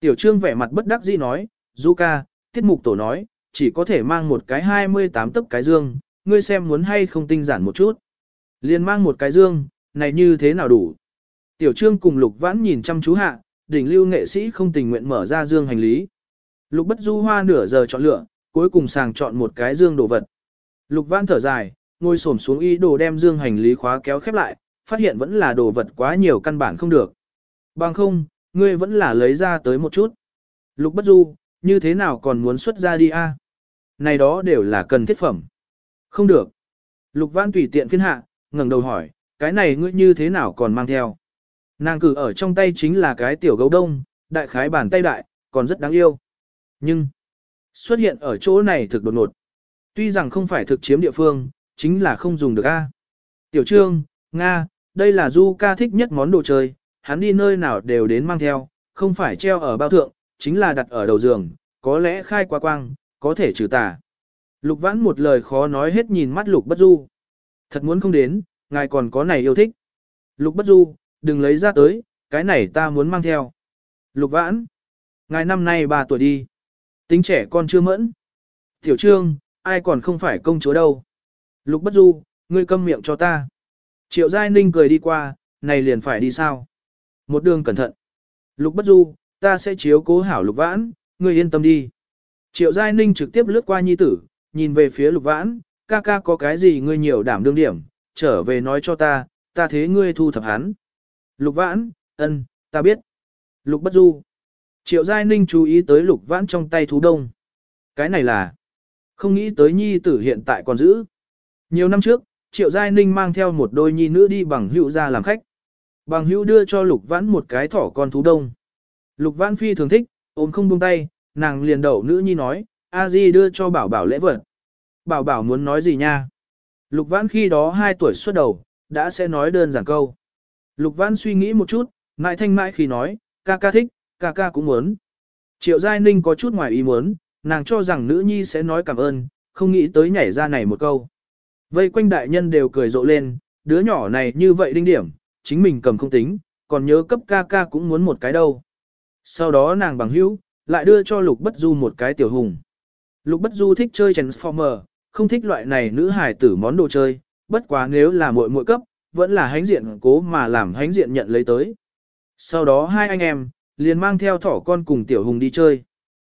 Tiểu Trương vẻ mặt bất đắc dĩ nói, Du ca, tiết mục tổ nói, chỉ có thể mang một cái 28 tấc cái dương, ngươi xem muốn hay không tinh giản một chút. Liền mang một cái dương, này như thế nào đủ. Tiểu Trương cùng Lục Vãn nhìn chăm chú hạ, đỉnh lưu nghệ sĩ không tình nguyện mở ra dương hành lý. Lục Bất Du hoa nửa giờ chọn lựa, cuối cùng sàng chọn một cái dương đồ vật. Lục Vãn thở dài, ngồi xổm xuống ý đồ đem dương hành lý khóa kéo khép lại, phát hiện vẫn là đồ vật quá nhiều căn bản không được. Bằng không, ngươi vẫn là lấy ra tới một chút. Lục Bất Du, như thế nào còn muốn xuất ra đi a? Này đó đều là cần thiết phẩm. Không được. Lục Văn tùy tiện phiên hạ, ngẩng đầu hỏi, cái này ngươi như thế nào còn mang theo? Nàng cử ở trong tay chính là cái tiểu gấu đông, đại khái bàn tay đại, còn rất đáng yêu. Nhưng, xuất hiện ở chỗ này thực đột ngột. Tuy rằng không phải thực chiếm địa phương, chính là không dùng được a. Tiểu Trương, Nga, đây là Du ca thích nhất món đồ chơi, hắn đi nơi nào đều đến mang theo, không phải treo ở bao thượng, chính là đặt ở đầu giường, có lẽ khai quá quang, có thể trừ tà. Lục vãn một lời khó nói hết nhìn mắt lục bất du. Thật muốn không đến, ngài còn có này yêu thích. Lục bất du, đừng lấy ra tới, cái này ta muốn mang theo. Lục vãn, ngài năm nay 3 tuổi đi. Tính trẻ con chưa mẫn. Tiểu trương, ai còn không phải công chúa đâu. Lục bất du, ngươi câm miệng cho ta. Triệu Giai Ninh cười đi qua, này liền phải đi sao? Một đường cẩn thận. Lục bất du, ta sẽ chiếu cố hảo lục vãn, ngươi yên tâm đi. Triệu Giai Ninh trực tiếp lướt qua nhi tử, nhìn về phía lục vãn, ca ca có cái gì ngươi nhiều đảm đương điểm, trở về nói cho ta, ta thế ngươi thu thập hắn. Lục vãn, ân, ta biết. Lục bất du. Triệu Giai Ninh chú ý tới lục vãn trong tay thú đông. Cái này là, không nghĩ tới nhi tử hiện tại còn giữ. Nhiều năm trước, Triệu Giai Ninh mang theo một đôi nhi nữ đi bằng hữu ra làm khách. Bằng hữu đưa cho lục vãn một cái thỏ con thú đông. Lục vãn phi thường thích, ôm không buông tay, nàng liền đậu nữ nhi nói, a di đưa cho bảo bảo lễ vật. Bảo bảo muốn nói gì nha? Lục vãn khi đó 2 tuổi xuất đầu, đã sẽ nói đơn giản câu. Lục vãn suy nghĩ một chút, mãi thanh mãi khi nói, ca ca thích, ca ca cũng muốn. Triệu Giai Ninh có chút ngoài ý muốn, nàng cho rằng nữ nhi sẽ nói cảm ơn, không nghĩ tới nhảy ra này một câu. Vây quanh đại nhân đều cười rộ lên, đứa nhỏ này như vậy đinh điểm, chính mình cầm không tính, còn nhớ cấp ca ca cũng muốn một cái đâu. Sau đó nàng bằng hữu, lại đưa cho Lục Bất Du một cái tiểu hùng. Lục Bất Du thích chơi Transformer, không thích loại này nữ hài tử món đồ chơi, bất quá nếu là muội muội cấp, vẫn là hánh diện cố mà làm hánh diện nhận lấy tới. Sau đó hai anh em, liền mang theo thỏ con cùng tiểu hùng đi chơi.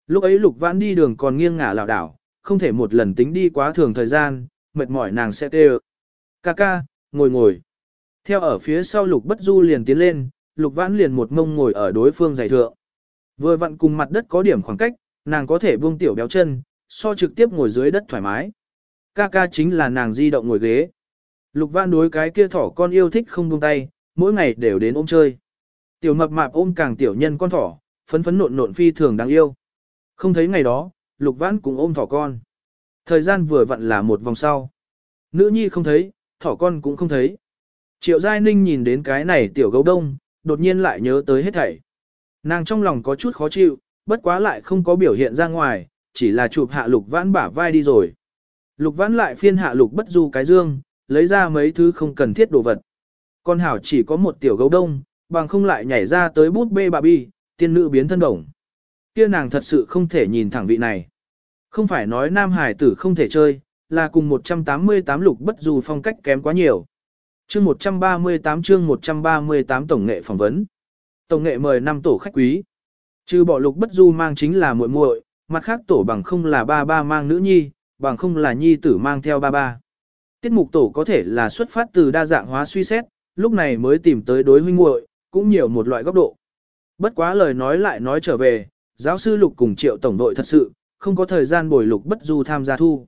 Lúc ấy Lục Vãn đi đường còn nghiêng ngả lảo đảo, không thể một lần tính đi quá thường thời gian, mệt mỏi nàng sẽ tê Ca ca, ngồi ngồi. Theo ở phía sau Lục Bất Du liền tiến lên, Lục Vãn liền một ngông ngồi ở đối phương giày thượng. Vừa vặn cùng mặt đất có điểm khoảng cách, nàng có thể buông tiểu béo chân, so trực tiếp ngồi dưới đất thoải mái. Ca ca chính là nàng di động ngồi ghế. Lục Vãn đối cái kia thỏ con yêu thích không buông tay, mỗi ngày đều đến ôm chơi. Tiểu mập mạp ôm càng tiểu nhân con thỏ, phấn phấn nộn nộn phi thường đáng yêu. Không thấy ngày đó, Lục Vãn cũng ôm thỏ con. Thời gian vừa vặn là một vòng sau. Nữ nhi không thấy, thỏ con cũng không thấy. Triệu Giai Ninh nhìn đến cái này tiểu gấu đông, đột nhiên lại nhớ tới hết thảy. Nàng trong lòng có chút khó chịu, bất quá lại không có biểu hiện ra ngoài, chỉ là chụp hạ lục vãn bả vai đi rồi. Lục vãn lại phiên hạ lục bất du cái dương, lấy ra mấy thứ không cần thiết đồ vật. Con hảo chỉ có một tiểu gấu đông, bằng không lại nhảy ra tới bút bê bà bi, tiên nữ biến thân đồng. Kia nàng thật sự không thể nhìn thẳng vị này. Không phải nói nam hải tử không thể chơi, là cùng 188 lục bất du phong cách kém quá nhiều. Chương 138 chương 138 tổng nghệ phỏng vấn. Tổng nghệ mời năm tổ khách quý. Trừ bỏ lục bất du mang chính là muội muội, mặt khác tổ bằng không là ba ba mang nữ nhi, bằng không là nhi tử mang theo ba ba. Tiết mục tổ có thể là xuất phát từ đa dạng hóa suy xét, lúc này mới tìm tới đối huynh muội, cũng nhiều một loại góc độ. Bất quá lời nói lại nói trở về, giáo sư lục cùng triệu tổng đội thật sự, không có thời gian bồi lục bất du tham gia thu.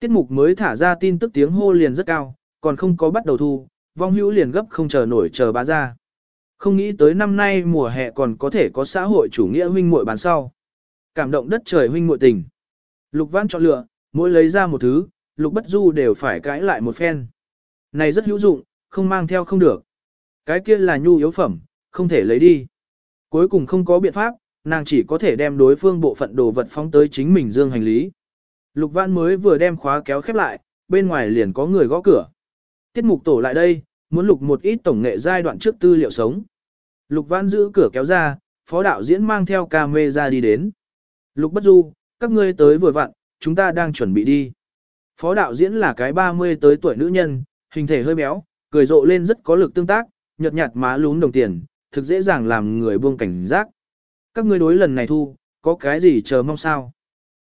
Tiết mục mới thả ra tin tức tiếng hô liền rất cao, còn không có bắt đầu thu, vong hữu liền gấp không chờ nổi chờ bá ra. Không nghĩ tới năm nay mùa hè còn có thể có xã hội chủ nghĩa huynh muội bán sau. Cảm động đất trời huynh muội tình. Lục Văn chọn lựa, mỗi lấy ra một thứ, Lục Bất Du đều phải cãi lại một phen. Này rất hữu dụng, không mang theo không được. Cái kia là nhu yếu phẩm, không thể lấy đi. Cuối cùng không có biện pháp, nàng chỉ có thể đem đối phương bộ phận đồ vật phóng tới chính mình dương hành lý. Lục Văn mới vừa đem khóa kéo khép lại, bên ngoài liền có người gõ cửa. Tiết mục tổ lại đây, muốn lục một ít tổng nghệ giai đoạn trước tư liệu sống. Lục Văn giữ cửa kéo ra, phó đạo diễn mang theo ca mê ra đi đến. Lục Bất Du, các ngươi tới vừa vặn, chúng ta đang chuẩn bị đi. Phó đạo diễn là cái 30 tới tuổi nữ nhân, hình thể hơi béo, cười rộ lên rất có lực tương tác, nhợt nhạt má lún đồng tiền, thực dễ dàng làm người buông cảnh giác. Các ngươi đối lần này thu, có cái gì chờ mong sao?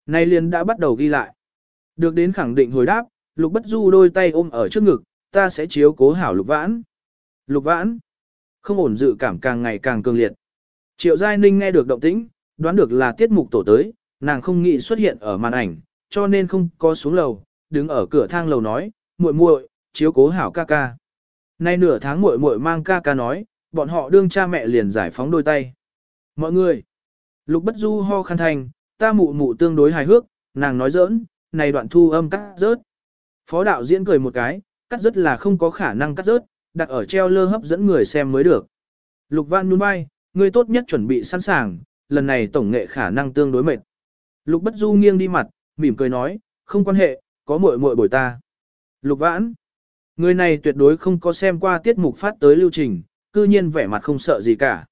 Nay liền đã bắt đầu ghi lại. Được đến khẳng định hồi đáp, Lục Bất Du đôi tay ôm ở trước ngực, ta sẽ chiếu cố hảo Lục Vãn. Lục Vãn, không ổn dự cảm càng ngày càng cường liệt. Triệu Giai Ninh nghe được động tĩnh, đoán được là tiết mục tổ tới, nàng không nghĩ xuất hiện ở màn ảnh, cho nên không có xuống lầu, đứng ở cửa thang lầu nói, muội muội, chiếu cố hảo ca ca. Nay nửa tháng muội muội mang ca ca nói, bọn họ đương cha mẹ liền giải phóng đôi tay. Mọi người, Lục Bất Du ho khăn thành, ta mụ mụ tương đối hài hước, nàng nói giỡn, này đoạn thu âm cắt rớt. Phó đạo diễn cười một cái, cắt rớt là không có khả năng cắt rớt, đặt ở treo lơ hấp dẫn người xem mới được. Lục Văn nhún vai, người tốt nhất chuẩn bị sẵn sàng, lần này tổng nghệ khả năng tương đối mệt. Lục Bất Du nghiêng đi mặt, mỉm cười nói, không quan hệ, có muội muội bồi ta. Lục Vãn, người này tuyệt đối không có xem qua tiết mục phát tới lưu trình, cư nhiên vẻ mặt không sợ gì cả.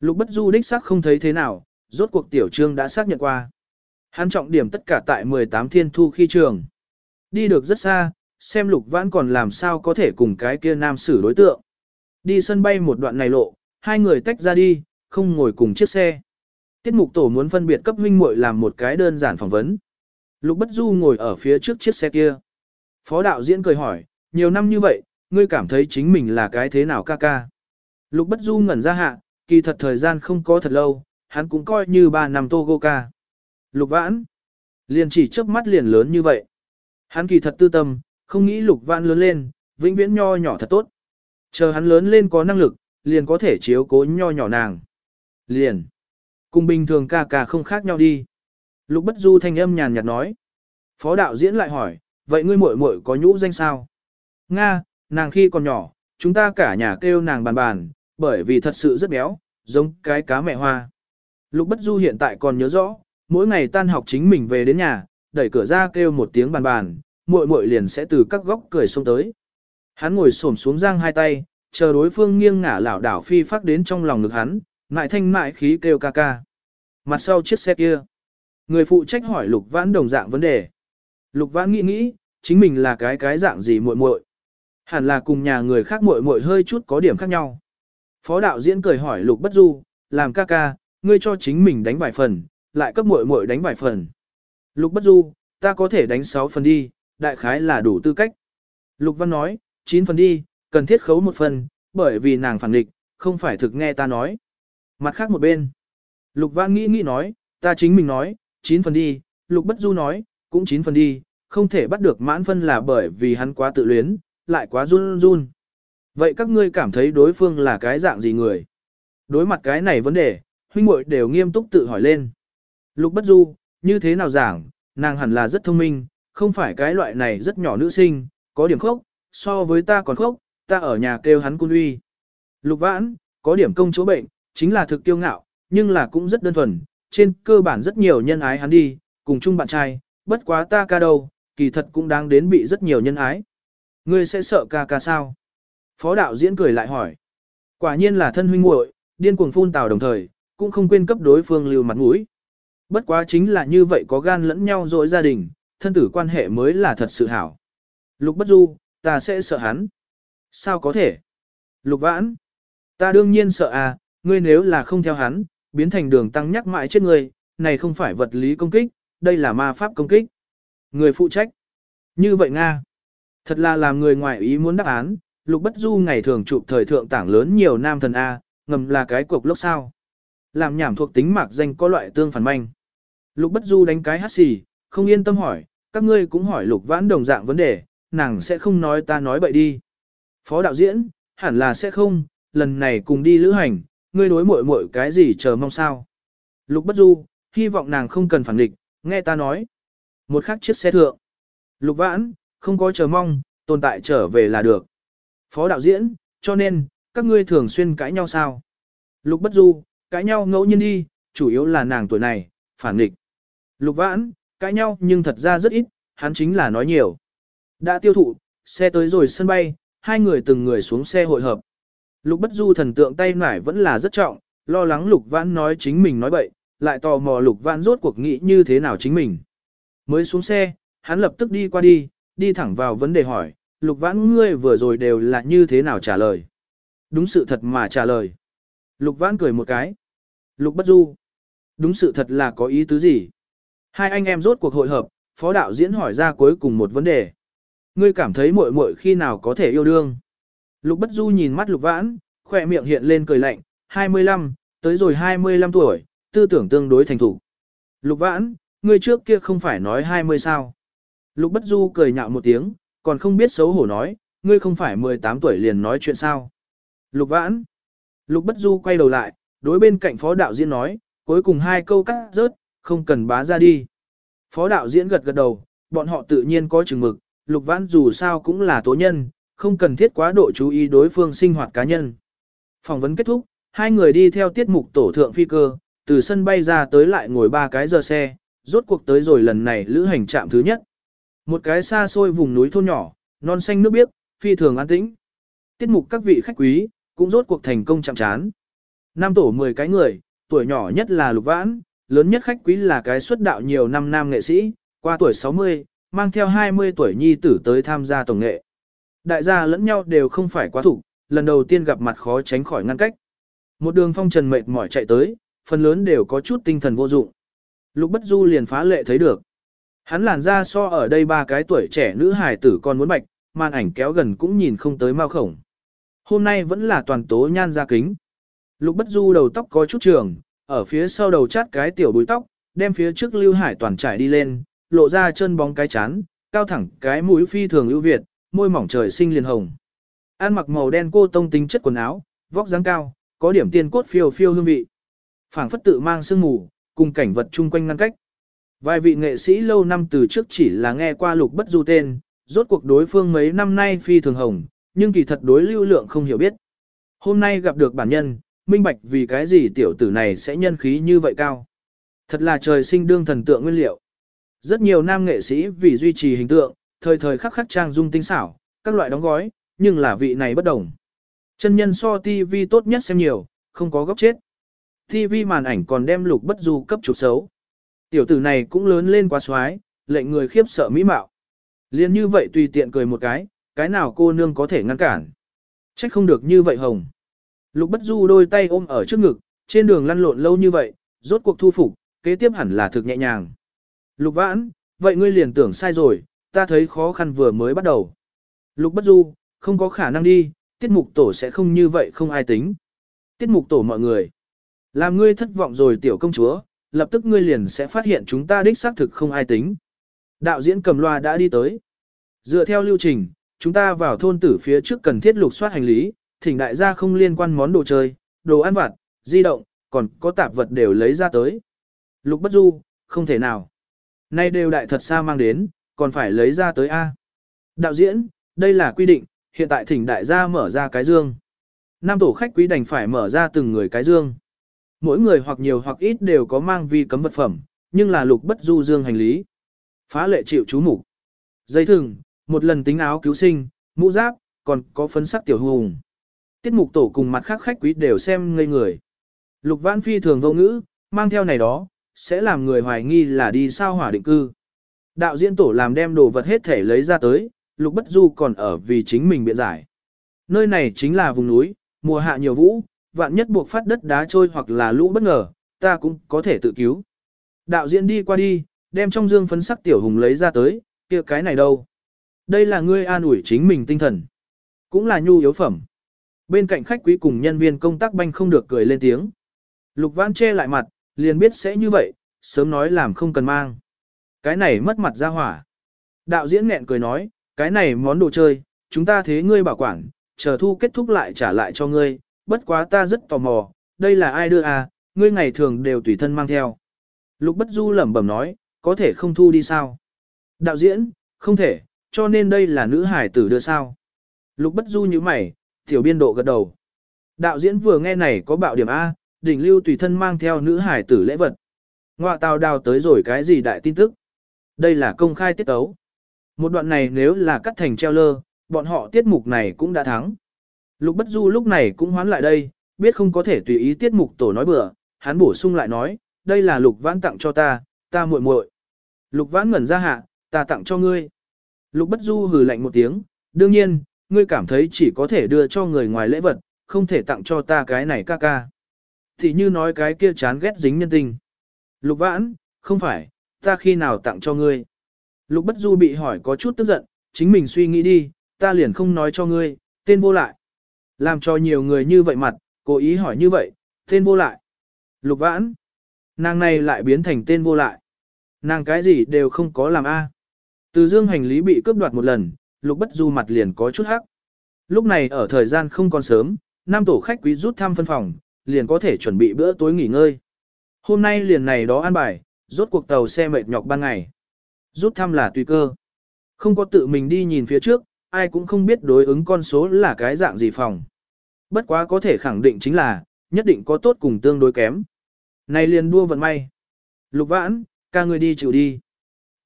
Lục Bất Du đích xác không thấy thế nào, rốt cuộc tiểu trương đã xác nhận qua. Hắn trọng điểm tất cả tại 18 thiên thu khi trường. Đi được rất xa, xem Lục Vãn còn làm sao có thể cùng cái kia nam xử đối tượng. Đi sân bay một đoạn này lộ, hai người tách ra đi, không ngồi cùng chiếc xe. Tiết mục tổ muốn phân biệt cấp huynh muội làm một cái đơn giản phỏng vấn. Lục Bất Du ngồi ở phía trước chiếc xe kia. Phó đạo diễn cười hỏi, nhiều năm như vậy, ngươi cảm thấy chính mình là cái thế nào ca ca? Lục Bất Du ngẩn ra hạ, kỳ thật thời gian không có thật lâu, hắn cũng coi như 3 năm Togo ca. Lục Vãn, liền chỉ chớp mắt liền lớn như vậy. Hắn kỳ thật tư tâm, không nghĩ Lục Vãn lớn lên, vĩnh viễn nho nhỏ thật tốt. Chờ hắn lớn lên có năng lực, liền có thể chiếu cố nho nhỏ nàng. Liền. Cùng bình thường ca ca không khác nhau đi. Lục bất du thanh âm nhàn nhạt nói. Phó đạo diễn lại hỏi, vậy ngươi muội muội có nhũ danh sao? Nga, nàng khi còn nhỏ, chúng ta cả nhà kêu nàng bàn bàn, bởi vì thật sự rất béo, giống cái cá mẹ hoa. Lục bất du hiện tại còn nhớ rõ, mỗi ngày tan học chính mình về đến nhà, đẩy cửa ra kêu một tiếng bàn bàn, muội muội liền sẽ từ các góc cười xông tới. Hắn ngồi xổm xuống giang hai tay, chờ đối phương nghiêng ngả lảo đảo phi phát đến trong lòng ngực hắn, ngại thanh mại khí kêu ca ca. Mặt sau chiếc xe kia, người phụ trách hỏi Lục Vãn đồng dạng vấn đề. Lục Vãn nghĩ nghĩ, chính mình là cái cái dạng gì muội muội, hẳn là cùng nhà người khác muội muội hơi chút có điểm khác nhau. Phó đạo diễn cười hỏi Lục Bất Du, làm ca ca, ngươi cho chính mình đánh vài phần, lại cấp muội muội đánh vài phần. Lục Bất Du, ta có thể đánh 6 phần đi, đại khái là đủ tư cách. Lục Văn nói, 9 phần đi, cần thiết khấu một phần, bởi vì nàng phản địch, không phải thực nghe ta nói. Mặt khác một bên. Lục Văn nghĩ nghĩ nói, ta chính mình nói, 9 phần đi, Lục Bất Du nói, cũng 9 phần đi, không thể bắt được mãn phân là bởi vì hắn quá tự luyến, lại quá run run. Vậy các ngươi cảm thấy đối phương là cái dạng gì người? Đối mặt cái này vấn đề, huynh muội đều nghiêm túc tự hỏi lên. Lục Bất Du, như thế nào giảng, nàng hẳn là rất thông minh, không phải cái loại này rất nhỏ nữ sinh, có điểm khốc, so với ta còn khốc, ta ở nhà kêu hắn cung uy. Lục Vãn, có điểm công chỗ bệnh, chính là thực tiêu ngạo, nhưng là cũng rất đơn thuần, trên cơ bản rất nhiều nhân ái hắn đi, cùng chung bạn trai, bất quá ta ca đâu, kỳ thật cũng đáng đến bị rất nhiều nhân ái. Ngươi sẽ sợ ca ca sao? Phó đạo diễn cười lại hỏi. Quả nhiên là thân huynh muội, điên cuồng phun tào đồng thời, cũng không quên cấp đối phương lưu mặt mũi. Bất quá chính là như vậy có gan lẫn nhau rồi gia đình, thân tử quan hệ mới là thật sự hảo. Lục bất du, ta sẽ sợ hắn. Sao có thể? Lục vãn, ta đương nhiên sợ à, ngươi nếu là không theo hắn, biến thành đường tăng nhắc mãi chết ngươi, này không phải vật lý công kích, đây là ma pháp công kích. Người phụ trách. Như vậy Nga. Thật là làm người ngoài ý muốn đáp án, Lục Bất Du ngày thường chụp thời thượng tảng lớn nhiều nam thần A, ngầm là cái cục lốc sao. Làm nhảm thuộc tính mạc danh có loại tương phản manh. Lục Bất Du đánh cái hát xì, không yên tâm hỏi, các ngươi cũng hỏi Lục Vãn đồng dạng vấn đề, nàng sẽ không nói ta nói bậy đi. Phó đạo diễn, hẳn là sẽ không, lần này cùng đi lữ hành, ngươi đối muội muội cái gì chờ mong sao. Lục Bất Du, hy vọng nàng không cần phản địch, nghe ta nói. Một khắc chiếc xe thượng. Lục Vãn, không có chờ mong, tồn tại trở về là được. Phó đạo diễn, cho nên, các ngươi thường xuyên cãi nhau sao? Lục Bất Du, cãi nhau ngẫu nhiên đi, chủ yếu là nàng tuổi này, phản địch. Lục Vãn, cãi nhau nhưng thật ra rất ít, hắn chính là nói nhiều. Đã tiêu thụ, xe tới rồi sân bay, hai người từng người xuống xe hội hợp. Lục Bất Du thần tượng tay nải vẫn là rất trọng, lo lắng Lục Vãn nói chính mình nói bậy, lại tò mò Lục Vãn rốt cuộc nghĩ như thế nào chính mình. Mới xuống xe, hắn lập tức đi qua đi, đi thẳng vào vấn đề hỏi, Lục Vãn ngươi vừa rồi đều là như thế nào trả lời. Đúng sự thật mà trả lời. Lục Vãn cười một cái. Lục Bất Du. Đúng sự thật là có ý tứ gì? Hai anh em rốt cuộc hội hợp, phó đạo diễn hỏi ra cuối cùng một vấn đề. Ngươi cảm thấy muội muội khi nào có thể yêu đương? Lục Bất Du nhìn mắt Lục Vãn, khỏe miệng hiện lên cười lạnh, 25, tới rồi 25 tuổi, tư tưởng tương đối thành thủ. Lục Vãn, ngươi trước kia không phải nói 20 sao? Lục Bất Du cười nhạo một tiếng, còn không biết xấu hổ nói, ngươi không phải 18 tuổi liền nói chuyện sao? Lục Vãn. Lục Bất Du quay đầu lại, đối bên cạnh phó đạo diễn nói, cuối cùng hai câu cắt rớt, không cần bá ra đi. Phó đạo diễn gật gật đầu, bọn họ tự nhiên có chừng mực, Lục Vãn dù sao cũng là tố nhân, không cần thiết quá độ chú ý đối phương sinh hoạt cá nhân. Phỏng vấn kết thúc, hai người đi theo tiết mục tổ thượng phi cơ, từ sân bay ra tới lại ngồi ba cái giờ xe, rốt cuộc tới rồi lần này lữ hành trạm thứ nhất. Một cái xa xôi vùng núi thôn nhỏ, non xanh nước biếc, phi thường an tĩnh. Tiết mục các vị khách quý, cũng rốt cuộc thành công chạm chán. Nam tổ 10 cái người, tuổi nhỏ nhất là Lục Vãn, lớn nhất khách quý là cái xuất đạo nhiều năm nam nghệ sĩ, qua tuổi 60, mang theo 20 tuổi nhi tử tới tham gia tổng nghệ. Đại gia lẫn nhau đều không phải quá thủ, lần đầu tiên gặp mặt khó tránh khỏi ngăn cách. Một đường phong trần mệt mỏi chạy tới, phần lớn đều có chút tinh thần vô dụng. Lục Bất Du liền phá lệ thấy được. Hắn làn ra so ở đây ba cái tuổi trẻ nữ hài tử còn muốn bạch, màn ảnh kéo gần cũng nhìn không tới mau khổng. Hôm nay vẫn là toàn tố nhan ra kính. Lục Bất Du đầu tóc có chút trường, ở phía sau đầu chát cái tiểu búi tóc, đem phía trước Lưu Hải toàn trải đi lên, lộ ra chân bóng cái chán, cao thẳng cái mũi phi thường ưu việt, môi mỏng trời sinh liền hồng. Ăn mặc màu đen cô tông tính chất quần áo, vóc dáng cao, có điểm tiên cốt phiêu phiêu hương vị. Phảng phất tự mang sương mù, cùng cảnh vật chung quanh ngăn cách. Vài vị nghệ sĩ lâu năm từ trước chỉ là nghe qua lục bất du tên, rốt cuộc đối phương mấy năm nay phi thường hồng, nhưng kỳ thật đối lưu lượng không hiểu biết. Hôm nay gặp được bản nhân, minh bạch vì cái gì tiểu tử này sẽ nhân khí như vậy cao. Thật là trời sinh đương thần tượng nguyên liệu. Rất nhiều nam nghệ sĩ vì duy trì hình tượng, thời thời khắc khắc trang dung tinh xảo, các loại đóng gói, nhưng là vị này bất đồng. Chân nhân so TV tốt nhất xem nhiều, không có góc chết. TV màn ảnh còn đem lục bất du cấp chụp xấu. Tiểu tử này cũng lớn lên quá xoái, lệnh người khiếp sợ mỹ mạo. Liên như vậy tùy tiện cười một cái, cái nào cô nương có thể ngăn cản. Trách không được như vậy hồng. Lục bất du đôi tay ôm ở trước ngực, trên đường lăn lộn lâu như vậy, rốt cuộc thu phục, kế tiếp hẳn là thực nhẹ nhàng. Lục vãn, vậy ngươi liền tưởng sai rồi, ta thấy khó khăn vừa mới bắt đầu. Lục bất du, không có khả năng đi, tiết mục tổ sẽ không như vậy không ai tính. Tiết mục tổ mọi người. Làm ngươi thất vọng rồi tiểu công chúa, lập tức ngươi liền sẽ phát hiện chúng ta đích xác thực không ai tính. Đạo diễn cầm loa đã đi tới. Dựa theo lưu trình, chúng ta vào thôn tử phía trước cần thiết lục soát hành lý, thỉnh đại gia không liên quan món đồ chơi, đồ ăn vặt, di động, còn có tạp vật đều lấy ra tới. Lục bất du, không thể nào. Nay đều đại thật xa mang đến, còn phải lấy ra tới A. Đạo diễn, đây là quy định, hiện tại thỉnh đại gia mở ra cái dương. Nam tổ khách quý đành phải mở ra từng người cái dương. Mỗi người hoặc nhiều hoặc ít đều có mang vi cấm vật phẩm, nhưng là lục bất du dương hành lý. Phá lệ chịu chú mục Dây thừng, một lần tính áo cứu sinh, mũ giáp, còn có phấn sắc tiểu hùng. Tiết mục tổ cùng mặt khác khách quý đều xem ngây người. Lục Vãn Phi thường vô ngữ, mang theo này đó, sẽ làm người hoài nghi là đi sao hỏa định cư. Đạo diễn tổ làm đem đồ vật hết thể lấy ra tới, Lục Bất Du còn ở vì chính mình biện giải. Nơi này chính là vùng núi, mùa hạ nhiều vũ, vạn nhất buộc phát đất đá trôi hoặc là lũ bất ngờ, ta cũng có thể tự cứu. Đạo diễn đi qua đi, đem trong dương phấn sắc tiểu hùng lấy ra tới, kia cái này đâu? Đây là ngươi an ủi chính mình tinh thần. Cũng là nhu yếu phẩm. Bên cạnh khách quý cùng nhân viên công tác banh không được cười lên tiếng. Lục Văn che lại mặt, liền biết sẽ như vậy, sớm nói làm không cần mang. Cái này mất mặt ra hỏa. Đạo diễn nghẹn cười nói, cái này món đồ chơi, chúng ta thế ngươi bảo quản, chờ thu kết thúc lại trả lại cho ngươi, bất quá ta rất tò mò, đây là ai đưa à, ngươi ngày thường đều tùy thân mang theo. Lục Bất Du lẩm bẩm nói, có thể không thu đi sao? Đạo diễn, không thể, cho nên đây là nữ hải tử đưa sao? Lục Bất Du như mày, tiểu biên độ gật đầu. Đạo diễn vừa nghe này có bạo điểm A, đỉnh lưu tùy thân mang theo nữ hải tử lễ vật. Ngoạ tào đào tới rồi cái gì đại tin tức. Đây là công khai tiết tấu. Một đoạn này nếu là cắt thành treo lơ, bọn họ tiết mục này cũng đã thắng. Lục Bất Du lúc này cũng hoán lại đây, biết không có thể tùy ý tiết mục tổ nói bừa, hắn bổ sung lại nói, đây là Lục Vãn tặng cho ta, ta muội muội. Lục Vãn ngẩn ra hạ, ta tặng cho ngươi. Lục Bất Du hừ lạnh một tiếng, đương nhiên, ngươi cảm thấy chỉ có thể đưa cho người ngoài lễ vật, không thể tặng cho ta cái này ca ca. Thì như nói cái kia chán ghét dính nhân tình. Lục Vãn, không phải, ta khi nào tặng cho ngươi. Lục Bất Du bị hỏi có chút tức giận, chính mình suy nghĩ đi, ta liền không nói cho ngươi, tên vô lại. Làm cho nhiều người như vậy mặt, cố ý hỏi như vậy, tên vô lại. Lục Vãn, nàng này lại biến thành tên vô lại. Nàng cái gì đều không có làm a. Từ dương hành lý bị cướp đoạt một lần, Lục Bất Du mặt liền có chút hắc. Lúc này ở thời gian không còn sớm, nam tổ khách quý rút thăm phân phòng, liền có thể chuẩn bị bữa tối nghỉ ngơi. Hôm nay liền này đó an bài, rốt cuộc tàu xe mệt nhọc ban ngày. Rút thăm là tùy cơ. Không có tự mình đi nhìn phía trước, ai cũng không biết đối ứng con số là cái dạng gì phòng. Bất quá có thể khẳng định chính là, nhất định có tốt cùng tương đối kém. Này liền đua vận may. Lục vãn, ca người đi chịu đi.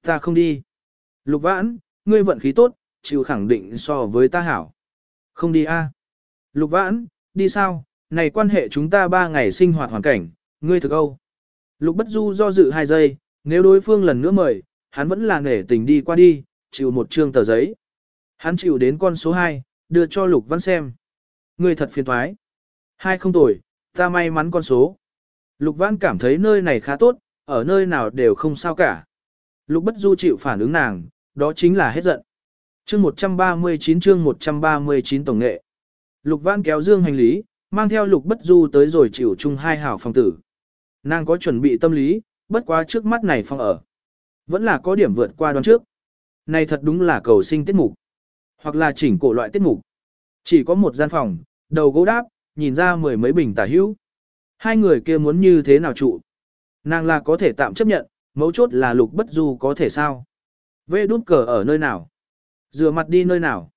Ta không đi. Lục vãn, ngươi vận khí tốt, chịu khẳng định so với ta hảo. Không đi a. Lục vãn, đi sao, này quan hệ chúng ta ba ngày sinh hoạt hoàn cảnh, ngươi thực âu. Lục bất du do dự hai giây, nếu đối phương lần nữa mời, hắn vẫn là nể tình đi qua đi, chịu một trương tờ giấy. Hắn chịu đến con số 2, đưa cho Lục Văn xem. Ngươi thật phiền thoái. Hai không tuổi, ta may mắn con số. Lục Văn cảm thấy nơi này khá tốt, ở nơi nào đều không sao cả. Lục bất du chịu phản ứng nàng, đó chính là hết giận. Chương 139 chương 139 tổng nghệ. Lục Văn kéo dương hành lý, mang theo Lục Bất Du tới rồi chịu chung hai hảo phòng tử. Nàng có chuẩn bị tâm lý, bất quá trước mắt này phòng ở. Vẫn là có điểm vượt qua đoán trước. Này thật đúng là cầu sinh tiết mục. Hoặc là chỉnh cổ loại tiết mục. Chỉ có một gian phòng, đầu gỗ đáp, nhìn ra mười mấy bình tả hữu. Hai người kia muốn như thế nào trụ. Nàng là có thể tạm chấp nhận, mấu chốt là lục bất du có thể sao. Vê đút cờ ở nơi nào? Rửa mặt đi nơi nào?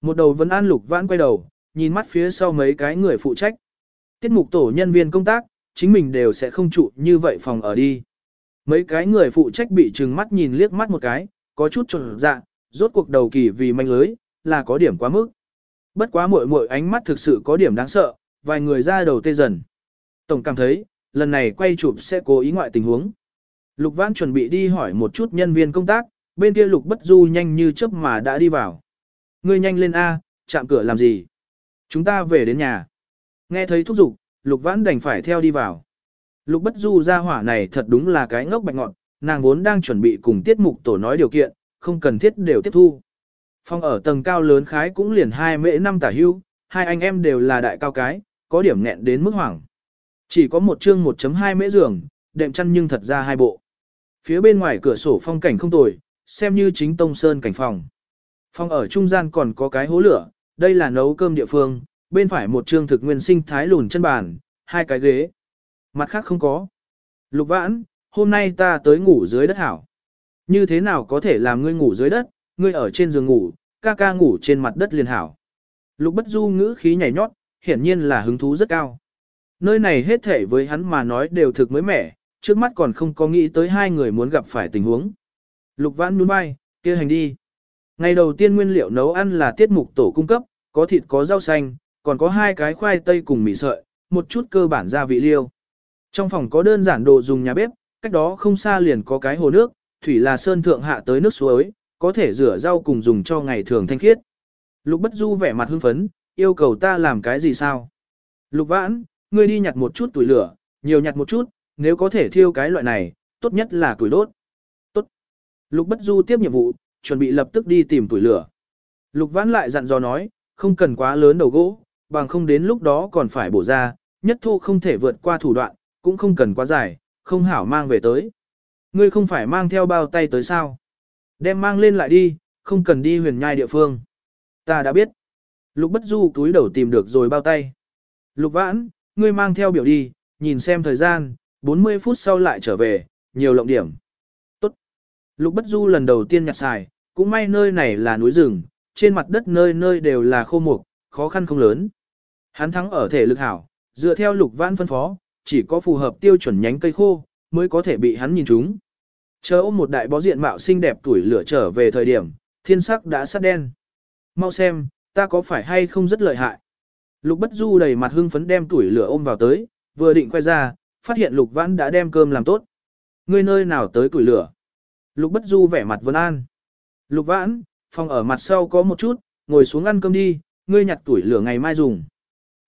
Một đầu vẫn an lục vãn quay đầu, nhìn mắt phía sau mấy cái người phụ trách. Tiết mục tổ nhân viên công tác, chính mình đều sẽ không trụ như vậy phòng ở đi. Mấy cái người phụ trách bị trừng mắt nhìn liếc mắt một cái, có chút trộn dạ, rốt cuộc đầu kỳ vì manh lưới, là có điểm quá mức. Bất quá muội muội ánh mắt thực sự có điểm đáng sợ, vài người ra đầu tê dần. Tổng cảm thấy, lần này quay chụp sẽ cố ý ngoại tình huống. Lục Văn chuẩn bị đi hỏi một chút nhân viên công tác, bên kia Lục Bất Du nhanh như chớp mà đã đi vào. Ngươi nhanh lên A, chạm cửa làm gì? Chúng ta về đến nhà. Nghe thấy thúc giục, Lục Vãn đành phải theo đi vào. Lục Bất Du ra hỏa này thật đúng là cái ngốc bạch ngọn, nàng vốn đang chuẩn bị cùng tiết mục tổ nói điều kiện, không cần thiết đều tiếp thu. Phòng ở tầng cao lớn khái cũng liền hai mễ năm tả hưu, hai anh em đều là đại cao cái, có điểm nghẹn đến mức hoảng. Chỉ có một chương 1.2 mễ giường, đệm chăn nhưng thật ra hai bộ. Phía bên ngoài cửa sổ phong cảnh không tồi, xem như chính tông sơn cảnh phòng. Phòng ở trung gian còn có cái hố lửa, đây là nấu cơm địa phương, bên phải một trương thực nguyên sinh thái lùn chân bàn, hai cái ghế. Mặt khác không có. Lục vãn, hôm nay ta tới ngủ dưới đất hảo. Như thế nào có thể làm ngươi ngủ dưới đất, ngươi ở trên giường ngủ, ca ca ngủ trên mặt đất liền hảo. Lục bất du ngữ khí nhảy nhót, hiển nhiên là hứng thú rất cao. Nơi này hết thể với hắn mà nói đều thực mới mẻ, trước mắt còn không có nghĩ tới hai người muốn gặp phải tình huống. Lục vãn nhún vai, kia hành đi. Ngày đầu tiên nguyên liệu nấu ăn là tiết mục tổ cung cấp, có thịt có rau xanh, còn có hai cái khoai tây cùng mì sợi, một chút cơ bản gia vị liêu. Trong phòng có đơn giản đồ dùng nhà bếp, cách đó không xa liền có cái hồ nước, thủy là sơn thượng hạ tới nước suối, có thể rửa rau cùng dùng cho ngày thường thanh khiết. Lục Bất Du vẻ mặt hưng phấn, yêu cầu ta làm cái gì sao? Lục Vãn, ngươi đi nhặt một chút tuổi lửa, nhiều nhặt một chút, nếu có thể thiêu cái loại này, tốt nhất là tuổi đốt. Lục Bất Du tiếp nhiệm vụ, chuẩn bị lập tức đi tìm tuổi lửa. Lục Vãn lại dặn dò nói, không cần quá lớn đầu gỗ, bằng không đến lúc đó còn phải bổ ra, nhất thu không thể vượt qua thủ đoạn, cũng không cần quá dài, không hảo mang về tới. Ngươi không phải mang theo bao tay tới sao? Đem mang lên lại đi, không cần đi huyền nhai địa phương. Ta đã biết. Lục bất du túi đầu tìm được rồi bao tay. Lục vãn, ngươi mang theo biểu đi, nhìn xem thời gian, 40 phút sau lại trở về, nhiều lộng điểm. Lục bất du lần đầu tiên nhặt xài, cũng may nơi này là núi rừng, trên mặt đất nơi nơi đều là khô mục, khó khăn không lớn. Hắn thắng ở thể lực hảo, dựa theo lục vãn phân phó, chỉ có phù hợp tiêu chuẩn nhánh cây khô, mới có thể bị hắn nhìn trúng. Chờ ôm một đại bó diện mạo xinh đẹp tuổi lửa trở về thời điểm, thiên sắc đã sắt đen. Mau xem, ta có phải hay không rất lợi hại. Lục bất du đầy mặt hưng phấn đem tuổi lửa ôm vào tới, vừa định quay ra, phát hiện lục vãn đã đem cơm làm tốt. Ngươi nơi nào tới tuổi lửa? Lục bất du vẻ mặt vân an. Lục vãn, phòng ở mặt sau có một chút, ngồi xuống ăn cơm đi, ngươi nhặt tuổi lửa ngày mai dùng.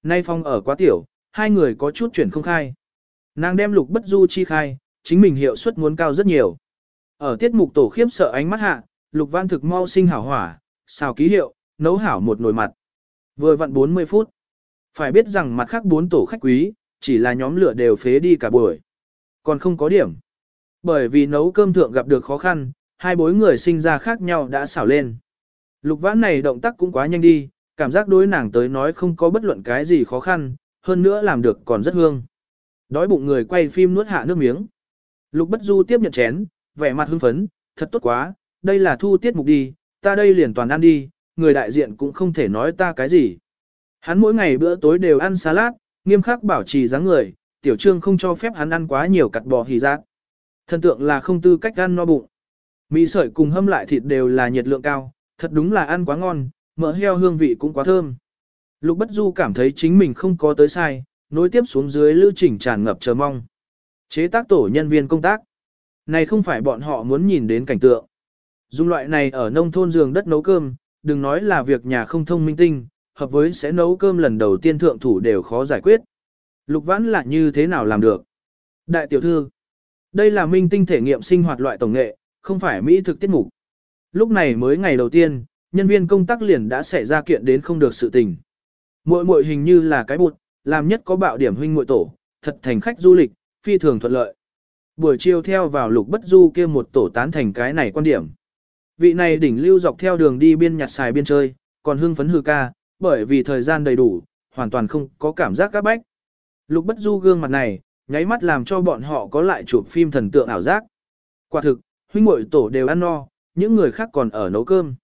Nay phòng ở quá tiểu, hai người có chút chuyển không khai. Nàng đem lục bất du chi khai, chính mình hiệu suất muốn cao rất nhiều. Ở tiết mục tổ khiếp sợ ánh mắt hạ, lục vãn thực mau sinh hảo hỏa, xào ký hiệu, nấu hảo một nồi mặt. Vừa vặn 40 phút. Phải biết rằng mặt khác bốn tổ khách quý, chỉ là nhóm lửa đều phế đi cả buổi. Còn không có điểm. Bởi vì nấu cơm thượng gặp được khó khăn, hai bối người sinh ra khác nhau đã xảo lên. Lục vãn này động tác cũng quá nhanh đi, cảm giác đối nàng tới nói không có bất luận cái gì khó khăn, hơn nữa làm được còn rất hương. Đói bụng người quay phim nuốt hạ nước miếng. Lục bất du tiếp nhận chén, vẻ mặt hưng phấn, thật tốt quá, đây là thu tiết mục đi, ta đây liền toàn ăn đi, người đại diện cũng không thể nói ta cái gì. Hắn mỗi ngày bữa tối đều ăn salad, nghiêm khắc bảo trì dáng người, tiểu trương không cho phép hắn ăn quá nhiều cặt bò hì giác. Thần tượng là không tư cách ăn no bụng. Mì sợi cùng hâm lại thịt đều là nhiệt lượng cao, thật đúng là ăn quá ngon, mỡ heo hương vị cũng quá thơm. Lục Bất Du cảm thấy chính mình không có tới sai, nối tiếp xuống dưới lưu trình tràn ngập chờ mong. Chế tác tổ nhân viên công tác. Này không phải bọn họ muốn nhìn đến cảnh tượng. Dùng loại này ở nông thôn giường đất nấu cơm, đừng nói là việc nhà không thông minh tinh, hợp với sẽ nấu cơm lần đầu tiên thượng thủ đều khó giải quyết. Lục vãn là như thế nào làm được? Đại tiểu thư, đây là minh tinh thể nghiệm sinh hoạt loại tổng nghệ, không phải mỹ thực tiết mục. Lúc này mới ngày đầu tiên, nhân viên công tác liền đã xảy ra kiện đến không được sự tình. Muội muội hình như là cái bụt, làm nhất có bạo điểm huynh muội tổ, thật thành khách du lịch, phi thường thuận lợi. Buổi chiều theo vào lục bất du kia một tổ tán thành cái này quan điểm. Vị này đỉnh lưu dọc theo đường đi biên nhặt xài biên chơi, còn hưng phấn hư ca, bởi vì thời gian đầy đủ, hoàn toàn không có cảm giác các bách. Lục bất du gương mặt này, nháy mắt làm cho bọn họ có lại chụp phim thần tượng ảo giác. Quả thực, huynh muội tổ đều ăn no, những người khác còn ở nấu cơm.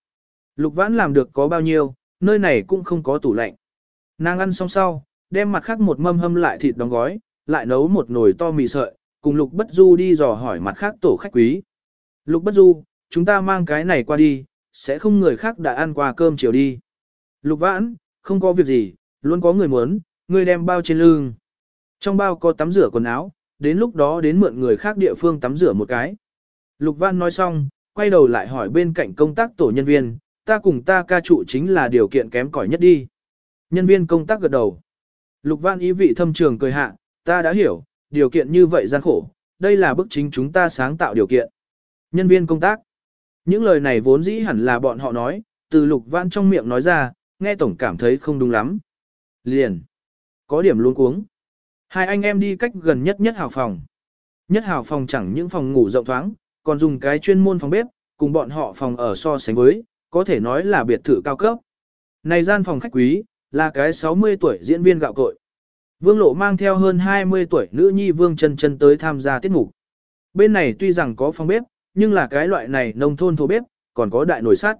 Lục vãn làm được có bao nhiêu, nơi này cũng không có tủ lạnh. Nàng ăn xong sau, đem mặt khác một mâm hâm lại thịt đóng gói, lại nấu một nồi to mì sợi, cùng Lục Bất Du đi dò hỏi mặt khác tổ khách quý. Lục Bất Du, chúng ta mang cái này qua đi, sẽ không người khác đã ăn qua cơm chiều đi. Lục Vãn, không có việc gì, luôn có người muốn, người đem bao trên lưng. Trong bao có tắm rửa quần áo, đến lúc đó đến mượn người khác địa phương tắm rửa một cái. Lục văn nói xong, quay đầu lại hỏi bên cạnh công tác tổ nhân viên, ta cùng ta ca trụ chính là điều kiện kém cỏi nhất đi. Nhân viên công tác gật đầu. Lục Văn ý vị thâm trường cười hạ, ta đã hiểu, điều kiện như vậy gian khổ, đây là bức chính chúng ta sáng tạo điều kiện. Nhân viên công tác. Những lời này vốn dĩ hẳn là bọn họ nói, từ Lục Văn trong miệng nói ra, nghe tổng cảm thấy không đúng lắm. Liền. Có điểm luôn cuống. Hai anh em đi cách gần nhất nhất hào phòng. Nhất hào phòng chẳng những phòng ngủ rộng thoáng, còn dùng cái chuyên môn phòng bếp, cùng bọn họ phòng ở so sánh với, có thể nói là biệt thự cao cấp. Này gian phòng khách quý, là cái 60 tuổi diễn viên gạo cội. Vương Lộ mang theo hơn 20 tuổi nữ nhi Vương Chân Chân tới tham gia tiết mục. Bên này tuy rằng có phòng bếp, nhưng là cái loại này nông thôn thổ bếp, còn có đại nồi sắt.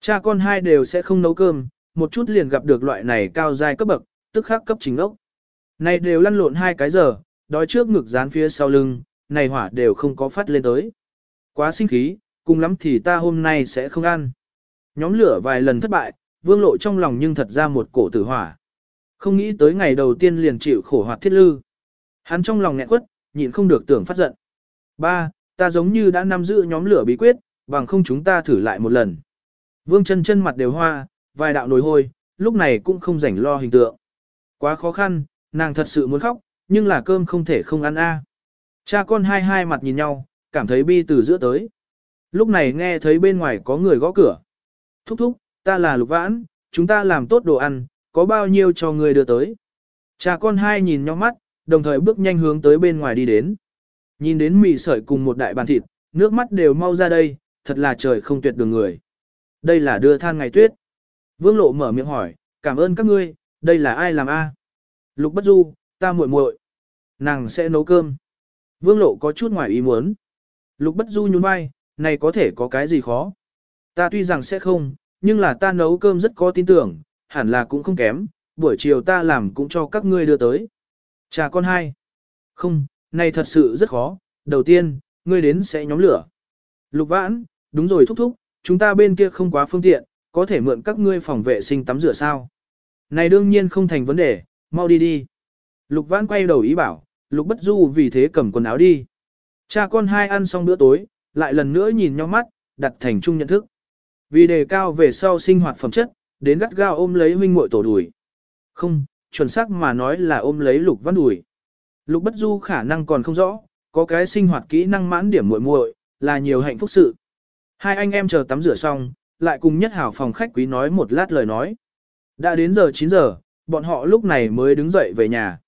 Cha con hai đều sẽ không nấu cơm, một chút liền gặp được loại này cao giai cấp bậc, tức khắc cấp chính ốc. Này đều lăn lộn hai cái giờ, đói trước ngực dán phía sau lưng, này hỏa đều không có phát lên tới. Quá sinh khí, cùng lắm thì ta hôm nay sẽ không ăn. Nhóm lửa vài lần thất bại, vương lộ trong lòng nhưng thật ra một cổ tử hỏa. Không nghĩ tới ngày đầu tiên liền chịu khổ hoạt thiết lư. Hắn trong lòng nghẹn quất, nhịn không được tưởng phát giận. Ba, ta giống như đã nắm giữ nhóm lửa bí quyết, bằng không chúng ta thử lại một lần. Vương chân chân mặt đều hoa, vài đạo nồi hôi, lúc này cũng không rảnh lo hình tượng. Quá khó khăn, nàng thật sự muốn khóc, nhưng là cơm không thể không ăn a. Cha con hai hai mặt nhìn nhau, cảm thấy bi từ giữa tới. Lúc này nghe thấy bên ngoài có người gõ cửa. Thúc thúc, ta là lục vãn, chúng ta làm tốt đồ ăn, có bao nhiêu cho người đưa tới. Cha con hai nhìn nhau mắt, đồng thời bước nhanh hướng tới bên ngoài đi đến. Nhìn đến mì sợi cùng một đại bàn thịt, nước mắt đều mau ra đây, thật là trời không tuyệt đường người. Đây là đưa than ngày tuyết. Vương lộ mở miệng hỏi, cảm ơn các ngươi, đây là ai làm a? Lục bất du, ta muội muội, Nàng sẽ nấu cơm. Vương lộ có chút ngoài ý muốn. Lục bất du nhún vai, này có thể có cái gì khó. Ta tuy rằng sẽ không, nhưng là ta nấu cơm rất có tin tưởng, hẳn là cũng không kém, buổi chiều ta làm cũng cho các ngươi đưa tới. Cha con hai. Không, này thật sự rất khó, đầu tiên, ngươi đến sẽ nhóm lửa. Lục vãn, đúng rồi thúc thúc, chúng ta bên kia không quá phương tiện, có thể mượn các ngươi phòng vệ sinh tắm rửa sao. Này đương nhiên không thành vấn đề, mau đi đi. Lục vãn quay đầu ý bảo, lục bất du vì thế cầm quần áo đi. Cha con hai ăn xong bữa tối, lại lần nữa nhìn nhau mắt, đặt thành chung nhận thức. Vì đề cao về sau sinh hoạt phẩm chất, đến gắt gao ôm lấy huynh muội tổ đùi. Không, chuẩn xác mà nói là ôm lấy lục văn đùi. Lục bất du khả năng còn không rõ, có cái sinh hoạt kỹ năng mãn điểm muội muội là nhiều hạnh phúc sự. Hai anh em chờ tắm rửa xong, lại cùng nhất hảo phòng khách quý nói một lát lời nói. Đã đến giờ 9 giờ, bọn họ lúc này mới đứng dậy về nhà.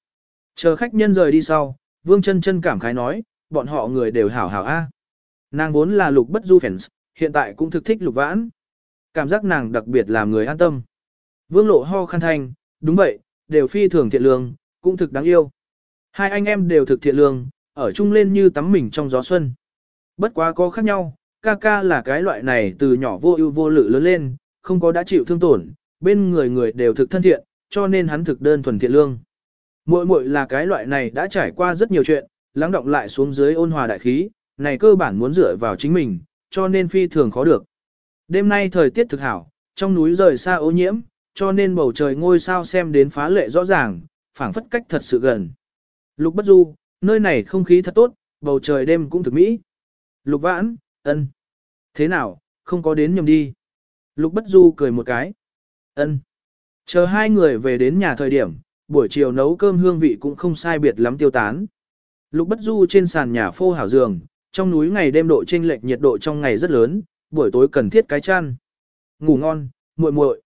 Chờ khách nhân rời đi sau, Vương chân chân cảm khái nói, bọn họ người đều hảo hảo a. Nàng vốn là lục bất du fans, hiện tại cũng thực thích lục vãn. Cảm giác nàng đặc biệt làm người an tâm. Vương lộ ho khăn thanh, đúng vậy, đều phi thường thiện lương, cũng thực đáng yêu. Hai anh em đều thực thiện lương, ở chung lên như tắm mình trong gió xuân. Bất quá có khác nhau, ca ca là cái loại này từ nhỏ vô ưu vô lự lớn lên, không có đã chịu thương tổn, bên người người đều thực thân thiện, cho nên hắn thực đơn thuần thiện lương. Muội muội là cái loại này đã trải qua rất nhiều chuyện, lắng động lại xuống dưới ôn hòa đại khí, này cơ bản muốn dựa vào chính mình, cho nên phi thường khó được. Đêm nay thời tiết thực hảo, trong núi rời xa ô nhiễm, cho nên bầu trời ngôi sao xem đến phá lệ rõ ràng, phảng phất cách thật sự gần. Lục Bất Du, nơi này không khí thật tốt, bầu trời đêm cũng thực mỹ. Lục Vãn, ân, Thế nào, không có đến nhầm đi. Lục Bất Du cười một cái. ân. Chờ hai người về đến nhà thời điểm, buổi chiều nấu cơm hương vị cũng không sai biệt lắm tiêu tán. Lục Bất Du trên sàn nhà phô hảo giường, trong núi ngày đêm độ chênh lệch nhiệt độ trong ngày rất lớn, buổi tối cần thiết cái chăn. Ngủ ngon, muội muội.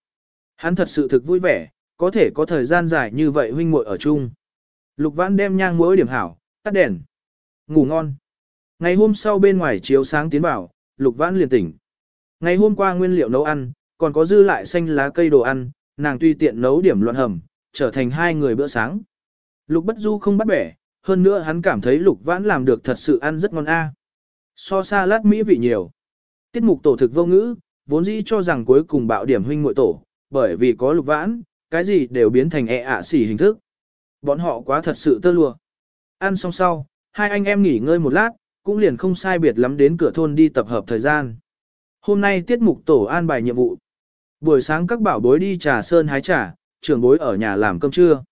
Hắn thật sự thực vui vẻ, có thể có thời gian dài như vậy huynh muội ở chung. Lục Vãn đem nhang mỗi điểm hảo, tắt đèn. Ngủ ngon. Ngày hôm sau bên ngoài chiếu sáng tiến vào, Lục Vãn liền tỉnh. Ngày hôm qua nguyên liệu nấu ăn, còn có dư lại xanh lá cây đồ ăn, nàng tuy tiện nấu điểm loạn hầm, trở thành hai người bữa sáng. Lục Bất Du không bắt bẻ, hơn nữa hắn cảm thấy Lục Vãn làm được thật sự ăn rất ngon a. So xa lát mỹ vị nhiều. Tiết mục tổ thực vô ngữ, vốn dĩ cho rằng cuối cùng bạo điểm huynh muội tổ, bởi vì có Lục Vãn, cái gì đều biến thành ẹ ạ xỉ hình thức. Bọn họ quá thật sự tơ lùa. Ăn xong sau, hai anh em nghỉ ngơi một lát, cũng liền không sai biệt lắm đến cửa thôn đi tập hợp thời gian. Hôm nay tiết mục tổ an bài nhiệm vụ. Buổi sáng các bảo bối đi trà sơn hái trà, trưởng bối ở nhà làm cơm trưa.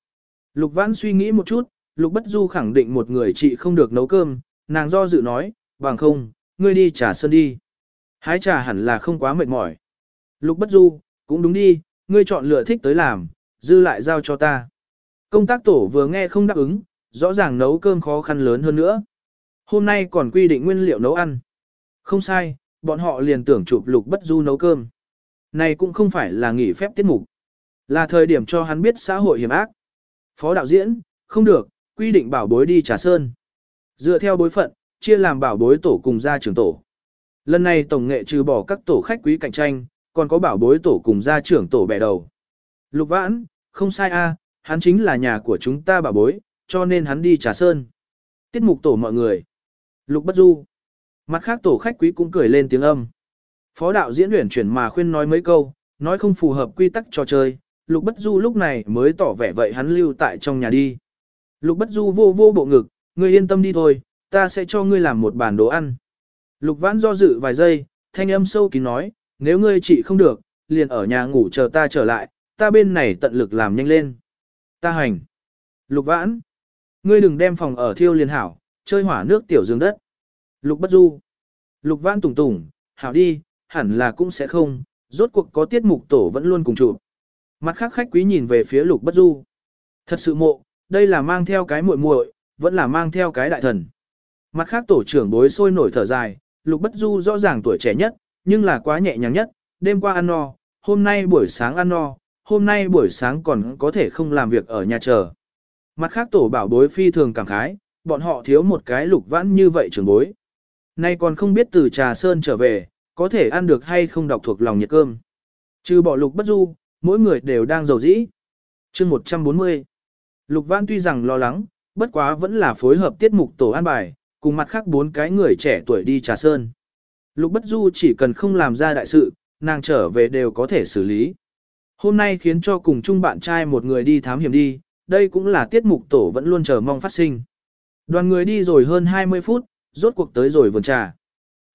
Lục Vãn suy nghĩ một chút, Lục Bất Du khẳng định một người chị không được nấu cơm, nàng do dự nói, bằng không, ngươi đi trà sơn đi. Hái trà hẳn là không quá mệt mỏi. Lục Bất Du, cũng đúng đi, ngươi chọn lựa thích tới làm, dư lại giao cho ta. Công tác tổ vừa nghe không đáp ứng, rõ ràng nấu cơm khó khăn lớn hơn nữa. Hôm nay còn quy định nguyên liệu nấu ăn. Không sai, bọn họ liền tưởng chụp lục bất du nấu cơm. Này cũng không phải là nghỉ phép tiết mục. Là thời điểm cho hắn biết xã hội hiểm ác. Phó đạo diễn, không được, quy định bảo bối đi trà sơn. Dựa theo bối phận, chia làm bảo bối tổ cùng gia trưởng tổ. Lần này tổng nghệ trừ bỏ các tổ khách quý cạnh tranh, còn có bảo bối tổ cùng gia trưởng tổ bẻ đầu. Lục vãn, không sai a, hắn chính là nhà của chúng ta bảo bối, cho nên hắn đi trà sơn. Tiết mục tổ mọi người. Lục bất du. Mặt khác tổ khách quý cũng cười lên tiếng âm. Phó đạo diễn luyện chuyển mà khuyên nói mấy câu, nói không phù hợp quy tắc trò chơi, Lục Bất Du lúc này mới tỏ vẻ vậy hắn lưu tại trong nhà đi. Lục Bất Du vô vô bộ ngực, ngươi yên tâm đi thôi, ta sẽ cho ngươi làm một bàn đồ ăn. Lục Vãn do dự vài giây, thanh âm sâu kín nói, nếu ngươi chỉ không được, liền ở nhà ngủ chờ ta trở lại, ta bên này tận lực làm nhanh lên. Ta hành. Lục Vãn, ngươi đừng đem phòng ở thiêu liền hảo, chơi hỏa nước tiểu dương đất. Lục Bất Du. Lục Vãn tùng tùng, hảo đi, hẳn là cũng sẽ không, rốt cuộc có tiết mục tổ vẫn luôn cùng chụp. Mặt khác khách quý nhìn về phía Lục Bất Du. Thật sự mộ, đây là mang theo cái muội muội, vẫn là mang theo cái đại thần. Mặt khác tổ trưởng bối sôi nổi thở dài, Lục Bất Du rõ ràng tuổi trẻ nhất, nhưng là quá nhẹ nhàng nhất, đêm qua ăn no, hôm nay buổi sáng ăn no, hôm nay buổi sáng còn có thể không làm việc ở nhà chờ. Mặt khác tổ bảo bối phi thường cảm khái, bọn họ thiếu một cái lục vãn như vậy trưởng bối. Nay còn không biết từ trà sơn trở về, có thể ăn được hay không đọc thuộc lòng nhiệt cơm. Trừ bỏ lục bất du, mỗi người đều đang giàu dĩ. chương 140. Lục văn tuy rằng lo lắng, bất quá vẫn là phối hợp tiết mục tổ an bài, cùng mặt khác bốn cái người trẻ tuổi đi trà sơn. Lục bất du chỉ cần không làm ra đại sự, nàng trở về đều có thể xử lý. Hôm nay khiến cho cùng chung bạn trai một người đi thám hiểm đi, đây cũng là tiết mục tổ vẫn luôn chờ mong phát sinh. Đoàn người đi rồi hơn 20 phút, rốt cuộc tới rồi vườn trà.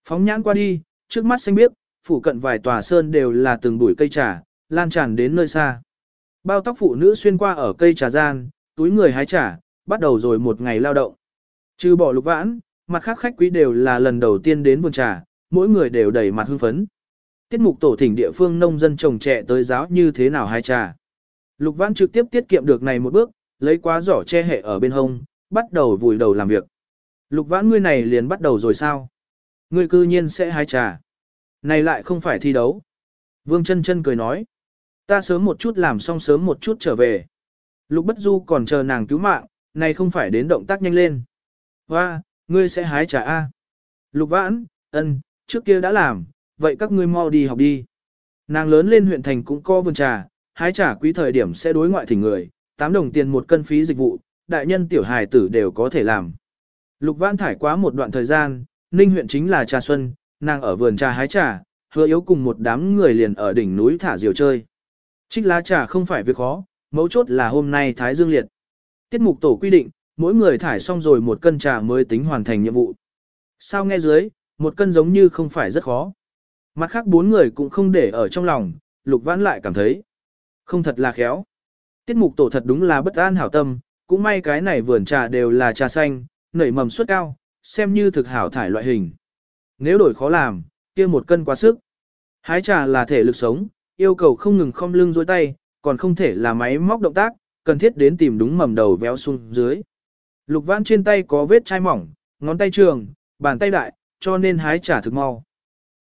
Phóng nhãn qua đi, trước mắt xanh biếc, phủ cận vài tòa sơn đều là từng bụi cây trà, lan tràn đến nơi xa. Bao tóc phụ nữ xuyên qua ở cây trà gian, túi người hái trà, bắt đầu rồi một ngày lao động. Trừ bỏ lục vãn, mặt khác khách quý đều là lần đầu tiên đến vườn trà, mỗi người đều đầy mặt hưng phấn. Tiết mục tổ thỉnh địa phương nông dân trồng trẻ tới giáo như thế nào hái trà. Lục vãn trực tiếp tiết kiệm được này một bước, lấy quá giỏ che hệ ở bên hông, bắt đầu vùi đầu làm việc. Lục vãn ngươi này liền bắt đầu rồi sao? Ngươi cư nhiên sẽ hái trà. Này lại không phải thi đấu. Vương chân chân cười nói. Ta sớm một chút làm xong sớm một chút trở về. Lục bất du còn chờ nàng cứu mạng, này không phải đến động tác nhanh lên. Hoa, ngươi sẽ hái trà A. Lục vãn, ân, trước kia đã làm, vậy các ngươi mau đi học đi. Nàng lớn lên huyện thành cũng có vườn trà, hái trà quý thời điểm sẽ đối ngoại thỉnh người, 8 đồng tiền một cân phí dịch vụ, đại nhân tiểu hài tử đều có thể làm. Lục vãn thải quá một đoạn thời gian, ninh huyện chính là trà xuân, nàng ở vườn trà hái trà, hứa yếu cùng một đám người liền ở đỉnh núi thả diều chơi. Trích lá trà không phải việc khó, mấu chốt là hôm nay Thái Dương liệt. Tiết mục tổ quy định, mỗi người thải xong rồi một cân trà mới tính hoàn thành nhiệm vụ. Sao nghe dưới, một cân giống như không phải rất khó. Mặt khác bốn người cũng không để ở trong lòng, lục vãn lại cảm thấy. Không thật là khéo. Tiết mục tổ thật đúng là bất an hảo tâm, cũng may cái này vườn trà đều là trà xanh, nảy mầm suất cao, xem như thực hảo thải loại hình. Nếu đổi khó làm, kia một cân quá sức. Hái trà là thể lực sống, yêu cầu không ngừng không lưng dối tay, còn không thể là máy móc động tác, cần thiết đến tìm đúng mầm đầu véo xuống dưới. Lục vãn trên tay có vết chai mỏng, ngón tay trường, bàn tay đại, cho nên hái trà thực mau.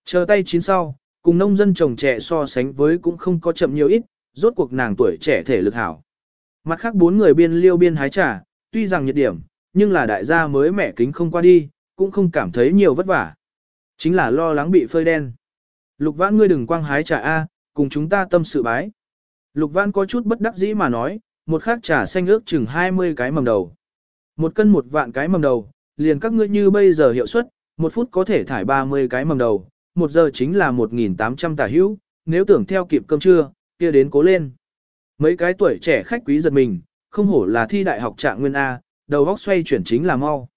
Chờ tay chín sau, cùng nông dân trồng trẻ so sánh với cũng không có chậm nhiều ít, rốt cuộc nàng tuổi trẻ thể lực hảo. Mặt khác bốn người biên liêu biên hái trà, tuy rằng nhiệt điểm, nhưng là đại gia mới mẻ kính không qua đi, cũng không cảm thấy nhiều vất vả. Chính là lo lắng bị phơi đen. Lục vãn ngươi đừng quang hái trà A, cùng chúng ta tâm sự bái. Lục vãn có chút bất đắc dĩ mà nói, một khác trà xanh ước chừng 20 cái mầm đầu. Một cân một vạn cái mầm đầu, liền các ngươi như bây giờ hiệu suất, một phút có thể thải 30 cái mầm đầu, một giờ chính là 1.800 tả hữu, nếu tưởng theo kịp cơm trưa, kia đến cố lên. Mấy cái tuổi trẻ khách quý giật mình, không hổ là thi đại học trạng nguyên A, đầu góc xoay chuyển chính là mau.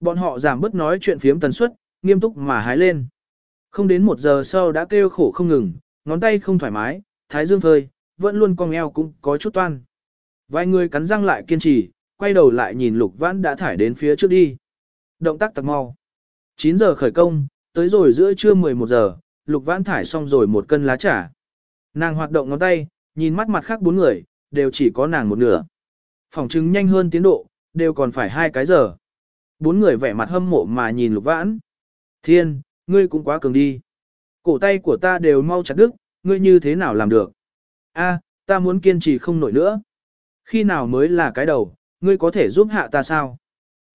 Bọn họ giảm bớt nói chuyện phiếm tần suất, nghiêm túc mà hái lên. Không đến một giờ sau đã kêu khổ không ngừng, ngón tay không thoải mái, thái dương phơi, vẫn luôn cong eo cũng có chút toan. Vài người cắn răng lại kiên trì, quay đầu lại nhìn lục vãn đã thải đến phía trước đi. Động tác tặc mau. 9 giờ khởi công, tới rồi giữa trưa 11 giờ, lục vãn thải xong rồi một cân lá trà. Nàng hoạt động ngón tay, nhìn mắt mặt khác bốn người, đều chỉ có nàng một nửa. Phòng chứng nhanh hơn tiến độ, đều còn phải hai cái giờ. Bốn người vẻ mặt hâm mộ mà nhìn lục vãn. Thiên, ngươi cũng quá cường đi. Cổ tay của ta đều mau chặt đứt, ngươi như thế nào làm được? A, ta muốn kiên trì không nổi nữa. Khi nào mới là cái đầu, ngươi có thể giúp hạ ta sao?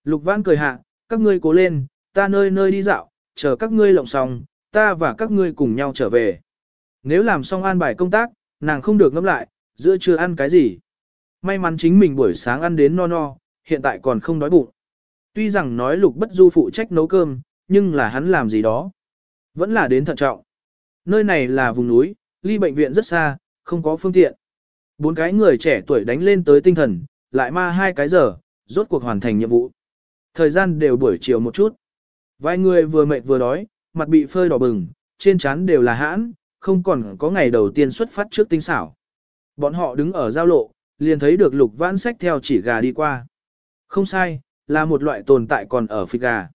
Lục vãn cười hạ, các ngươi cố lên, ta nơi nơi đi dạo, chờ các ngươi lộng xong, ta và các ngươi cùng nhau trở về. Nếu làm xong an bài công tác, nàng không được ngâm lại, giữa trưa ăn cái gì. May mắn chính mình buổi sáng ăn đến no no, hiện tại còn không đói bụng. Tuy rằng nói lục bất du phụ trách nấu cơm, nhưng là hắn làm gì đó. Vẫn là đến thận trọng. Nơi này là vùng núi, ly bệnh viện rất xa, không có phương tiện. Bốn cái người trẻ tuổi đánh lên tới tinh thần, lại ma hai cái giờ, rốt cuộc hoàn thành nhiệm vụ. Thời gian đều buổi chiều một chút. Vài người vừa mệt vừa đói, mặt bị phơi đỏ bừng, trên trán đều là hãn, không còn có ngày đầu tiên xuất phát trước tinh xảo. Bọn họ đứng ở giao lộ, liền thấy được lục vãn sách theo chỉ gà đi qua. Không sai, là một loại tồn tại còn ở phi gà.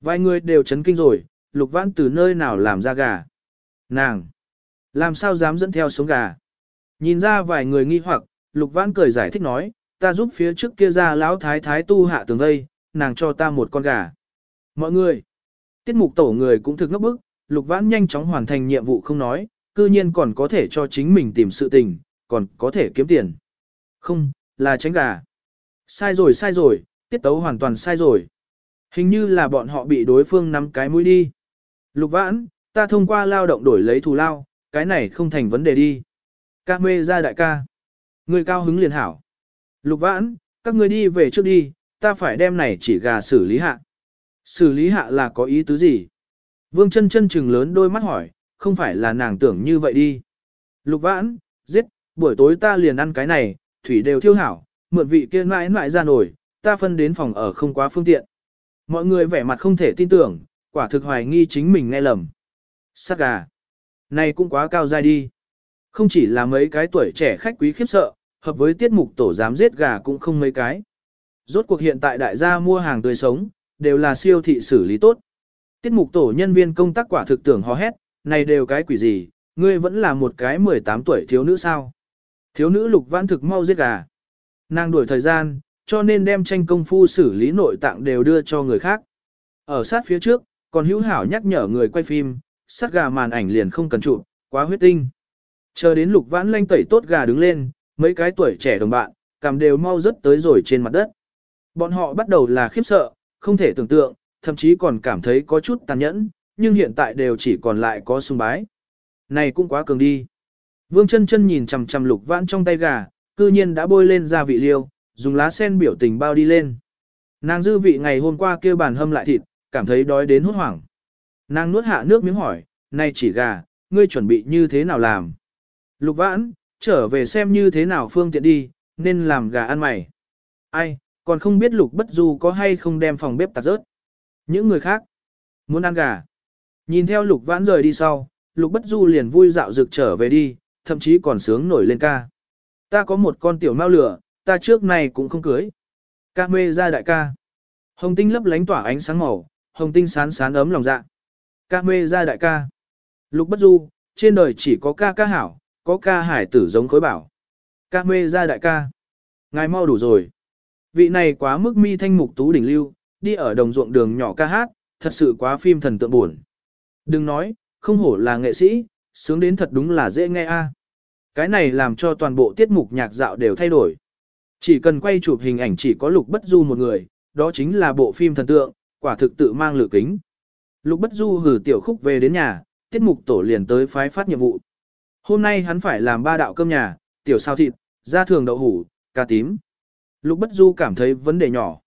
Vài người đều chấn kinh rồi, lục vãn từ nơi nào làm ra gà. Nàng! Làm sao dám dẫn theo sống gà? Nhìn ra vài người nghi hoặc, lục vãn cười giải thích nói, ta giúp phía trước kia ra lão thái thái tu hạ tường vây, nàng cho ta một con gà. Mọi người! Tiết mục tổ người cũng thực ngốc bức, lục vãn nhanh chóng hoàn thành nhiệm vụ không nói, cư nhiên còn có thể cho chính mình tìm sự tình, còn có thể kiếm tiền. Không, là tránh gà. Sai rồi sai rồi, tiết tấu hoàn toàn sai rồi. Hình như là bọn họ bị đối phương nắm cái mũi đi. Lục vãn, ta thông qua lao động đổi lấy thù lao, cái này không thành vấn đề đi. Ca mê ra đại ca. Người cao hứng liền hảo. Lục vãn, các người đi về trước đi, ta phải đem này chỉ gà xử lý hạ. Xử lý hạ là có ý tứ gì? Vương chân chân chừng lớn đôi mắt hỏi, không phải là nàng tưởng như vậy đi. Lục vãn, giết, buổi tối ta liền ăn cái này, thủy đều thiêu hảo, mượn vị kia mãi mãi ra nổi, ta phân đến phòng ở không quá phương tiện. Mọi người vẻ mặt không thể tin tưởng, quả thực hoài nghi chính mình nghe lầm. Sát gà. Này cũng quá cao dai đi. Không chỉ là mấy cái tuổi trẻ khách quý khiếp sợ, hợp với tiết mục tổ dám giết gà cũng không mấy cái. Rốt cuộc hiện tại đại gia mua hàng tươi sống, đều là siêu thị xử lý tốt. Tiết mục tổ nhân viên công tác quả thực tưởng hò hét, này đều cái quỷ gì, ngươi vẫn là một cái 18 tuổi thiếu nữ sao. Thiếu nữ lục vãn thực mau giết gà. Nàng đuổi thời gian, cho nên đem tranh công phu xử lý nội tạng đều đưa cho người khác. Ở sát phía trước, còn hữu hảo nhắc nhở người quay phim, sát gà màn ảnh liền không cần chụp, quá huyết tinh. Chờ đến lục vãn lanh tẩy tốt gà đứng lên, mấy cái tuổi trẻ đồng bạn, cảm đều mau rớt tới rồi trên mặt đất. Bọn họ bắt đầu là khiếp sợ, không thể tưởng tượng, thậm chí còn cảm thấy có chút tàn nhẫn, nhưng hiện tại đều chỉ còn lại có sung bái. Này cũng quá cường đi. Vương chân chân nhìn chằm chằm lục vãn trong tay gà, cư nhiên đã bôi lên gia vị liêu, dùng lá sen biểu tình bao đi lên. Nàng dư vị ngày hôm qua kêu bàn hâm lại thịt, cảm thấy đói đến hốt hoảng. Nàng nuốt hạ nước miếng hỏi, nay chỉ gà, ngươi chuẩn bị như thế nào làm? Lục vãn, trở về xem như thế nào phương tiện đi, nên làm gà ăn mày. Ai, còn không biết lục bất du có hay không đem phòng bếp tạt rớt. Những người khác, muốn ăn gà. Nhìn theo lục vãn rời đi sau, lục bất du liền vui dạo rực trở về đi, thậm chí còn sướng nổi lên ca. Ta có một con tiểu mao lửa, ta trước này cũng không cưới. Ca mê ra đại ca. Hồng tinh lấp lánh tỏa ánh sáng màu, hồng tinh sán sán ấm lòng dạ. Ca mê ra đại ca. Lục bất du, trên đời chỉ có ca ca hảo, có ca hải tử giống khối bảo. Ca mê ra đại ca. Ngài mau đủ rồi. Vị này quá mức mi thanh mục tú đỉnh lưu, đi ở đồng ruộng đường nhỏ ca hát, thật sự quá phim thần tượng buồn. Đừng nói, không hổ là nghệ sĩ, sướng đến thật đúng là dễ nghe a. Cái này làm cho toàn bộ tiết mục nhạc dạo đều thay đổi. Chỉ cần quay chụp hình ảnh chỉ có lục bất du một người, đó chính là bộ phim thần tượng, quả thực tự mang lửa kính. Lục bất du hử tiểu khúc về đến nhà, tiết mục tổ liền tới phái phát nhiệm vụ. Hôm nay hắn phải làm ba đạo cơm nhà, tiểu sao thịt, da thường đậu hủ, cà tím. Lục bất du cảm thấy vấn đề nhỏ.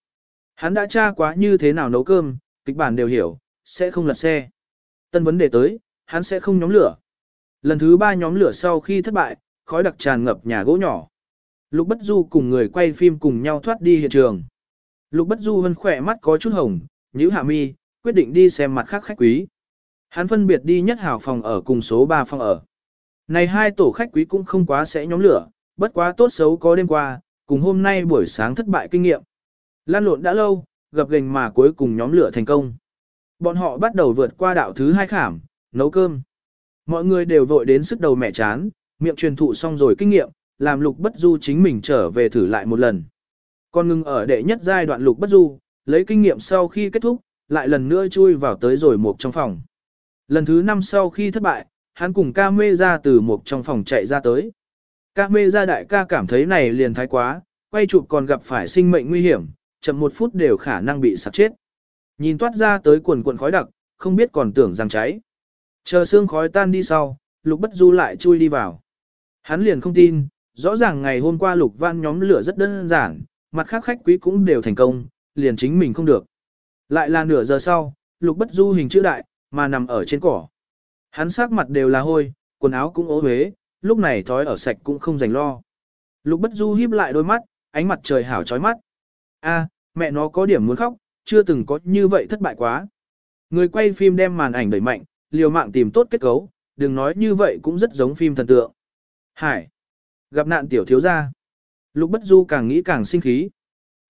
Hắn đã tra quá như thế nào nấu cơm, kịch bản đều hiểu, sẽ không lật xe. Tân vấn đề tới, hắn sẽ không nhóm lửa. Lần thứ ba nhóm lửa sau khi thất bại, khói đặc tràn ngập nhà gỗ nhỏ. Lục Bất Du cùng người quay phim cùng nhau thoát đi hiện trường. Lục Bất Du hân khỏe mắt có chút hồng, nhíu hạ mi, quyết định đi xem mặt khác khách quý. Hắn phân biệt đi nhất hảo phòng ở cùng số 3 phòng ở. Này hai tổ khách quý cũng không quá sẽ nhóm lửa, bất quá tốt xấu có đêm qua, cùng hôm nay buổi sáng thất bại kinh nghiệm. Lan lộn đã lâu, gặp gành mà cuối cùng nhóm lửa thành công. Bọn họ bắt đầu vượt qua đạo thứ hai khảm, nấu cơm. Mọi người đều vội đến sức đầu mẹ chán, miệng truyền thụ xong rồi kinh nghiệm, làm lục bất du chính mình trở về thử lại một lần. Còn ngừng ở đệ nhất giai đoạn lục bất du, lấy kinh nghiệm sau khi kết thúc, lại lần nữa chui vào tới rồi một trong phòng. Lần thứ năm sau khi thất bại, hắn cùng ca mê ra từ một trong phòng chạy ra tới. Ca mê ra đại ca cảm thấy này liền thái quá, quay chụp còn gặp phải sinh mệnh nguy hiểm, chậm một phút đều khả năng bị sạc chết. Nhìn toát ra tới quần quần khói đặc, không biết còn tưởng rằng cháy. Chờ xương khói tan đi sau, lục bất du lại chui đi vào. Hắn liền không tin, rõ ràng ngày hôm qua lục văn nhóm lửa rất đơn giản, mặt khác khách quý cũng đều thành công, liền chính mình không được. Lại là nửa giờ sau, lục bất du hình chữ đại, mà nằm ở trên cỏ. Hắn sắc mặt đều là hôi, quần áo cũng ố huế, lúc này thói ở sạch cũng không dành lo. Lục bất du híp lại đôi mắt, ánh mặt trời hảo chói mắt. A, mẹ nó có điểm muốn khóc, chưa từng có như vậy thất bại quá. Người quay phim đem màn ảnh đẩy mạnh, liều mạng tìm tốt kết cấu, đừng nói như vậy cũng rất giống phim thần tượng. Hải. Gặp nạn tiểu thiếu gia. Lục Bất Du càng nghĩ càng sinh khí.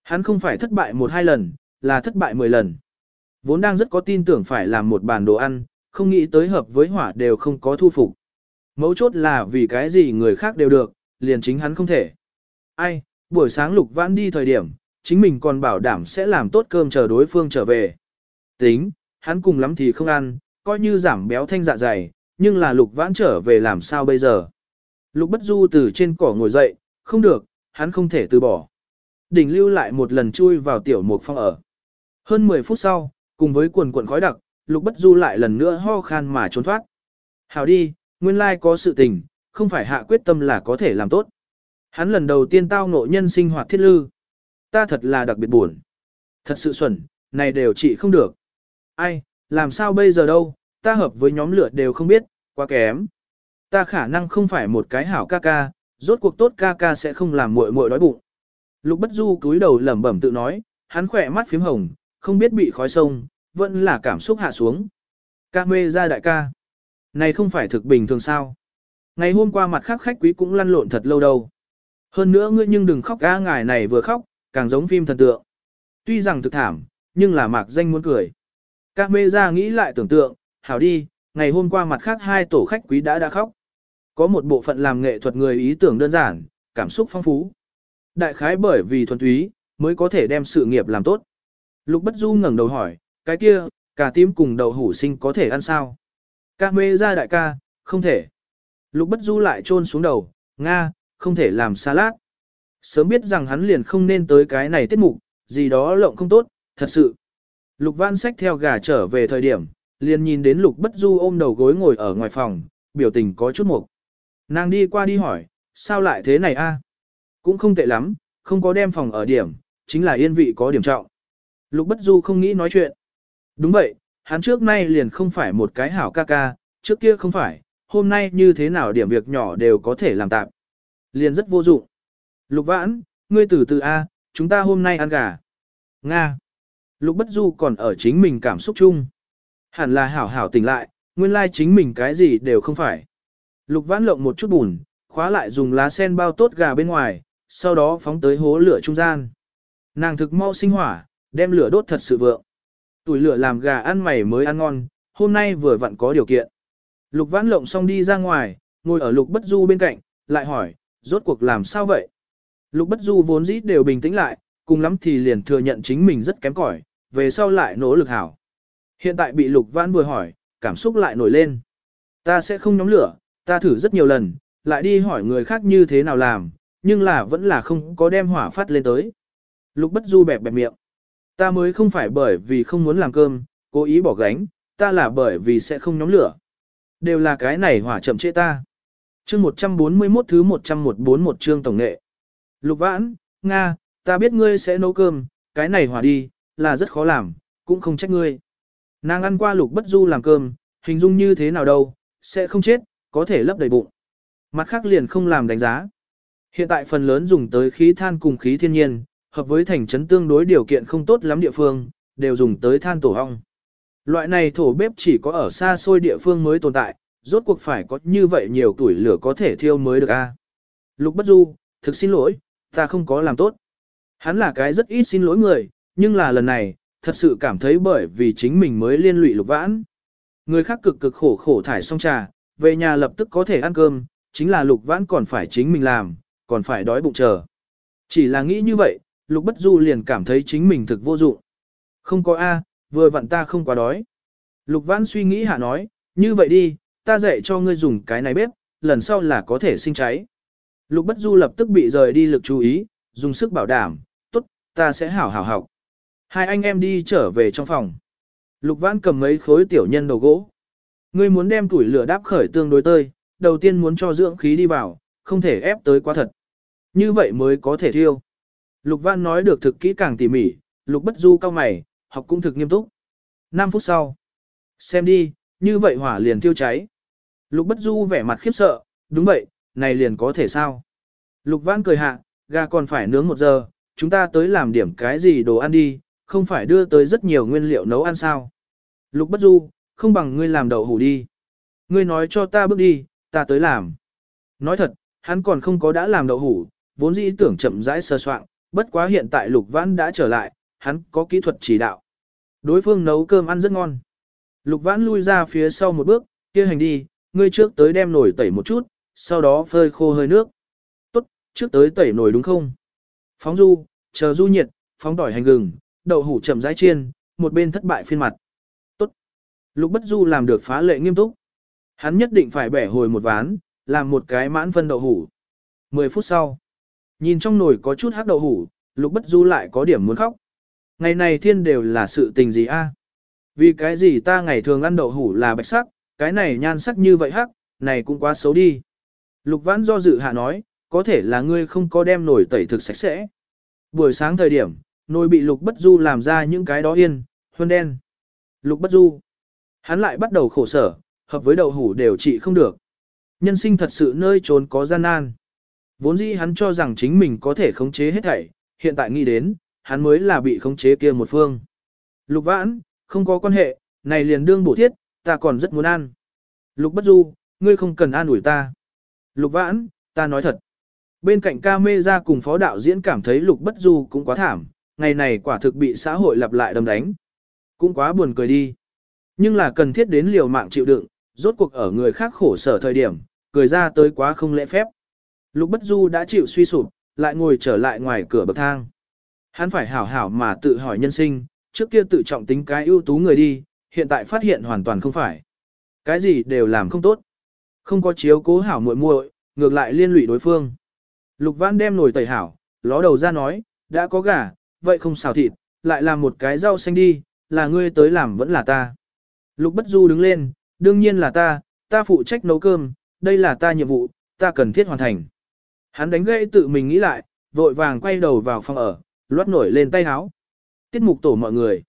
Hắn không phải thất bại một hai lần, là thất bại mười lần. Vốn đang rất có tin tưởng phải làm một bàn đồ ăn, không nghĩ tới hợp với hỏa đều không có thu phục. Mấu chốt là vì cái gì người khác đều được, liền chính hắn không thể. Ai, buổi sáng lục vãn đi thời điểm, chính mình còn bảo đảm sẽ làm tốt cơm chờ đối phương trở về. Tính, hắn cùng lắm thì không ăn, coi như giảm béo thanh dạ dày, nhưng là lục vãn trở về làm sao bây giờ. Lục bất du từ trên cỏ ngồi dậy, không được, hắn không thể từ bỏ. Đỉnh lưu lại một lần chui vào tiểu mục phong ở. Hơn 10 phút sau, cùng với quần quần khói đặc, lục bất du lại lần nữa ho khan mà trốn thoát. hào đi, nguyên lai có sự tình, không phải hạ quyết tâm là có thể làm tốt. Hắn lần đầu tiên tao ngộ nhân sinh hoạt thiết lư. Ta thật là đặc biệt buồn. Thật sự xuẩn, này đều trị không được. Ai, làm sao bây giờ đâu, ta hợp với nhóm lửa đều không biết, quá kém. Ta khả năng không phải một cái hảo ca ca, Rốt cuộc tốt ca ca sẽ không làm muội muội đói bụng. Lục Bất Du cúi đầu lẩm bẩm tự nói, hắn khỏe mắt phím hồng, không biết bị khói sông, vẫn là cảm xúc hạ xuống. Ca mê ra đại ca. Này không phải thực bình thường sao. Ngày hôm qua mặt khác khách quý cũng lăn lộn thật lâu đâu. Hơn nữa ngươi nhưng đừng khóc ca ngài này vừa khóc, càng giống phim thần tượng. Tuy rằng thực thảm, nhưng là mạc danh muốn cười. Các mê ra nghĩ lại tưởng tượng, hảo đi, ngày hôm qua mặt khác hai tổ khách quý đã đã khóc. Có một bộ phận làm nghệ thuật người ý tưởng đơn giản, cảm xúc phong phú. Đại khái bởi vì thuần túy, mới có thể đem sự nghiệp làm tốt. Lục Bất Du ngẩng đầu hỏi, cái kia, cà tím cùng đậu hủ sinh có thể ăn sao? Ca mê ra đại ca, không thể. Lục Bất Du lại trôn xuống đầu, Nga, không thể làm salad. Sớm biết rằng hắn liền không nên tới cái này tiết mục, gì đó lộng không tốt, thật sự. Lục Văn sách theo gà trở về thời điểm, liền nhìn đến Lục Bất Du ôm đầu gối ngồi ở ngoài phòng, biểu tình có chút mục. Nàng đi qua đi hỏi, sao lại thế này a? Cũng không tệ lắm, không có đem phòng ở điểm, chính là yên vị có điểm trọng. Lục Bất Du không nghĩ nói chuyện. Đúng vậy, hắn trước nay liền không phải một cái hảo ca ca, trước kia không phải, hôm nay như thế nào điểm việc nhỏ đều có thể làm tạm. Liền rất vô dụng. Lục Vãn, ngươi từ từ A, chúng ta hôm nay ăn gà. Nga. Lục Bất Du còn ở chính mình cảm xúc chung. Hẳn là hảo hảo tỉnh lại, nguyên lai chính mình cái gì đều không phải. Lục Vãn lộng một chút bùn, khóa lại dùng lá sen bao tốt gà bên ngoài, sau đó phóng tới hố lửa trung gian. Nàng thực mau sinh hỏa, đem lửa đốt thật sự vượng. Tuổi lửa làm gà ăn mày mới ăn ngon, hôm nay vừa vặn có điều kiện. Lục vãn lộng xong đi ra ngoài, ngồi ở lục bất du bên cạnh, lại hỏi, rốt cuộc làm sao vậy? Lục bất du vốn dĩ đều bình tĩnh lại, cùng lắm thì liền thừa nhận chính mình rất kém cỏi, về sau lại nỗ lực hảo. Hiện tại bị lục vãn vừa hỏi, cảm xúc lại nổi lên. Ta sẽ không nhóm lửa, ta thử rất nhiều lần, lại đi hỏi người khác như thế nào làm, nhưng là vẫn là không có đem hỏa phát lên tới. Lục bất du bẹp bẹp miệng. Ta mới không phải bởi vì không muốn làm cơm, cố ý bỏ gánh, ta là bởi vì sẽ không nhóm lửa. Đều là cái này hỏa chậm trễ ta. Chương 141 thứ 1141 chương tổng nghệ. Lục vãn, Nga, ta biết ngươi sẽ nấu cơm, cái này hỏa đi, là rất khó làm, cũng không trách ngươi. Nàng ăn qua lục bất du làm cơm, hình dung như thế nào đâu, sẽ không chết, có thể lấp đầy bụng. Mặt khác liền không làm đánh giá. Hiện tại phần lớn dùng tới khí than cùng khí thiên nhiên, hợp với thành trấn tương đối điều kiện không tốt lắm địa phương, đều dùng tới than tổ ong. Loại này thổ bếp chỉ có ở xa xôi địa phương mới tồn tại, rốt cuộc phải có như vậy nhiều tuổi lửa có thể thiêu mới được a. Lục Bất Du, thực xin lỗi, ta không có làm tốt. Hắn là cái rất ít xin lỗi người, nhưng là lần này, thật sự cảm thấy bởi vì chính mình mới liên lụy Lục Vãn. Người khác cực cực khổ khổ thải xong trà, về nhà lập tức có thể ăn cơm, chính là Lục Vãn còn phải chính mình làm, còn phải đói bụng chờ. Chỉ là nghĩ như vậy, Lục Bất Du liền cảm thấy chính mình thực vô dụng. Không có A, vừa vặn ta không quá đói. Lục Vãn suy nghĩ hạ nói, như vậy đi, ta dạy cho ngươi dùng cái này bếp, lần sau là có thể sinh cháy. Lục Bất Du lập tức bị rời đi lực chú ý, dùng sức bảo đảm, tốt, ta sẽ hảo hảo học. Hai anh em đi trở về trong phòng. Lục Vãn cầm mấy khối tiểu nhân đầu gỗ. Ngươi muốn đem tuổi lửa đáp khởi tương đối tơi, đầu tiên muốn cho dưỡng khí đi vào, không thể ép tới quá thật. Như vậy mới có thể thiêu. Lục Vãn nói được thực kỹ càng tỉ mỉ, Lục Bất Du cao mày, học cũng thực nghiêm túc. 5 phút sau. Xem đi, như vậy hỏa liền thiêu cháy. Lục Bất Du vẻ mặt khiếp sợ, đúng vậy, này liền có thể sao? Lục Vãn cười hạ, gà còn phải nướng một giờ, chúng ta tới làm điểm cái gì đồ ăn đi, không phải đưa tới rất nhiều nguyên liệu nấu ăn sao? Lục Bất Du, không bằng ngươi làm đậu hủ đi. Ngươi nói cho ta bước đi, ta tới làm. Nói thật, hắn còn không có đã làm đậu hủ, vốn dĩ tưởng chậm rãi sơ soạn, bất quá hiện tại Lục Vãn đã trở lại, hắn có kỹ thuật chỉ đạo. Đối phương nấu cơm ăn rất ngon. Lục Vãn lui ra phía sau một bước, kia hành đi, ngươi trước tới đem nồi tẩy một chút, sau đó phơi khô hơi nước. Tốt, trước tới tẩy nồi đúng không? Phóng du, chờ du nhiệt, phóng tỏi hành gừng, đậu hủ chậm rãi chiên, một bên thất bại phiên mặt. Tốt. Lục Bất Du làm được phá lệ nghiêm túc. Hắn nhất định phải bẻ hồi một ván, làm một cái mãn phân đậu hủ. 10 phút sau, nhìn trong nồi có chút hắc đậu hủ, Lục Bất Du lại có điểm muốn khóc. Ngày này thiên đều là sự tình gì a? Vì cái gì ta ngày thường ăn đậu hủ là bạch sắc, cái này nhan sắc như vậy hắc, này cũng quá xấu đi. Lục Vãn do dự hạ nói, có thể là ngươi không có đem nồi tẩy thực sạch sẽ. Buổi sáng thời điểm, nồi bị Lục Bất Du làm ra những cái đó yên, hơn đen. Lục Bất Du, hắn lại bắt đầu khổ sở, hợp với đậu hủ đều trị không được. Nhân sinh thật sự nơi trốn có gian nan. Vốn dĩ hắn cho rằng chính mình có thể khống chế hết thảy, hiện tại nghĩ đến, hắn mới là bị khống chế kia một phương. Lục vãn, không có quan hệ, này liền đương bổ thiết, ta còn rất muốn ăn. Lục bất du, ngươi không cần an ủi ta. Lục vãn, ta nói thật. Bên cạnh ca mê ra cùng phó đạo diễn cảm thấy lục bất du cũng quá thảm, ngày này quả thực bị xã hội lặp lại đâm đánh. Cũng quá buồn cười đi. Nhưng là cần thiết đến liều mạng chịu đựng, rốt cuộc ở người khác khổ sở thời điểm, cười ra tới quá không lễ phép. Lục bất du đã chịu suy sụp, lại ngồi trở lại ngoài cửa bậc thang. Hắn phải hảo hảo mà tự hỏi nhân sinh, trước kia tự trọng tính cái ưu tú người đi, hiện tại phát hiện hoàn toàn không phải. Cái gì đều làm không tốt. Không có chiếu cố hảo muội muội, ngược lại liên lụy đối phương. Lục Văn đem nồi tẩy hảo, ló đầu ra nói, đã có gà, vậy không xào thịt, lại làm một cái rau xanh đi, là ngươi tới làm vẫn là ta. Lục Bất Du đứng lên, đương nhiên là ta, ta phụ trách nấu cơm, đây là ta nhiệm vụ, ta cần thiết hoàn thành. Hắn đánh gãy tự mình nghĩ lại, vội vàng quay đầu vào phòng ở, loát nổi lên tay háo. Tiết mục tổ mọi người.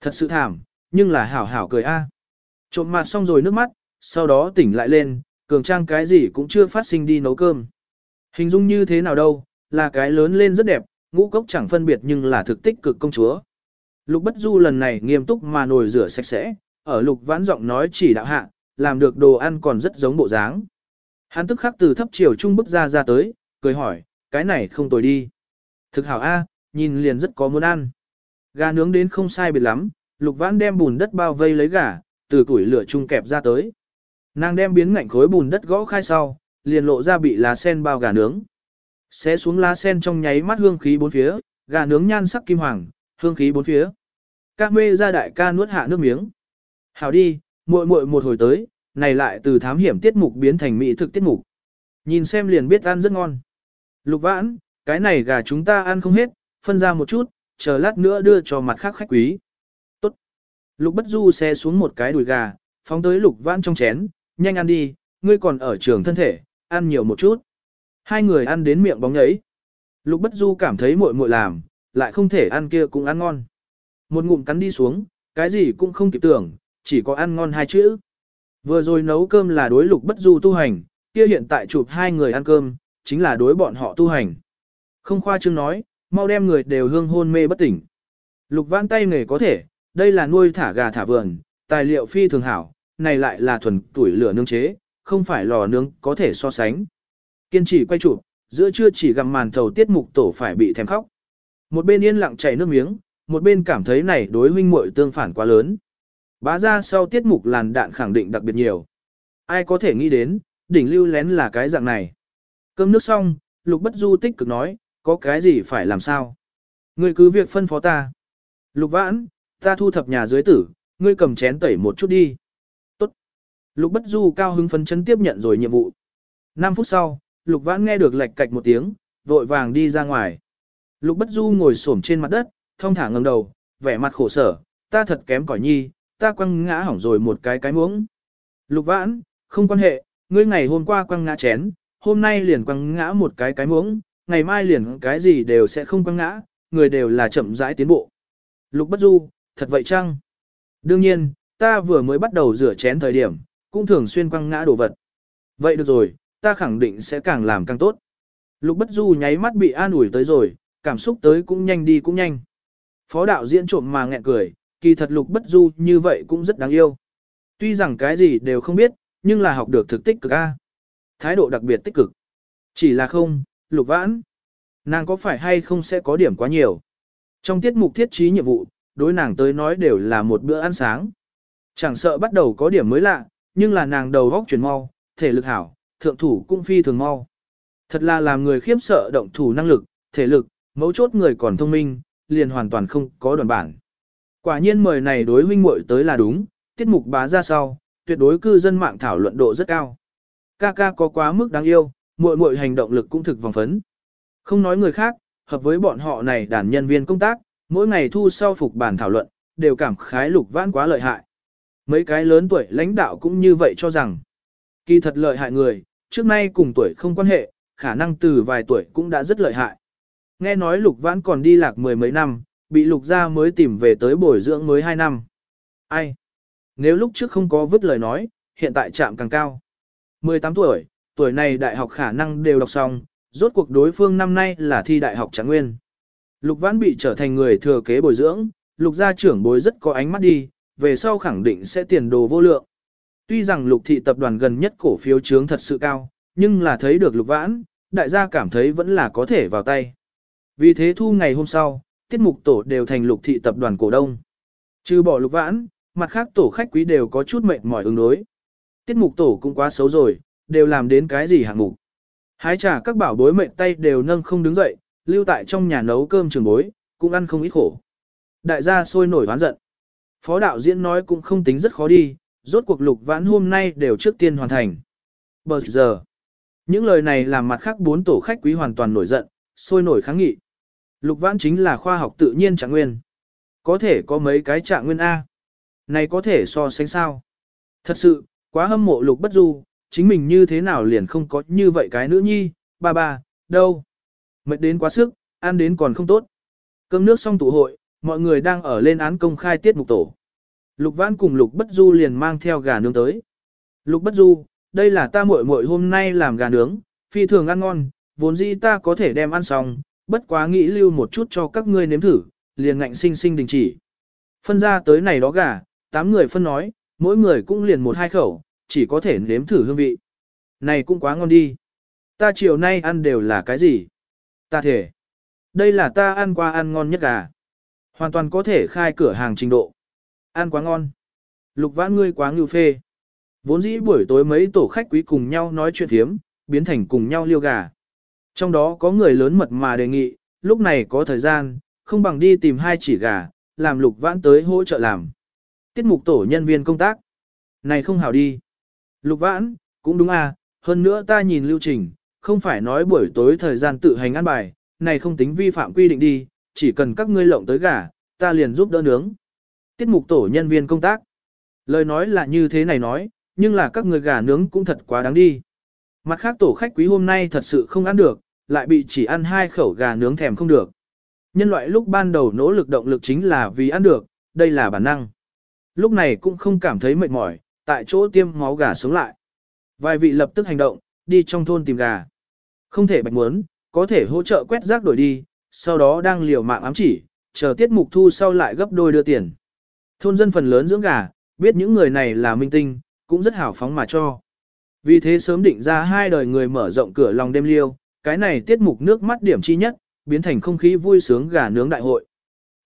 Thật sự thảm, nhưng là hảo hảo cười a. À. Trộm mặt xong rồi nước mắt, sau đó tỉnh lại lên, cường trang cái gì cũng chưa phát sinh đi nấu cơm. Hình dung như thế nào đâu, là cái lớn lên rất đẹp, ngũ cốc chẳng phân biệt nhưng là thực tích cực công chúa. Lục Bất Du lần này nghiêm túc mà nồi rửa sạch sẽ, ở lục vãn giọng nói chỉ đạo hạ, làm được đồ ăn còn rất giống bộ dáng. Hắn tức khắc từ thấp chiều trung bức ra ra tới, cười hỏi, cái này không tồi đi. Thực hảo A, nhìn liền rất có muốn ăn. Gà nướng đến không sai biệt lắm, lục vãn đem bùn đất bao vây lấy gà, từ củi lửa chung kẹp ra tới. Nàng đem biến ngạnh khối bùn đất gõ khai sau, liền lộ ra bị lá sen bao gà nướng. Xé xuống lá sen trong nháy mắt hương khí bốn phía, gà nướng nhan sắc kim hoàng, hương khí bốn phía. Các mê ra đại ca nuốt hạ nước miếng. Hảo đi, muội muội một hồi tới, này lại từ thám hiểm tiết mục biến thành mỹ thực tiết mục. Nhìn xem liền biết ăn rất ngon. Lục vãn, cái này gà chúng ta ăn không hết, phân ra một chút, chờ lát nữa đưa cho mặt khác khách quý. Tốt. Lục bất du xé xuống một cái đùi gà, phóng tới lục vãn trong chén, nhanh ăn đi, ngươi còn ở trường thân thể, ăn nhiều một chút. Hai người ăn đến miệng bóng ấy. Lục bất du cảm thấy muội muội làm, lại không thể ăn kia cũng ăn ngon. Một ngụm cắn đi xuống, cái gì cũng không kịp tưởng, chỉ có ăn ngon hai chữ. Vừa rồi nấu cơm là đối lục bất du tu hành, kia hiện tại chụp hai người ăn cơm, chính là đối bọn họ tu hành. Không khoa trương nói, mau đem người đều hương hôn mê bất tỉnh. Lục vãn tay nghề có thể, đây là nuôi thả gà thả vườn, tài liệu phi thường hảo, này lại là thuần tuổi lửa nướng chế, không phải lò nướng có thể so sánh. Kiên trì quay chụp, giữa trưa chỉ gặm màn thầu tiết mục tổ phải bị thèm khóc. Một bên yên lặng chảy nước miếng, một bên cảm thấy này đối huynh muội tương phản quá lớn. Bá ra sau tiết mục làn đạn khẳng định đặc biệt nhiều. Ai có thể nghĩ đến, đỉnh lưu lén là cái dạng này. Cơm nước xong, Lục Bất Du tích cực nói, có cái gì phải làm sao? Ngươi cứ việc phân phó ta. Lục Vãn, ta thu thập nhà dưới tử, ngươi cầm chén tẩy một chút đi. Tốt. Lục Bất Du cao hứng phấn chấn tiếp nhận rồi nhiệm vụ. 5 phút sau, Lục Vãn nghe được lệch cạch một tiếng, vội vàng đi ra ngoài. Lục Bất Du ngồi xổm trên mặt đất, thong thả ngẩng đầu, vẻ mặt khổ sở, ta thật kém cỏi nhi, ta quăng ngã hỏng rồi một cái cái muỗng. Lục Vãn, không quan hệ, ngươi ngày hôm qua quăng ngã chén, hôm nay liền quăng ngã một cái cái muỗng, ngày mai liền cái gì đều sẽ không quăng ngã, người đều là chậm rãi tiến bộ. Lục Bất Du, thật vậy chăng? Đương nhiên, ta vừa mới bắt đầu rửa chén thời điểm, cũng thường xuyên quăng ngã đồ vật. Vậy được rồi, ta khẳng định sẽ càng làm càng tốt. Lục Bất Du nháy mắt bị an ủi tới rồi, cảm xúc tới cũng nhanh đi cũng nhanh. Phó đạo diễn trộm mà nghẹn cười, kỳ thật Lục Bất Du như vậy cũng rất đáng yêu. Tuy rằng cái gì đều không biết, nhưng là học được thực tích cực A. Thái độ đặc biệt tích cực. Chỉ là không, Lục Vãn. Nàng có phải hay không sẽ có điểm quá nhiều. Trong tiết mục thiết trí nhiệm vụ, đối nàng tới nói đều là một bữa ăn sáng. Chẳng sợ bắt đầu có điểm mới lạ, nhưng là nàng đầu góc chuyển mau, thể lực hảo, thượng thủ cũng phi thường mau. Thật là làm người khiếp sợ động thủ năng lực, thể lực, mấu chốt người còn thông minh, liền hoàn toàn không có đoàn bản. Quả nhiên mời này đối huynh muội tới là đúng, tiết mục bá ra sau, tuyệt đối cư dân mạng thảo luận độ rất cao. Ca ca có quá mức đáng yêu, muội muội hành động lực cũng thực vòng phấn. Không nói người khác, hợp với bọn họ này đàn nhân viên công tác, mỗi ngày thu sau phục bản thảo luận, đều cảm khái lục vãn quá lợi hại. Mấy cái lớn tuổi lãnh đạo cũng như vậy cho rằng, kỳ thật lợi hại người, trước nay cùng tuổi không quan hệ, khả năng từ vài tuổi cũng đã rất lợi hại. Nghe nói lục vãn còn đi lạc mười mấy năm, bị lục gia mới tìm về tới bồi dưỡng mới hai năm. Ai? Nếu lúc trước không có vứt lời nói, hiện tại chạm càng cao. 18 tuổi, tuổi này đại học khả năng đều đọc xong, Rốt cuộc đối phương năm nay là thi đại học trạng nguyên. Lục Vãn bị trở thành người thừa kế bồi dưỡng, lục gia trưởng bối rất có ánh mắt đi, về sau khẳng định sẽ tiền đồ vô lượng. Tuy rằng lục thị tập đoàn gần nhất cổ phiếu trướng thật sự cao, nhưng là thấy được lục vãn, đại gia cảm thấy vẫn là có thể vào tay. Vì thế thu ngày hôm sau, tiết mục tổ đều thành lục thị tập đoàn cổ đông. Trừ bỏ lục vãn, mặt khác tổ khách quý đều có chút mệt mỏi ứng đối. Tiết mục tổ cũng quá xấu rồi, đều làm đến cái gì hạng mục. Hái trả các bảo bối mệt tay đều nâng không đứng dậy, lưu tại trong nhà nấu cơm trường bối, cũng ăn không ít khổ. Đại gia sôi nổi oán giận. Phó đạo diễn nói cũng không tính rất khó đi, rốt cuộc lục vãn hôm nay đều trước tiên hoàn thành. Bờ giờ, những lời này làm mặt khác bốn tổ khách quý hoàn toàn nổi giận, sôi nổi kháng nghị. Lục vãn chính là khoa học tự nhiên trạng nguyên. Có thể có mấy cái trạng nguyên A. Này có thể so sánh sao. Thật sự, quá hâm mộ lục bất du, chính mình như thế nào liền không có như vậy cái nữ nhi, ba ba, đâu. Mệt đến quá sức, ăn đến còn không tốt. Cơm nước xong tụ hội, mọi người đang ở lên án công khai tiết mục tổ. Lục Vãn cùng Lục Bất Du liền mang theo gà nướng tới. Lục Bất Du, đây là ta muội muội hôm nay làm gà nướng, phi thường ăn ngon, vốn dĩ ta có thể đem ăn xong, bất quá nghĩ lưu một chút cho các ngươi nếm thử, liền ngạnh sinh sinh đình chỉ. Phân ra tới này đó gà, tám người phân nói, mỗi người cũng liền một hai khẩu, chỉ có thể nếm thử hương vị. Này cũng quá ngon đi. Ta chiều nay ăn đều là cái gì? Ta thể. Đây là ta ăn qua ăn ngon nhất gà. Hoàn toàn có thể khai cửa hàng trình độ. Ăn quá ngon. Lục vãn ngươi quá ngưu phê. Vốn dĩ buổi tối mấy tổ khách quý cùng nhau nói chuyện thiếm, biến thành cùng nhau liêu gà. Trong đó có người lớn mật mà đề nghị, lúc này có thời gian, không bằng đi tìm hai chỉ gà, làm lục vãn tới hỗ trợ làm. Tiết mục tổ nhân viên công tác. Này không hảo đi. Lục vãn, cũng đúng à, hơn nữa ta nhìn lưu trình, không phải nói buổi tối thời gian tự hành ăn bài, này không tính vi phạm quy định đi, chỉ cần các ngươi lộng tới gà, ta liền giúp đỡ nướng. Tiết mục tổ nhân viên công tác. Lời nói là như thế này nói, nhưng là các người gà nướng cũng thật quá đáng đi. Mặt khác tổ khách quý hôm nay thật sự không ăn được, lại bị chỉ ăn hai khẩu gà nướng thèm không được. Nhân loại lúc ban đầu nỗ lực động lực chính là vì ăn được, đây là bản năng. Lúc này cũng không cảm thấy mệt mỏi, tại chỗ tiêm máu gà sống lại. Vài vị lập tức hành động, đi trong thôn tìm gà. Không thể bạch muốn, có thể hỗ trợ quét rác đổi đi, sau đó đang liều mạng ám chỉ, chờ tiết mục thu sau lại gấp đôi đưa tiền. Thôn dân phần lớn dưỡng gà, biết những người này là minh tinh, cũng rất hào phóng mà cho. Vì thế sớm định ra hai đời người mở rộng cửa lòng đêm liêu, cái này tiết mục nước mắt điểm chi nhất, biến thành không khí vui sướng gà nướng đại hội.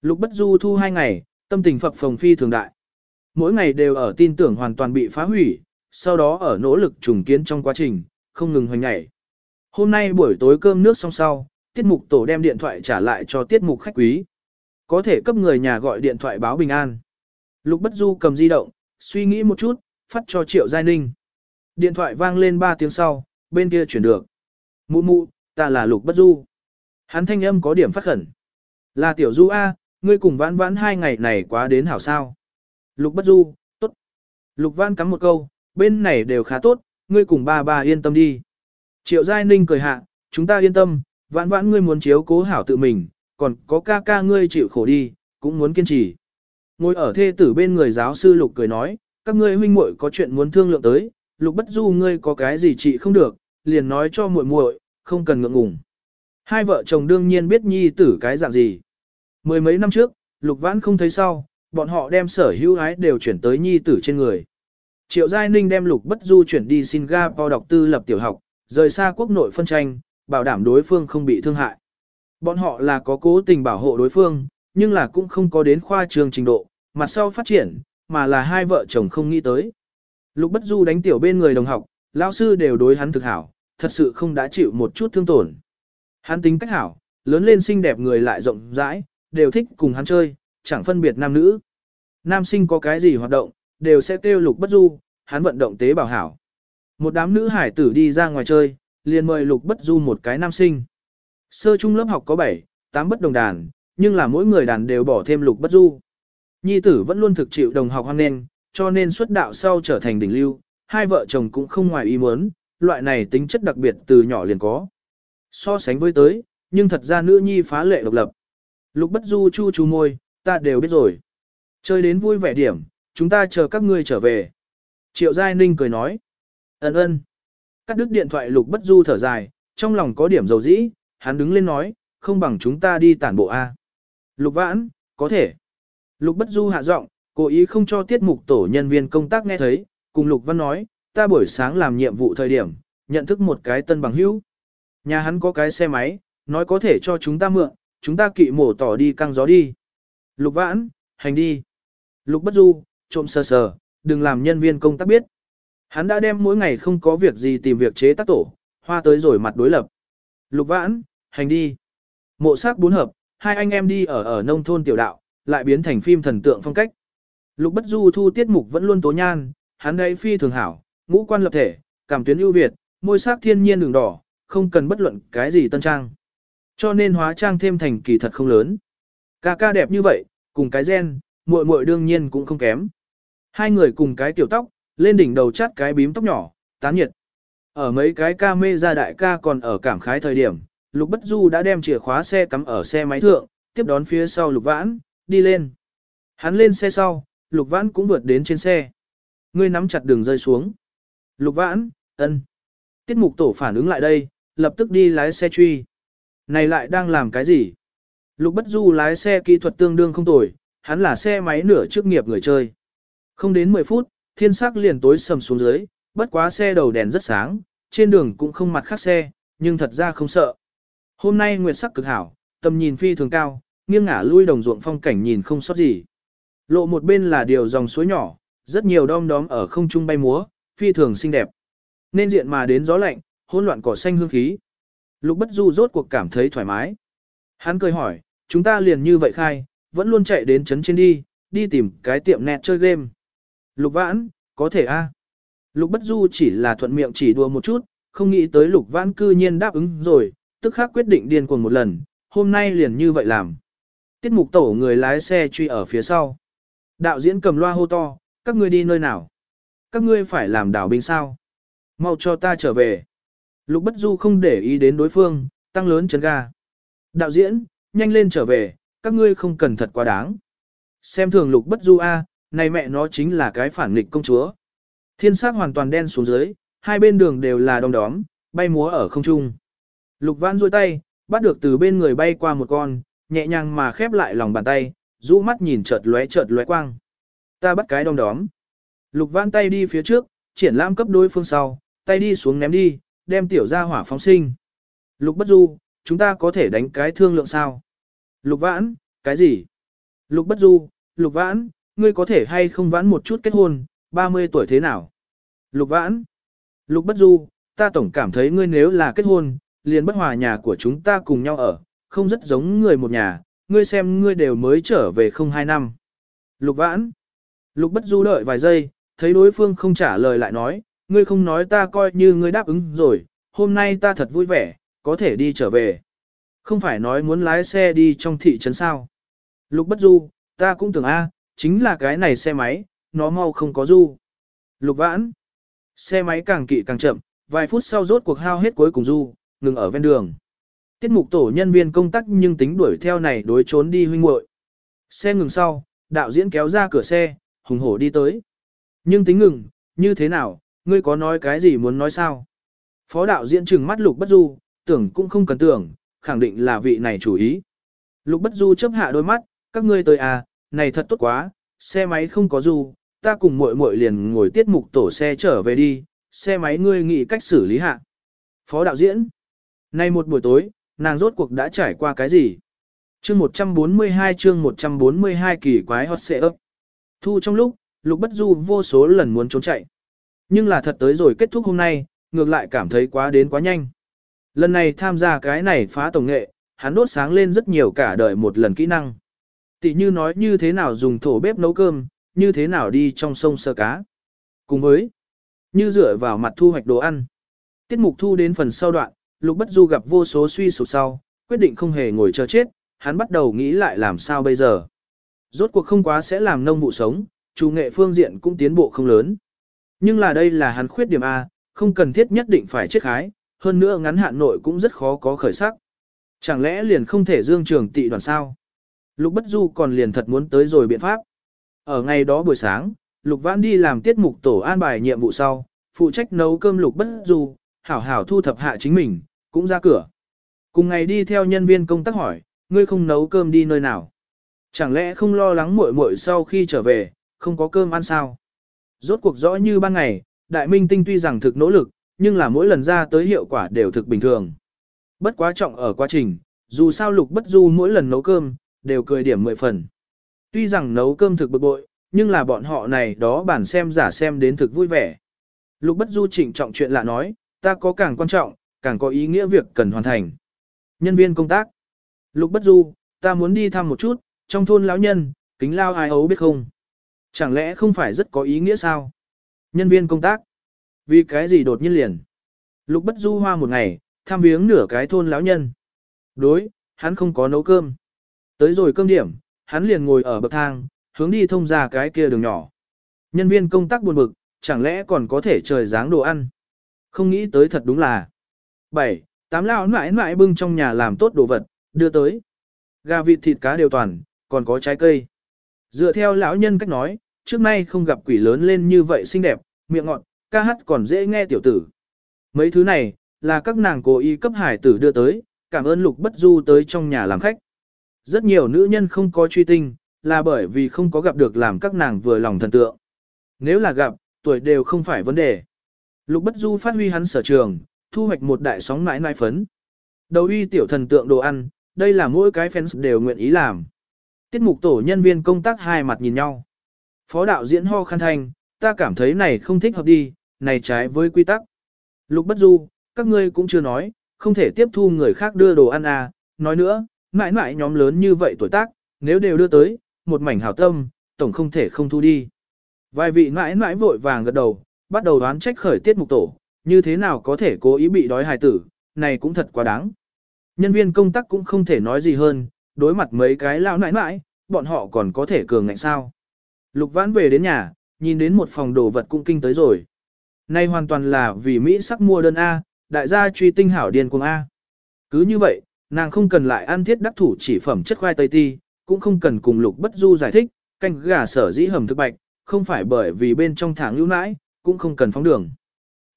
Lục Bất Du thu hai ngày, tâm tình phập phồng phi thường đại. Mỗi ngày đều ở tin tưởng hoàn toàn bị phá hủy, sau đó ở nỗ lực trùng kiến trong quá trình, không ngừng hoành nhảy. Hôm nay buổi tối cơm nước xong sau, tiết mục tổ đem điện thoại trả lại cho tiết mục khách quý. Có thể cấp người nhà gọi điện thoại báo bình an. Lục Bất Du cầm di động, suy nghĩ một chút, phát cho Triệu Giai Ninh. Điện thoại vang lên 3 tiếng sau, bên kia chuyển được. Mụ mụ, ta là Lục Bất Du. Hắn thanh âm có điểm phát khẩn. Là Tiểu Du A, ngươi cùng vãn vãn hai ngày này quá đến hảo sao. Lục Bất Du, tốt. Lục Vãn cắm một câu, bên này đều khá tốt, ngươi cùng ba ba yên tâm đi. Triệu Giai Ninh cười hạ, chúng ta yên tâm, vãn vãn ngươi muốn chiếu cố hảo tự mình, còn có ca ca ngươi chịu khổ đi, cũng muốn kiên trì. Ngồi ở thê tử bên người giáo sư Lục cười nói, các ngươi huynh muội có chuyện muốn thương lượng tới, Lục bất du ngươi có cái gì trị không được, liền nói cho muội muội, không cần ngượng ngùng. Hai vợ chồng đương nhiên biết nhi tử cái dạng gì. Mười mấy năm trước, Lục vãn không thấy sau, bọn họ đem sở hữu ái đều chuyển tới nhi tử trên người. Triệu Giai Ninh đem Lục Bất Du chuyển đi Singapore đọc tư lập tiểu học, rời xa quốc nội phân tranh, bảo đảm đối phương không bị thương hại. Bọn họ là có cố tình bảo hộ đối phương, nhưng là cũng không có đến khoa trường trình độ, mặt sau phát triển, mà là hai vợ chồng không nghĩ tới. Lục Bất Du đánh tiểu bên người đồng học, lão sư đều đối hắn thực hảo, thật sự không đã chịu một chút thương tổn. Hắn tính cách hảo, lớn lên xinh đẹp người lại rộng rãi, đều thích cùng hắn chơi, chẳng phân biệt nam nữ. Nam sinh có cái gì hoạt động, đều sẽ kêu Lục Bất Du, hắn vận động tế bảo hảo. Một đám nữ hải tử đi ra ngoài chơi, liền mời Lục Bất Du một cái nam sinh. Sơ trung lớp học có 7, 8 bất đồng đàn, nhưng là mỗi người đàn đều bỏ thêm Lục Bất Du. Nhi tử vẫn luôn thực chịu đồng học hoan nên, cho nên xuất đạo sau trở thành đỉnh lưu, hai vợ chồng cũng không ngoài ý muốn, loại này tính chất đặc biệt từ nhỏ liền có. So sánh với tới, nhưng thật ra nữ nhi phá lệ độc lập. Lục bất du chu chú môi, ta đều biết rồi. Chơi đến vui vẻ điểm, chúng ta chờ các ngươi trở về. Triệu Giai Ninh cười nói. Ấn ơn. Cắt đứt điện thoại lục bất du thở dài, trong lòng có điểm dầu dĩ, hắn đứng lên nói, không bằng chúng ta đi tản bộ A. Lục vãn, có thể. Lục bất du hạ giọng, cố ý không cho tiết mục tổ nhân viên công tác nghe thấy, cùng Lục Văn nói, ta buổi sáng làm nhiệm vụ thời điểm, nhận thức một cái tân bằng hữu. Nhà hắn có cái xe máy, nói có thể cho chúng ta mượn, chúng ta kỵ mổ tỏ đi căng gió đi. Lục vãn, hành đi. Lục bất du, trộm sờ sờ, đừng làm nhân viên công tác biết. Hắn đã đem mỗi ngày không có việc gì tìm việc chế tác tổ, hoa tới rồi mặt đối lập. Lục vãn, hành đi. Mộ sắc bốn hợp, hai anh em đi ở ở nông thôn tiểu đạo, lại biến thành phim thần tượng phong cách. Lục bất du thu tiết mục vẫn luôn tố nhan, hắn đấy phi thường hảo, ngũ quan lập thể, cảm tuyến ưu việt, môi sắc thiên nhiên đường đỏ, không cần bất luận cái gì tân trang. Cho nên hóa trang thêm thành kỳ thật không lớn. Ca ca đẹp như vậy, cùng cái gen, muội muội đương nhiên cũng không kém. Hai người cùng cái tiểu tóc, lên đỉnh đầu chát cái bím tóc nhỏ, tán nhiệt. Ở mấy cái ca mê ra đại ca còn ở cảm khái thời điểm, Lục Bất Du đã đem chìa khóa xe cắm ở xe máy thượng, tiếp đón phía sau Lục Vãn, đi lên. Hắn lên xe sau, Lục Vãn cũng vượt đến trên xe. Ngươi nắm chặt đường rơi xuống. Lục Vãn, ân. Tiết mục tổ phản ứng lại đây, lập tức đi lái xe truy. Này lại đang làm cái gì? Lục Bất Du lái xe kỹ thuật tương đương không tồi, hắn là xe máy nửa chức nghiệp người chơi. Không đến 10 phút, thiên sắc liền tối sầm xuống dưới, bất quá xe đầu đèn rất sáng, trên đường cũng không mặt khác xe, nhưng thật ra không sợ. Hôm nay nguyệt sắc cực hảo, tầm nhìn phi thường cao, nghiêng ngả lui đồng ruộng phong cảnh nhìn không sót gì. Lộ một bên là điều dòng suối nhỏ, rất nhiều đom đóm ở không trung bay múa, phi thường xinh đẹp. Nên diện mà đến gió lạnh, hỗn loạn cỏ xanh hương khí. Lục Bất Du rốt cuộc cảm thấy thoải mái. Hắn cười hỏi, chúng ta liền như vậy khai, vẫn luôn chạy đến trấn trên đi, đi tìm cái tiệm nét chơi game. Lục Vãn, có thể a. Lục Bất Du chỉ là thuận miệng chỉ đùa một chút, không nghĩ tới Lục Vãn cư nhiên đáp ứng rồi, tức khắc quyết định điên cuồng một lần, hôm nay liền như vậy làm. Tiết mục tổ người lái xe truy ở phía sau. Đạo diễn cầm loa hô to, các ngươi đi nơi nào? Các ngươi phải làm đảo binh sao? Mau cho ta trở về. Lục Bất Du không để ý đến đối phương, tăng lớn chấn ga. Đạo diễn, nhanh lên trở về, các ngươi không cần thật quá đáng. Xem thường Lục Bất Du A, này mẹ nó chính là cái phản nghịch công chúa. Thiên sắc hoàn toàn đen xuống dưới, hai bên đường đều là đom đóm, bay múa ở không trung. Lục Văn duỗi tay, bắt được từ bên người bay qua một con, nhẹ nhàng mà khép lại lòng bàn tay, rũ mắt nhìn chợt lóe chợt lóe quang. Ta bắt cái đom đóm. Lục Vãn tay đi phía trước, triển lãm cấp đối phương sau, tay đi xuống ném đi, đem tiểu ra hỏa phóng sinh. Lục Bất Du, chúng ta có thể đánh cái thương lượng sao? Lục Vãn, cái gì? Lục Bất Du, Lục Vãn, ngươi có thể hay không vãn một chút kết hôn, 30 tuổi thế nào? Lục Vãn, Lục Bất Du, ta tổng cảm thấy ngươi nếu là kết hôn, liền bất hòa nhà của chúng ta cùng nhau ở, không rất giống người một nhà, ngươi xem ngươi đều mới trở về không hai năm. Lục vãn. Lục bất du đợi vài giây, thấy đối phương không trả lời lại nói, ngươi không nói ta coi như ngươi đáp ứng rồi, hôm nay ta thật vui vẻ, có thể đi trở về. Không phải nói muốn lái xe đi trong thị trấn sao. Lục bất du, ta cũng tưởng A, chính là cái này xe máy, nó mau không có du. Lục vãn. Xe máy càng kỵ càng chậm, vài phút sau rốt cuộc hao hết cuối cùng du, ngừng ở ven đường. Tiết mục tổ nhân viên công tác nhưng tính đuổi theo này đối trốn đi huynh muội. Xe ngừng sau, đạo diễn kéo ra cửa xe, hùng hổ đi tới. Nhưng tính ngừng, như thế nào, ngươi có nói cái gì muốn nói sao? Phó đạo diễn trừng mắt lục bất du, tưởng cũng không cần tưởng, khẳng định là vị này chủ ý. Lục bất du chớp hạ đôi mắt, các ngươi tới à, này thật tốt quá, xe máy không có du, ta cùng muội muội liền ngồi tiết mục tổ xe trở về đi, xe máy ngươi nghĩ cách xử lý hạ. Phó đạo diễn, Nay một buổi tối, nàng rốt cuộc đã trải qua cái gì? Chương 142 chương 142 kỳ quái hot xệ ấp. Thu trong lúc, Lục Bất Du vô số lần muốn trốn chạy. Nhưng là thật tới rồi kết thúc hôm nay, ngược lại cảm thấy quá đến quá nhanh. Lần này tham gia cái này phá tổng nghệ, hắn đốt sáng lên rất nhiều cả đời một lần kỹ năng. Tỷ như nói như thế nào dùng thổ bếp nấu cơm, như thế nào đi trong sông sơ cá. Cùng với, như dựa vào mặt thu hoạch đồ ăn. Tiết mục thu đến phần sau đoạn, Lục Bất Du gặp vô số suy sụp sau, quyết định không hề ngồi chờ chết, hắn bắt đầu nghĩ lại làm sao bây giờ. Rốt cuộc không quá sẽ làm nông vụ sống, chủ nghệ phương diện cũng tiến bộ không lớn. Nhưng là đây là hắn khuyết điểm A, không cần thiết nhất định phải chết khái, hơn nữa ngắn hạn nội cũng rất khó có khởi sắc. Chẳng lẽ liền không thể dương trường tị đoàn sao? Lục Bất Du còn liền thật muốn tới rồi biện pháp. Ở ngày đó buổi sáng, Lục Vãn đi làm tiết mục tổ an bài nhiệm vụ sau, phụ trách nấu cơm Lục Bất Du, hảo hảo thu thập hạ chính mình, cũng ra cửa. Cùng ngày đi theo nhân viên công tác hỏi, ngươi không nấu cơm đi nơi nào? Chẳng lẽ không lo lắng muội muội sau khi trở về, không có cơm ăn sao? Rốt cuộc rõ như ban ngày, đại minh tinh tuy rằng thực nỗ lực, nhưng là mỗi lần ra tới hiệu quả đều thực bình thường. Bất quá trọng ở quá trình, dù sao lục bất du mỗi lần nấu cơm, đều cười điểm mười phần. Tuy rằng nấu cơm thực bực bội, nhưng là bọn họ này đó bản xem giả xem đến thực vui vẻ. Lục bất du chỉnh trọng chuyện lạ nói, ta có càng quan trọng, càng có ý nghĩa việc cần hoàn thành. Nhân viên công tác. Lục bất du, ta muốn đi thăm một chút, trong thôn lão nhân, kính lao ai ấu biết không? Chẳng lẽ không phải rất có ý nghĩa sao? Nhân viên công tác. Vì cái gì đột nhiên liền? Lục bất du hoa một ngày, thăm viếng nửa cái thôn lão nhân. Đối, hắn không có nấu cơm. Tới rồi cơm điểm, hắn liền ngồi ở bậc thang, hướng đi thông ra cái kia đường nhỏ. Nhân viên công tác buồn bực, chẳng lẽ còn có thể trời dáng đồ ăn? Không nghĩ tới thật đúng là. 7. Tám lão mãi mãi bưng trong nhà làm tốt đồ vật, đưa tới. Gà vịt thịt cá đều toàn, còn có trái cây. Dựa theo lão nhân cách nói, trước nay không gặp quỷ lớn lên như vậy xinh đẹp, miệng ngọt, ca hát còn dễ nghe tiểu tử. Mấy thứ này, là các nàng cố ý cấp hải tử đưa tới, cảm ơn lục bất du tới trong nhà làm khách. Rất nhiều nữ nhân không có truy tinh, là bởi vì không có gặp được làm các nàng vừa lòng thần tượng. Nếu là gặp, tuổi đều không phải vấn đề. Lục bất du phát huy hắn sở trường, thu hoạch một đại sóng mãi mãi phấn. Đầu uy tiểu thần tượng đồ ăn, đây là mỗi cái fans đều nguyện ý làm. Tiết mục tổ nhân viên công tác hai mặt nhìn nhau. Phó đạo diễn ho khăn thanh, ta cảm thấy này không thích hợp đi, này trái với quy tắc. Lục bất du, các ngươi cũng chưa nói, không thể tiếp thu người khác đưa đồ ăn à, nói nữa, mãi mãi nhóm lớn như vậy tuổi tác, nếu đều đưa tới, một mảnh hảo tâm, tổng không thể không thu đi. Vài vị mãi mãi vội vàng gật đầu, bắt đầu đoán trách khởi tiết mục tổ, như thế nào có thể cố ý bị đói hài tử, này cũng thật quá đáng. Nhân viên công tác cũng không thể nói gì hơn, đối mặt mấy cái lão nãi nãi, bọn họ còn có thể cường ngạnh sao. Lục vãn về đến nhà, nhìn đến một phòng đồ vật cũng kinh tới rồi. Nay hoàn toàn là vì Mỹ sắc mua đơn A, đại gia truy tinh hảo điên cuồng A. Cứ như vậy, nàng không cần lại ăn thiết đắc thủ chỉ phẩm chất khoai tây ti, cũng không cần cùng lục bất du giải thích, canh gà sở dĩ hầm thực bạch, không phải bởi vì bên trong tháng lưu nãi, cũng không cần phóng đường.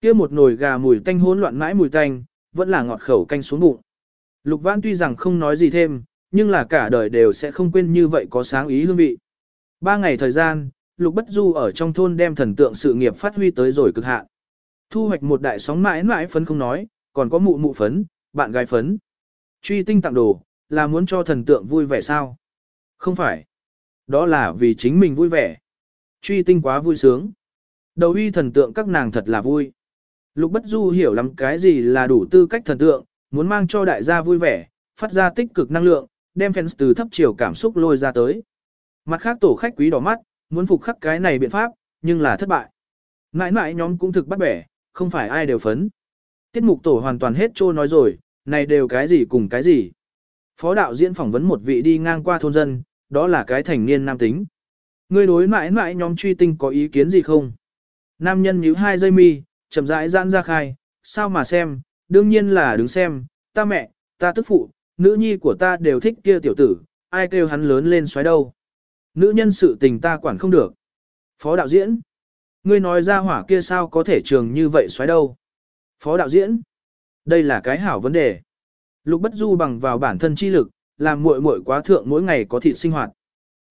kia một nồi gà mùi tanh hỗn loạn mãi mùi tanh, vẫn là ngọt khẩu canh xuống bụng. Lục Vãn tuy rằng không nói gì thêm, nhưng là cả đời đều sẽ không quên như vậy có sáng ý hương vị. Ba ngày thời gian, Lục Bất Du ở trong thôn đem thần tượng sự nghiệp phát huy tới rồi cực hạn. Thu hoạch một đại sóng mãi mãi phấn không nói, còn có mụ mụ phấn, bạn gái phấn. Truy tinh tặng đồ, là muốn cho thần tượng vui vẻ sao? Không phải. Đó là vì chính mình vui vẻ. Truy tinh quá vui sướng. Đầu uy thần tượng các nàng thật là vui. Lục Bất Du hiểu lắm cái gì là đủ tư cách thần tượng, muốn mang cho đại gia vui vẻ, phát ra tích cực năng lượng, đem fans từ thấp chiều cảm xúc lôi ra tới. Mặt khác tổ khách quý đỏ mắt, muốn phục khắc cái này biện pháp, nhưng là thất bại. Mãi mãi nhóm cũng thực bắt bẻ, không phải ai đều phấn. Tiết mục tổ hoàn toàn hết trô nói rồi, này đều cái gì cùng cái gì. Phó đạo diễn phỏng vấn một vị đi ngang qua thôn dân, đó là cái thành niên nam tính. Người đối mãi mãi nhóm truy tinh có ý kiến gì không? Nam nhân nhíu hai dây mi, chậm rãi giãn ra khai, sao mà xem, đương nhiên là đứng xem, ta mẹ, ta tức phụ, nữ nhi của ta đều thích kia tiểu tử, ai kêu hắn lớn lên xoáy đâu. Nữ nhân sự tình ta quản không được. Phó đạo diễn, ngươi nói ra hỏa kia sao có thể trường như vậy xoáy đâu. Phó đạo diễn, đây là cái hảo vấn đề. Lục bất du bằng vào bản thân chi lực, làm muội muội quá thượng mỗi ngày có thịt sinh hoạt.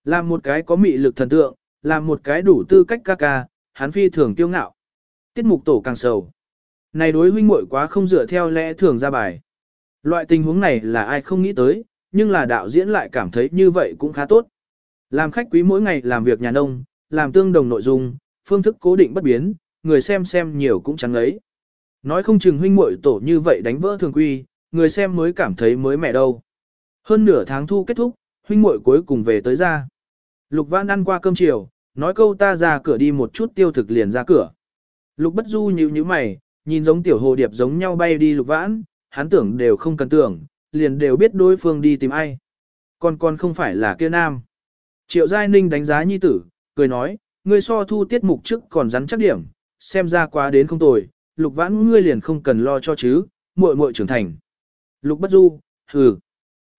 Làm một cái có mị lực thần tượng, làm một cái đủ tư cách ca ca, hắn phi thường tiêu ngạo. Tiết mục tổ càng sầu. Này đối huynh muội quá không dựa theo lẽ thường ra bài. Loại tình huống này là ai không nghĩ tới, nhưng là đạo diễn lại cảm thấy như vậy cũng khá tốt. Làm khách quý mỗi ngày làm việc nhà nông, làm tương đồng nội dung, phương thức cố định bất biến, người xem xem nhiều cũng chẳng ấy. Nói không chừng huynh muội tổ như vậy đánh vỡ thường quy, người xem mới cảm thấy mới mẻ đâu. Hơn nửa tháng thu kết thúc, huynh muội cuối cùng về tới ra. Lục Văn ăn qua cơm chiều, nói câu ta ra cửa đi một chút tiêu thực liền ra cửa. Lục Bất Du nhíu nhíu mày, nhìn giống tiểu hồ điệp giống nhau bay đi Lục Vãn, hắn tưởng đều không cần tưởng, liền đều biết đối phương đi tìm ai. Còn còn không phải là kia nam. Triệu Giai Ninh đánh giá nhi tử, cười nói, ngươi so thu tiết mục trước còn rắn chắc điểm, xem ra quá đến không tồi, Lục Vãn ngươi liền không cần lo cho chứ, muội muội trưởng thành. Lục Bất Du, hừ,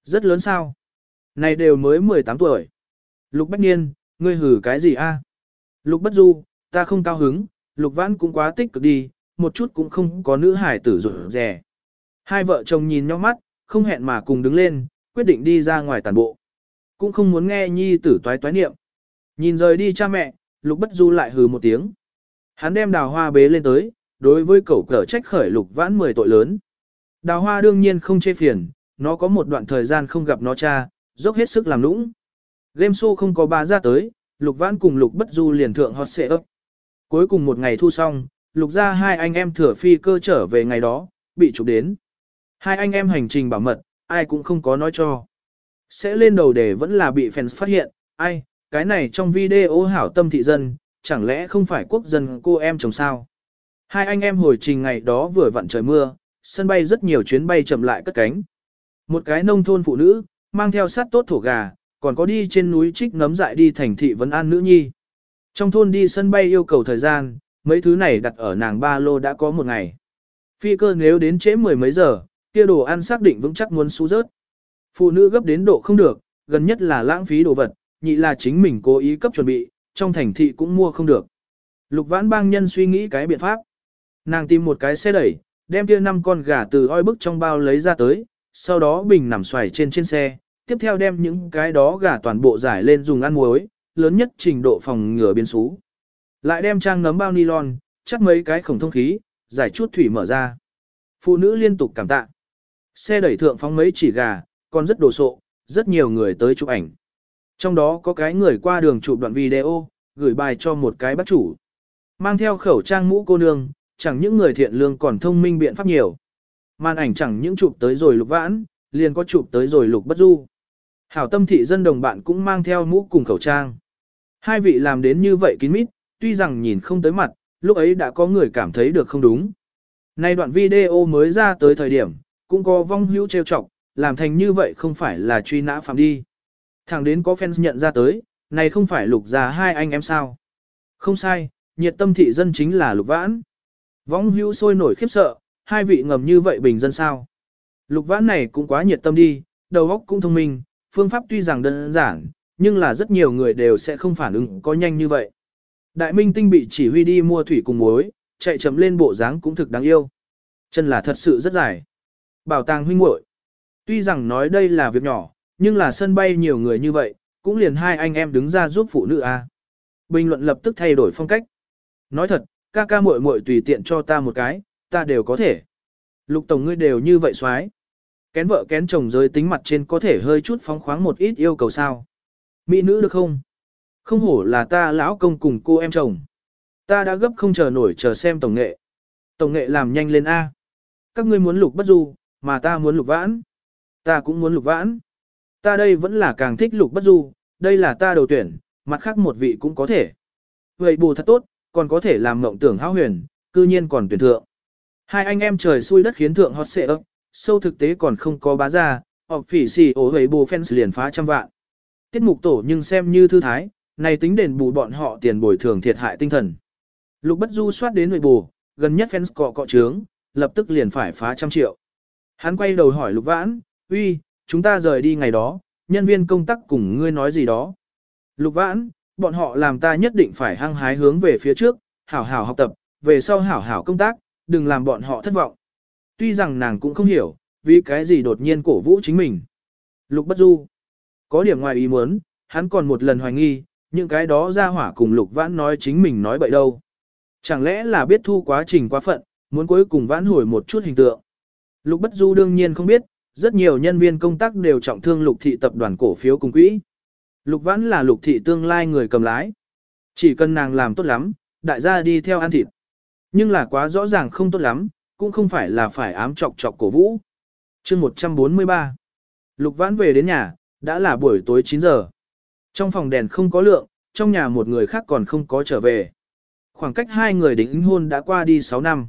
rất lớn sao? Này đều mới 18 tuổi. Lục Bách Niên, ngươi hừ cái gì a? Lục Bất Du, ta không cao hứng, Lục Vãn cũng quá tích cực đi, một chút cũng không có nữ hải tử rủ rẻ. Hai vợ chồng nhìn nhau mắt, không hẹn mà cùng đứng lên, quyết định đi ra ngoài tàn bộ. Cũng không muốn nghe nhi tử toái toái niệm. Nhìn rời đi cha mẹ, lục bất du lại hừ một tiếng. Hắn đem đào hoa bế lên tới, đối với cậu cở trách khởi lục vãn 10 tội lớn. Đào hoa đương nhiên không chê phiền, nó có một đoạn thời gian không gặp nó cha, dốc hết sức làm nũng. Game show không có ba ra tới, lục vãn cùng lục bất du liền thượng hot xệ ấp. Cuối cùng một ngày thu xong, lục ra hai anh em thừa phi cơ trở về ngày đó, bị chụp đến. Hai anh em hành trình bảo mật, ai cũng không có nói cho. Sẽ lên đầu để vẫn là bị fans phát hiện, ai, cái này trong video hảo tâm thị dân, chẳng lẽ không phải quốc dân cô em chồng sao? Hai anh em hồi trình ngày đó vừa vặn trời mưa, sân bay rất nhiều chuyến bay chậm lại cất cánh. Một cái nông thôn phụ nữ, mang theo sát tốt thổ gà, còn có đi trên núi trích nấm dại đi thành thị vấn an nữ nhi. Trong thôn đi sân bay yêu cầu thời gian, mấy thứ này đặt ở nàng ba lô đã có một ngày. Phi cơ nếu đến trễ mười mấy giờ, kia đồ ăn xác định vững chắc muốn xú rớt. Phụ nữ gấp đến độ không được, gần nhất là lãng phí đồ vật, nhị là chính mình cố ý cấp chuẩn bị, trong thành thị cũng mua không được. Lục vãn bang nhân suy nghĩ cái biện pháp. Nàng tìm một cái xe đẩy, đem kia năm con gà từ oi bức trong bao lấy ra tới, sau đó bình nằm xoài trên trên xe, tiếp theo đem những cái đó gà toàn bộ giải lên dùng ăn muối, lớn nhất trình độ phòng ngừa biến xú. Lại đem trang nấm bao nylon, chắc mấy cái khổng thông khí, giải chút thủy mở ra. Phụ nữ liên tục cảm tạ. Xe đẩy thượng phóng mấy chỉ gà, còn rất đồ sộ, rất nhiều người tới chụp ảnh. Trong đó có cái người qua đường chụp đoạn video, gửi bài cho một cái bác chủ. Mang theo khẩu trang mũ cô nương, chẳng những người thiện lương còn thông minh biện pháp nhiều. Màn ảnh chẳng những chụp tới rồi lục vãn, liền có chụp tới rồi lục bất du. Hảo tâm thị dân đồng bạn cũng mang theo mũ cùng khẩu trang. Hai vị làm đến như vậy kín mít, tuy rằng nhìn không tới mặt, lúc ấy đã có người cảm thấy được không đúng. Nay đoạn video mới ra tới thời điểm, cũng có vong hữu trêu chọc, làm thành như vậy không phải là truy nã phạm đi. Thẳng đến có fans nhận ra tới, này không phải lục già hai anh em sao. Không sai, nhiệt tâm thị dân chính là lục vãn. Vong hữu sôi nổi khiếp sợ, hai vị ngầm như vậy bình dân sao. Lục vãn này cũng quá nhiệt tâm đi, đầu óc cũng thông minh, phương pháp tuy rằng đơn giản, nhưng là rất nhiều người đều sẽ không phản ứng có nhanh như vậy. Đại minh tinh bị chỉ huy đi mua thủy cùng muối, chạy chậm lên bộ dáng cũng thực đáng yêu. Chân là thật sự rất dài. Bảo tàng huynh muội. Tuy rằng nói đây là việc nhỏ, nhưng là sân bay nhiều người như vậy, cũng liền hai anh em đứng ra giúp phụ nữ a. Bình luận lập tức thay đổi phong cách. Nói thật, ca ca muội muội tùy tiện cho ta một cái, ta đều có thể. Lục tổng ngươi đều như vậy xoái. Kén vợ kén chồng giới tính mặt trên có thể hơi chút phóng khoáng một ít yêu cầu sao. Mỹ nữ được không? Không hổ là ta lão công cùng cô em chồng. Ta đã gấp không chờ nổi chờ xem tổng nghệ. Tổng nghệ làm nhanh lên A. Các ngươi muốn lục bất du, mà ta muốn lục vãn. Ta cũng muốn lục vãn. Ta đây vẫn là càng thích lục bất du, đây là ta đầu tuyển, mặt khác một vị cũng có thể. Vậy bù thật tốt, còn có thể làm mộng tưởng hao huyền, cư nhiên còn tuyển thượng. Hai anh em trời xui đất khiến thượng hot xệ ấp, sâu thực tế còn không có bá ra, họp phỉ xì ổ hầy bù fans liền phá trăm vạn. Tiết mục tổ nhưng xem như thư thái, này tính đền bù bọn họ tiền bồi thường thiệt hại tinh thần. Lục bất du soát đến nội bù, gần nhất fans cọ cọ trướng, lập tức liền phải phá trăm triệu. Hắn quay đầu hỏi lục vãn, uy, chúng ta rời đi ngày đó, nhân viên công tác cùng ngươi nói gì đó. Lục vãn, bọn họ làm ta nhất định phải hăng hái hướng về phía trước, hảo hảo học tập, về sau hảo hảo công tác, đừng làm bọn họ thất vọng. Tuy rằng nàng cũng không hiểu, vì cái gì đột nhiên cổ vũ chính mình. Lục bất du. Có điểm ngoài ý muốn, hắn còn một lần hoài nghi, những cái đó ra hỏa cùng lục vãn nói chính mình nói bậy đâu. Chẳng lẽ là biết thu quá trình quá phận, muốn cuối cùng vãn hồi một chút hình tượng. Lục bất du đương nhiên không biết, rất nhiều nhân viên công tác đều trọng thương lục thị tập đoàn cổ phiếu cùng quỹ. Lục vãn là lục thị tương lai người cầm lái. Chỉ cần nàng làm tốt lắm, đại gia đi theo ăn thịt. Nhưng là quá rõ ràng không tốt lắm, cũng không phải là phải ám chọc chọc cổ vũ. chương 143 Lục vãn về đến nhà, đã là buổi tối 9 giờ. Trong phòng đèn không có lượng, trong nhà một người khác còn không có trở về. Khoảng cách hai người đính hôn đã qua đi 6 năm.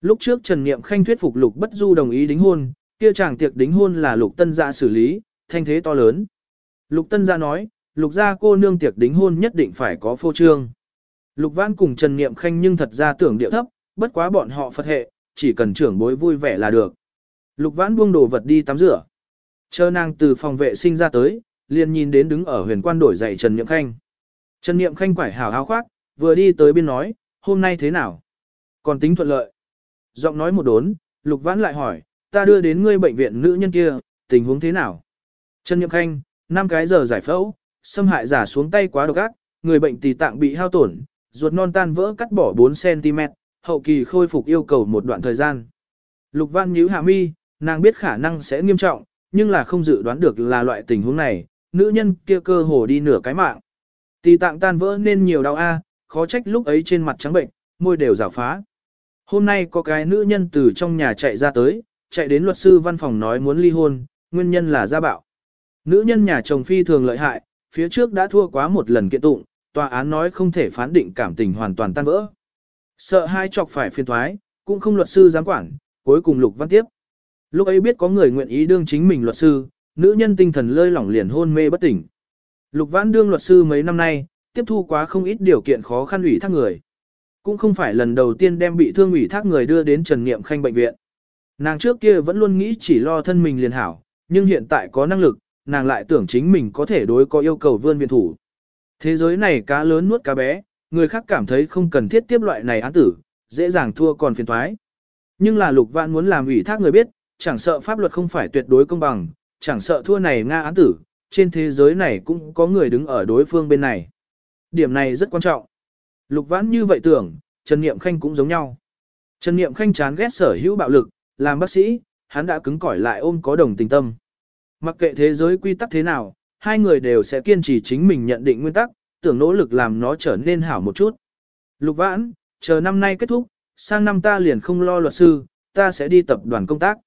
Lúc trước Trần Niệm Khanh thuyết phục Lục Bất Du đồng ý đính hôn, kia chàng tiệc đính hôn là Lục Tân Gia xử lý, thanh thế to lớn. Lục Tân Gia nói, Lục gia cô nương tiệc đính hôn nhất định phải có phô trương. Lục Văn cùng Trần Niệm Khanh nhưng thật ra tưởng điệu thấp, bất quá bọn họ Phật hệ, chỉ cần trưởng bối vui vẻ là được. Lục Vãn buông đồ vật đi tắm rửa. Chờ nàng từ phòng vệ sinh ra tới, liền nhìn đến đứng ở huyền quan đổi dậy Trần Niệm Khanh. Trần Niệm Khanh quải hào áo khoác, vừa đi tới bên nói, hôm nay thế nào? Còn tính thuận lợi. Giọng nói một đốn, Lục Vãn lại hỏi, ta đưa đến ngươi bệnh viện nữ nhân kia, tình huống thế nào? Trần Niệm Khanh, năm cái giờ giải phẫu, xâm hại giả xuống tay quá độc ác, người bệnh tỳ tạng bị hao tổn, ruột non tan vỡ cắt bỏ 4cm, hậu kỳ khôi phục yêu cầu một đoạn thời gian. Lục Văn nhíu hạ mi, nàng biết khả năng sẽ nghiêm trọng, nhưng là không dự đoán được là loại tình huống này, nữ nhân kia cơ hồ đi nửa cái mạng. Tỳ tạng tan vỡ nên nhiều đau a, khó trách lúc ấy trên mặt trắng bệnh, môi đều rào phá. Hôm nay có cái nữ nhân từ trong nhà chạy ra tới, chạy đến luật sư văn phòng nói muốn ly hôn, nguyên nhân là gia bạo. Nữ nhân nhà chồng phi thường lợi hại, phía trước đã thua quá một lần kiện tụng, tòa án nói không thể phán định cảm tình hoàn toàn tan vỡ. Sợ hai chọc phải phiên thoái, cũng không luật sư giám quản, cuối cùng lục văn tiếp. Lúc ấy biết có người nguyện ý đương chính mình luật sư, nữ nhân tinh thần lơi lỏng liền hôn mê bất tỉnh. Lục Văn đương luật sư mấy năm nay, tiếp thu quá không ít điều kiện khó khăn ủy thác người. Cũng không phải lần đầu tiên đem bị thương ủy thác người đưa đến Trần Niệm Khanh bệnh viện. Nàng trước kia vẫn luôn nghĩ chỉ lo thân mình liền hảo, nhưng hiện tại có năng lực, nàng lại tưởng chính mình có thể đối có yêu cầu vươn viện thủ. Thế giới này cá lớn nuốt cá bé, người khác cảm thấy không cần thiết tiếp loại này án tử, dễ dàng thua còn phiền thoái. Nhưng là Lục Vãn muốn làm ủy thác người biết, chẳng sợ pháp luật không phải tuyệt đối công bằng, chẳng sợ thua này Nga án tử, trên thế giới này cũng có người đứng ở đối phương bên này. Điểm này rất quan trọng. Lục Vãn như vậy tưởng, Trần Niệm Khanh cũng giống nhau. Trần Niệm Khanh chán ghét sở hữu bạo lực, làm bác sĩ, hắn đã cứng cỏi lại ôm có đồng tình tâm. Mặc kệ thế giới quy tắc thế nào, hai người đều sẽ kiên trì chính mình nhận định nguyên tắc, tưởng nỗ lực làm nó trở nên hảo một chút. Lục Vãn, chờ năm nay kết thúc, sang năm ta liền không lo luật sư, ta sẽ đi tập đoàn công tác.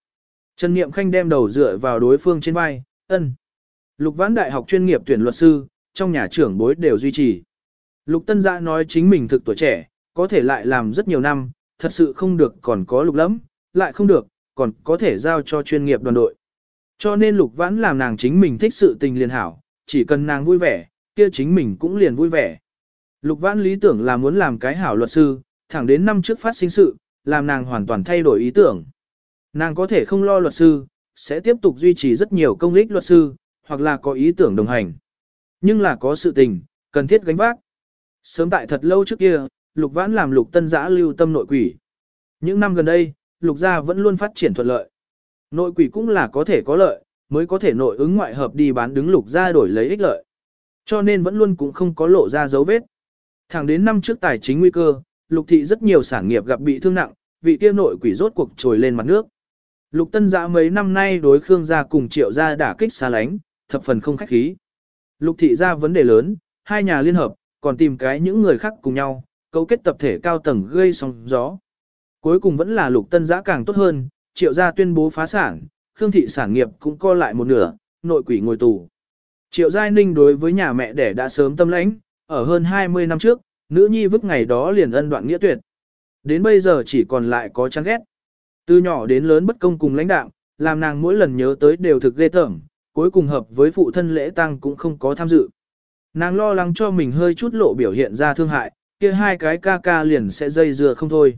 Trần Niệm Khanh đem đầu dựa vào đối phương trên vai, ân. Lục Vãn Đại học chuyên nghiệp tuyển luật sư, trong nhà trưởng bối đều duy trì. Lục Tân Giã nói chính mình thực tuổi trẻ, có thể lại làm rất nhiều năm, thật sự không được còn có lục lắm, lại không được, còn có thể giao cho chuyên nghiệp đoàn đội. Cho nên Lục Vãn làm nàng chính mình thích sự tình liền hảo, chỉ cần nàng vui vẻ, kia chính mình cũng liền vui vẻ. Lục Vãn lý tưởng là muốn làm cái hảo luật sư, thẳng đến năm trước phát sinh sự, làm nàng hoàn toàn thay đổi ý tưởng. Nàng có thể không lo luật sư, sẽ tiếp tục duy trì rất nhiều công lý luật sư, hoặc là có ý tưởng đồng hành. Nhưng là có sự tình, cần thiết gánh vác. Sớm tại thật lâu trước kia, Lục Vãn làm Lục Tân Giã lưu tâm nội quỷ. Những năm gần đây, Lục gia vẫn luôn phát triển thuận lợi. Nội quỷ cũng là có thể có lợi, mới có thể nội ứng ngoại hợp đi bán đứng Lục gia đổi lấy ích lợi. Cho nên vẫn luôn cũng không có lộ ra dấu vết. Thẳng đến năm trước tài chính nguy cơ, Lục thị rất nhiều sản nghiệp gặp bị thương nặng, vị kia nội quỷ rốt cuộc trồi lên mặt nước. Lục Tân Giã mấy năm nay đối Khương gia cùng Triệu gia đả kích xa lánh, thập phần không khách khí. Lục thị ra vấn đề lớn, hai nhà liên hợp, còn tìm cái những người khác cùng nhau, cấu kết tập thể cao tầng gây sóng gió. Cuối cùng vẫn là lục tân giã càng tốt hơn, triệu gia tuyên bố phá sản, khương thị sản nghiệp cũng co lại một nửa, nội quỷ ngồi tù. Triệu Giai Ninh đối với nhà mẹ đẻ đã sớm tâm lãnh, ở hơn 20 năm trước, nữ nhi vứt ngày đó liền ân đoạn nghĩa tuyệt. Đến bây giờ chỉ còn lại có chán ghét. Từ nhỏ đến lớn bất công cùng lãnh đạo, làm nàng mỗi lần nhớ tới đều thực ghê tởm, cuối cùng hợp với phụ thân lễ tăng cũng không có tham dự. Nàng lo lắng cho mình hơi chút lộ biểu hiện ra thương hại, kia hai cái ca ca liền sẽ dây dưa không thôi.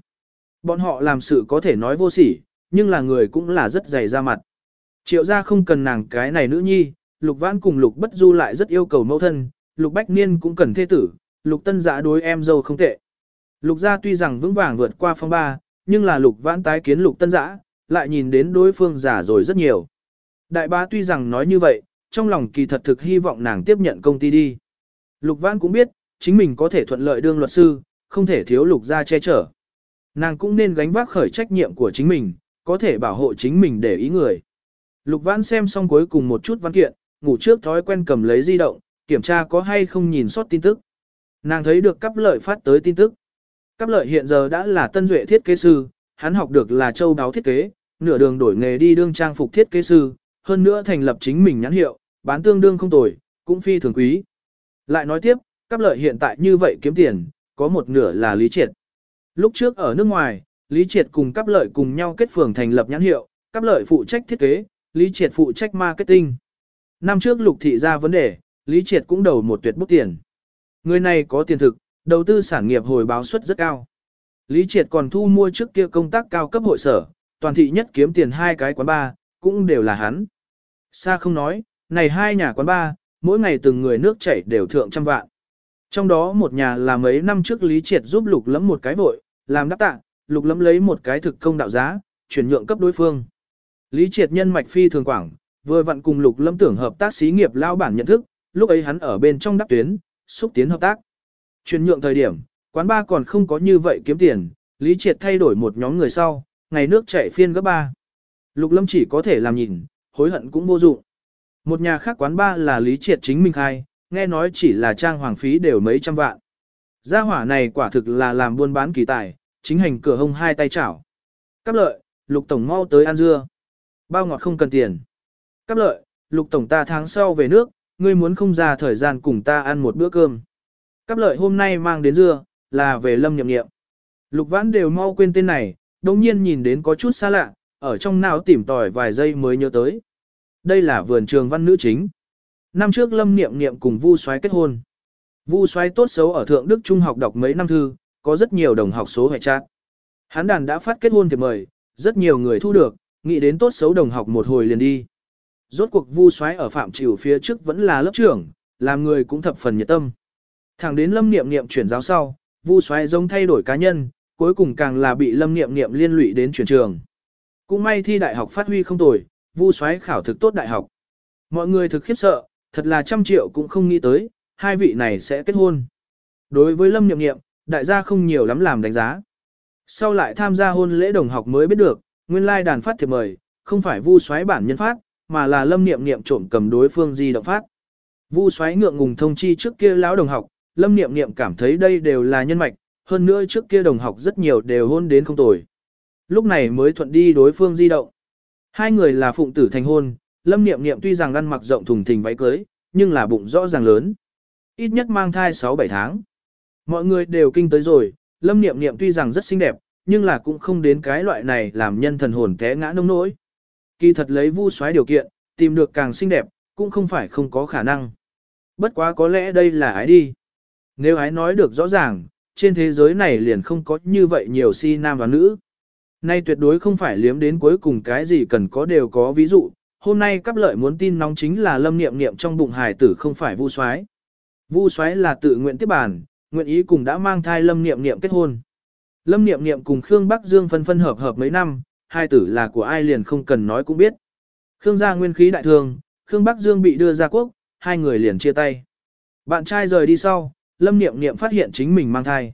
Bọn họ làm sự có thể nói vô sỉ, nhưng là người cũng là rất dày ra mặt. Triệu gia không cần nàng cái này nữ nhi, lục vãn cùng lục bất du lại rất yêu cầu mẫu thân, lục bách niên cũng cần thê tử, lục tân Dạ đối em dâu không tệ. Lục gia tuy rằng vững vàng vượt qua phong ba, nhưng là lục vãn tái kiến lục tân Dạ, lại nhìn đến đối phương giả rồi rất nhiều. Đại bá tuy rằng nói như vậy, trong lòng kỳ thật thực hy vọng nàng tiếp nhận công ty đi. Lục Vãn cũng biết, chính mình có thể thuận lợi đương luật sư, không thể thiếu lục gia che chở. Nàng cũng nên gánh vác khởi trách nhiệm của chính mình, có thể bảo hộ chính mình để ý người. Lục Vãn xem xong cuối cùng một chút văn kiện, ngủ trước thói quen cầm lấy di động, kiểm tra có hay không nhìn sót tin tức. Nàng thấy được cấp lợi phát tới tin tức. Cấp lợi hiện giờ đã là tân duệ thiết kế sư, hắn học được là châu đáo thiết kế, nửa đường đổi nghề đi đương trang phục thiết kế sư, hơn nữa thành lập chính mình nhãn hiệu, bán tương đương không tồi, cũng phi thường quý. Lại nói tiếp, cấp lợi hiện tại như vậy kiếm tiền, có một nửa là Lý Triệt. Lúc trước ở nước ngoài, Lý Triệt cùng cấp lợi cùng nhau kết phường thành lập nhãn hiệu, cấp lợi phụ trách thiết kế, Lý Triệt phụ trách marketing. Năm trước lục thị ra vấn đề, Lý Triệt cũng đầu một tuyệt bút tiền. Người này có tiền thực, đầu tư sản nghiệp hồi báo suất rất cao. Lý Triệt còn thu mua trước kia công tác cao cấp hội sở, toàn thị nhất kiếm tiền hai cái quán bar, cũng đều là hắn. Xa không nói, này hai nhà quán bar, mỗi ngày từng người nước chảy đều thượng trăm vạn. Trong đó một nhà là mấy năm trước Lý Triệt giúp lục lẫm một cái vội, làm đáp tạ, lục lẫm lấy một cái thực công đạo giá, chuyển nhượng cấp đối phương. Lý Triệt nhân mạch phi thường quảng, vừa vặn cùng Lục Lâm tưởng hợp tác xí nghiệp lao bản nhận thức, lúc ấy hắn ở bên trong đắp tuyến, xúc tiến hợp tác. Chuyển nhượng thời điểm, quán ba còn không có như vậy kiếm tiền, Lý Triệt thay đổi một nhóm người sau, ngày nước chạy phiên gấp ba. Lục Lâm chỉ có thể làm nhìn, hối hận cũng vô dụng. Một nhà khác quán ba là Lý Triệt chính mình khai, nghe nói chỉ là trang hoàng phí đều mấy trăm vạn. Gia hỏa này quả thực là làm buôn bán kỳ tài, chính hành cửa hông hai tay chảo. cắp lợi, Lục Tổng mau tới ăn dưa. Bao ngọt không cần tiền. Cáp lợi, Lục Tổng ta tháng sau về nước, ngươi muốn không ra thời gian cùng ta ăn một bữa cơm. Cáp lợi hôm nay mang đến dưa, là về lâm nhậm nghiệm. Lục vãn đều mau quên tên này, đồng nhiên nhìn đến có chút xa lạ, ở trong não tìm tòi vài giây mới nhớ tới. Đây là vườn trường văn nữ chính. Năm trước lâm niệm niệm cùng vu soái kết hôn. Vu soái tốt xấu ở Thượng Đức Trung học đọc mấy năm thư, có rất nhiều đồng học số hệ chat. Hán đàn đã phát kết hôn thì mời, rất nhiều người thu được, nghĩ đến tốt xấu đồng học một hồi liền đi. Rốt cuộc vu soái ở phạm triều phía trước vẫn là lớp trưởng, làm người cũng thập phần nhiệt tâm. Thẳng đến lâm niệm niệm chuyển giáo sau, vu soái giống thay đổi cá nhân, cuối cùng càng là bị lâm niệm niệm liên lụy đến chuyển trường. Cũng may thi đại học phát huy không tồi, vu soái khảo thực tốt đại học. Mọi người thực khiếp sợ, thật là trăm triệu cũng không nghĩ tới, hai vị này sẽ kết hôn. Đối với lâm niệm niệm, đại gia không nhiều lắm làm đánh giá. Sau lại tham gia hôn lễ đồng học mới biết được, nguyên lai đàn phát thiệp mời, không phải vu soái bản nhân phát, mà là lâm niệm niệm trộm cầm đối phương di động phát. Vu xoáy ngượng ngùng thông chi trước kia lão đồng học, lâm niệm niệm cảm thấy đây đều là nhân mạch, hơn nữa trước kia đồng học rất nhiều đều hôn đến không tồi. Lúc này mới thuận đi đối phương di động. Hai người là phụng tử thành hôn, lâm niệm niệm tuy rằng ăn mặc rộng thùng thình váy cưới, nhưng là bụng rõ ràng lớn. Ít nhất mang thai 6-7 tháng. Mọi người đều kinh tới rồi, lâm niệm niệm tuy rằng rất xinh đẹp, nhưng là cũng không đến cái loại này làm nhân thần hồn té ngã nông nỗi. Kỳ thật lấy vu xoáy điều kiện, tìm được càng xinh đẹp, cũng không phải không có khả năng. Bất quá có lẽ đây là ái đi. Nếu ái nói được rõ ràng, trên thế giới này liền không có như vậy nhiều si nam và nữ. Nay tuyệt đối không phải liếm đến cuối cùng cái gì cần có đều có ví dụ, hôm nay cấp lợi muốn tin nóng chính là lâm niệm niệm trong bụng hài tử không phải vu soái. Vu soái là tự nguyện tiếp bản, nguyện ý cùng đã mang thai lâm niệm niệm kết hôn. Lâm niệm niệm cùng Khương Bắc Dương phân phân hợp hợp mấy năm, hai tử là của ai liền không cần nói cũng biết. Khương gia nguyên khí đại thương, Khương Bắc Dương bị đưa ra quốc, hai người liền chia tay. Bạn trai rời đi sau, Lâm Niệm Niệm phát hiện chính mình mang thai.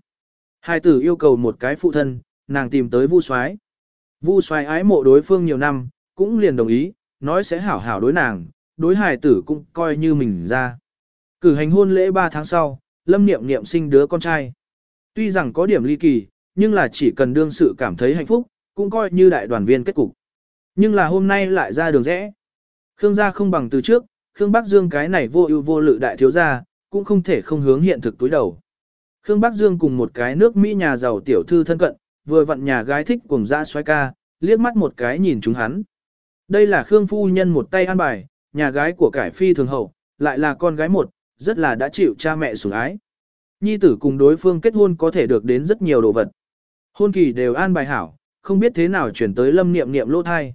Hai tử yêu cầu một cái phụ thân, nàng tìm tới Vu Soái. Vu Soái ái mộ đối phương nhiều năm, cũng liền đồng ý, nói sẽ hảo hảo đối nàng, đối hài tử cũng coi như mình ra. Cử hành hôn lễ 3 tháng sau, Lâm Niệm Niệm sinh đứa con trai. Tuy rằng có điểm ly kỳ, nhưng là chỉ cần đương sự cảm thấy hạnh phúc, cũng coi như đại đoàn viên kết cục. Nhưng là hôm nay lại ra đường rẽ. Khương gia không bằng từ trước, Khương Bắc Dương cái này vô ưu vô lự đại thiếu gia, cũng không thể không hướng hiện thực túi đầu. Khương Bắc Dương cùng một cái nước Mỹ nhà giàu tiểu thư thân cận, vừa vặn nhà gái thích cùng ra xoay ca, liếc mắt một cái nhìn chúng hắn. Đây là Khương phu nhân một tay an bài, nhà gái của cải phi thường hậu, lại là con gái một, rất là đã chịu cha mẹ sủng ái. Nhi tử cùng đối phương kết hôn có thể được đến rất nhiều đồ vật. Hôn kỳ đều an bài hảo, không biết thế nào chuyển tới lâm niệm niệm lỗ thai.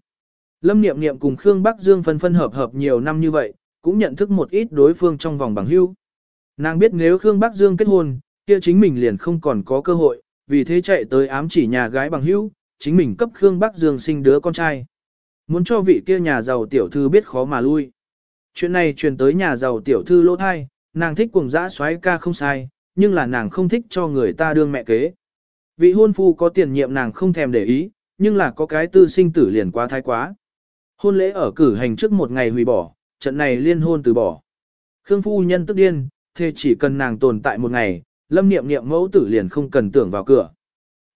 Lâm niệm niệm cùng Khương Bắc Dương phân phân hợp hợp nhiều năm như vậy, cũng nhận thức một ít đối phương trong vòng bằng hữu. Nàng biết nếu Khương Bắc Dương kết hôn, kia chính mình liền không còn có cơ hội, vì thế chạy tới ám chỉ nhà gái bằng hữu, chính mình cấp Khương Bắc Dương sinh đứa con trai. Muốn cho vị kia nhà giàu tiểu thư biết khó mà lui. Chuyện này truyền tới nhà giàu tiểu thư lỗ thai, nàng thích cùng dã xoáy ca không sai, nhưng là nàng không thích cho người ta đương mẹ kế. Vị hôn phu có tiền nhiệm nàng không thèm để ý, nhưng là có cái tư sinh tử liền quá thái quá. Hôn lễ ở cử hành trước một ngày hủy bỏ, trận này liên hôn từ bỏ. Khương phu nhân tức điên, thế chỉ cần nàng tồn tại một ngày, lâm niệm niệm mẫu tử liền không cần tưởng vào cửa.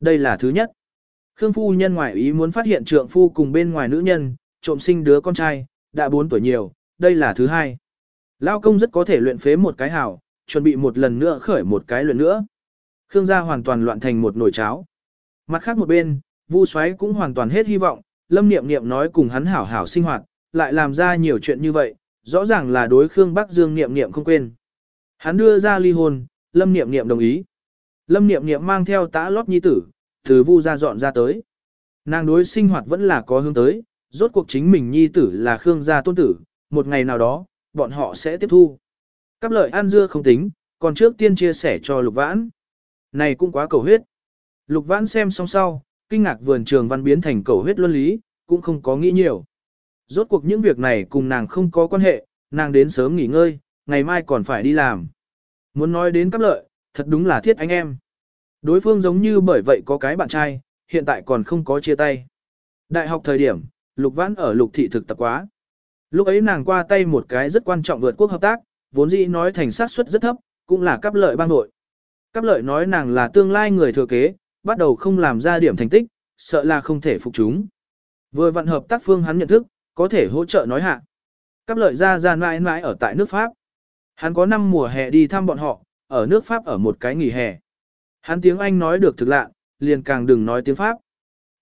Đây là thứ nhất. Khương phu nhân ngoại ý muốn phát hiện trượng phu cùng bên ngoài nữ nhân, trộm sinh đứa con trai, đã 4 tuổi nhiều, đây là thứ hai. Lao công rất có thể luyện phế một cái hảo, chuẩn bị một lần nữa khởi một cái luyện nữa. Khương gia hoàn toàn loạn thành một nồi cháo. Mặt khác một bên, Vu Soái cũng hoàn toàn hết hy vọng, Lâm Niệm Niệm nói cùng hắn hảo hảo sinh hoạt, lại làm ra nhiều chuyện như vậy, rõ ràng là đối Khương Bắc Dương Niệm Niệm không quên. Hắn đưa ra ly hôn, Lâm Niệm Niệm đồng ý. Lâm Niệm Niệm mang theo tã lót nhi tử, từ Vu gia dọn ra tới. Nàng đối sinh hoạt vẫn là có hướng tới, rốt cuộc chính mình nhi tử là Khương gia tôn tử, một ngày nào đó, bọn họ sẽ tiếp thu. Cắp lợi ăn dưa không tính, còn trước tiên chia sẻ cho Lục Vãn. Này cũng quá cầu huyết. Lục Vãn xem xong sau, kinh ngạc vườn trường văn biến thành cầu huyết luân lý, cũng không có nghĩ nhiều. Rốt cuộc những việc này cùng nàng không có quan hệ, nàng đến sớm nghỉ ngơi, ngày mai còn phải đi làm. Muốn nói đến cấp lợi, thật đúng là thiết anh em. Đối phương giống như bởi vậy có cái bạn trai, hiện tại còn không có chia tay. Đại học thời điểm, Lục Vãn ở Lục Thị thực tập quá. Lúc ấy nàng qua tay một cái rất quan trọng vượt quốc hợp tác, vốn dĩ nói thành sát suất rất thấp, cũng là cấp lợi bang nội. Cáp lợi nói nàng là tương lai người thừa kế, bắt đầu không làm ra điểm thành tích, sợ là không thể phục chúng. Vừa vận hợp tác phương hắn nhận thức, có thể hỗ trợ nói hạ. Cáp lợi ra ra mãi mãi ở tại nước Pháp. Hắn có năm mùa hè đi thăm bọn họ, ở nước Pháp ở một cái nghỉ hè. Hắn tiếng Anh nói được thực lạ, liền càng đừng nói tiếng Pháp.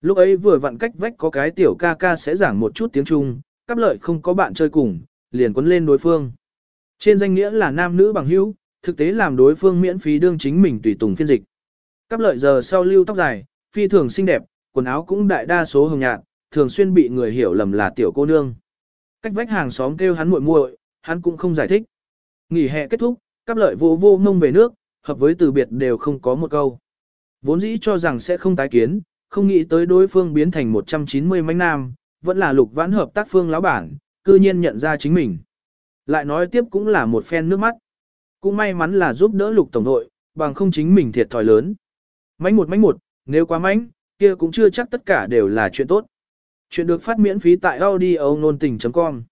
Lúc ấy vừa vặn cách vách có cái tiểu ca ca sẽ giảng một chút tiếng Trung, cáp lợi không có bạn chơi cùng, liền quấn lên đối phương. Trên danh nghĩa là nam nữ bằng hữu, thực tế làm đối phương miễn phí đương chính mình tùy tùng phiên dịch. Cắp lợi giờ sau lưu tóc dài, phi thường xinh đẹp, quần áo cũng đại đa số hồng nhạt, thường xuyên bị người hiểu lầm là tiểu cô nương. Cách vách hàng xóm kêu hắn muội muội, hắn cũng không giải thích. Nghỉ hè kết thúc, cắp lợi vô vô ngông về nước, hợp với từ biệt đều không có một câu. Vốn dĩ cho rằng sẽ không tái kiến, không nghĩ tới đối phương biến thành 190 mánh nam, vẫn là lục vãn hợp tác phương lão bản, cư nhiên nhận ra chính mình. Lại nói tiếp cũng là một phen nước mắt. Cũng may mắn là giúp đỡ lục tổng đội, bằng không chính mình thiệt thòi lớn. Mánh một mánh một, nếu quá mánh, kia cũng chưa chắc tất cả đều là chuyện tốt. Chuyện được phát miễn phí tại audio nôn tình.com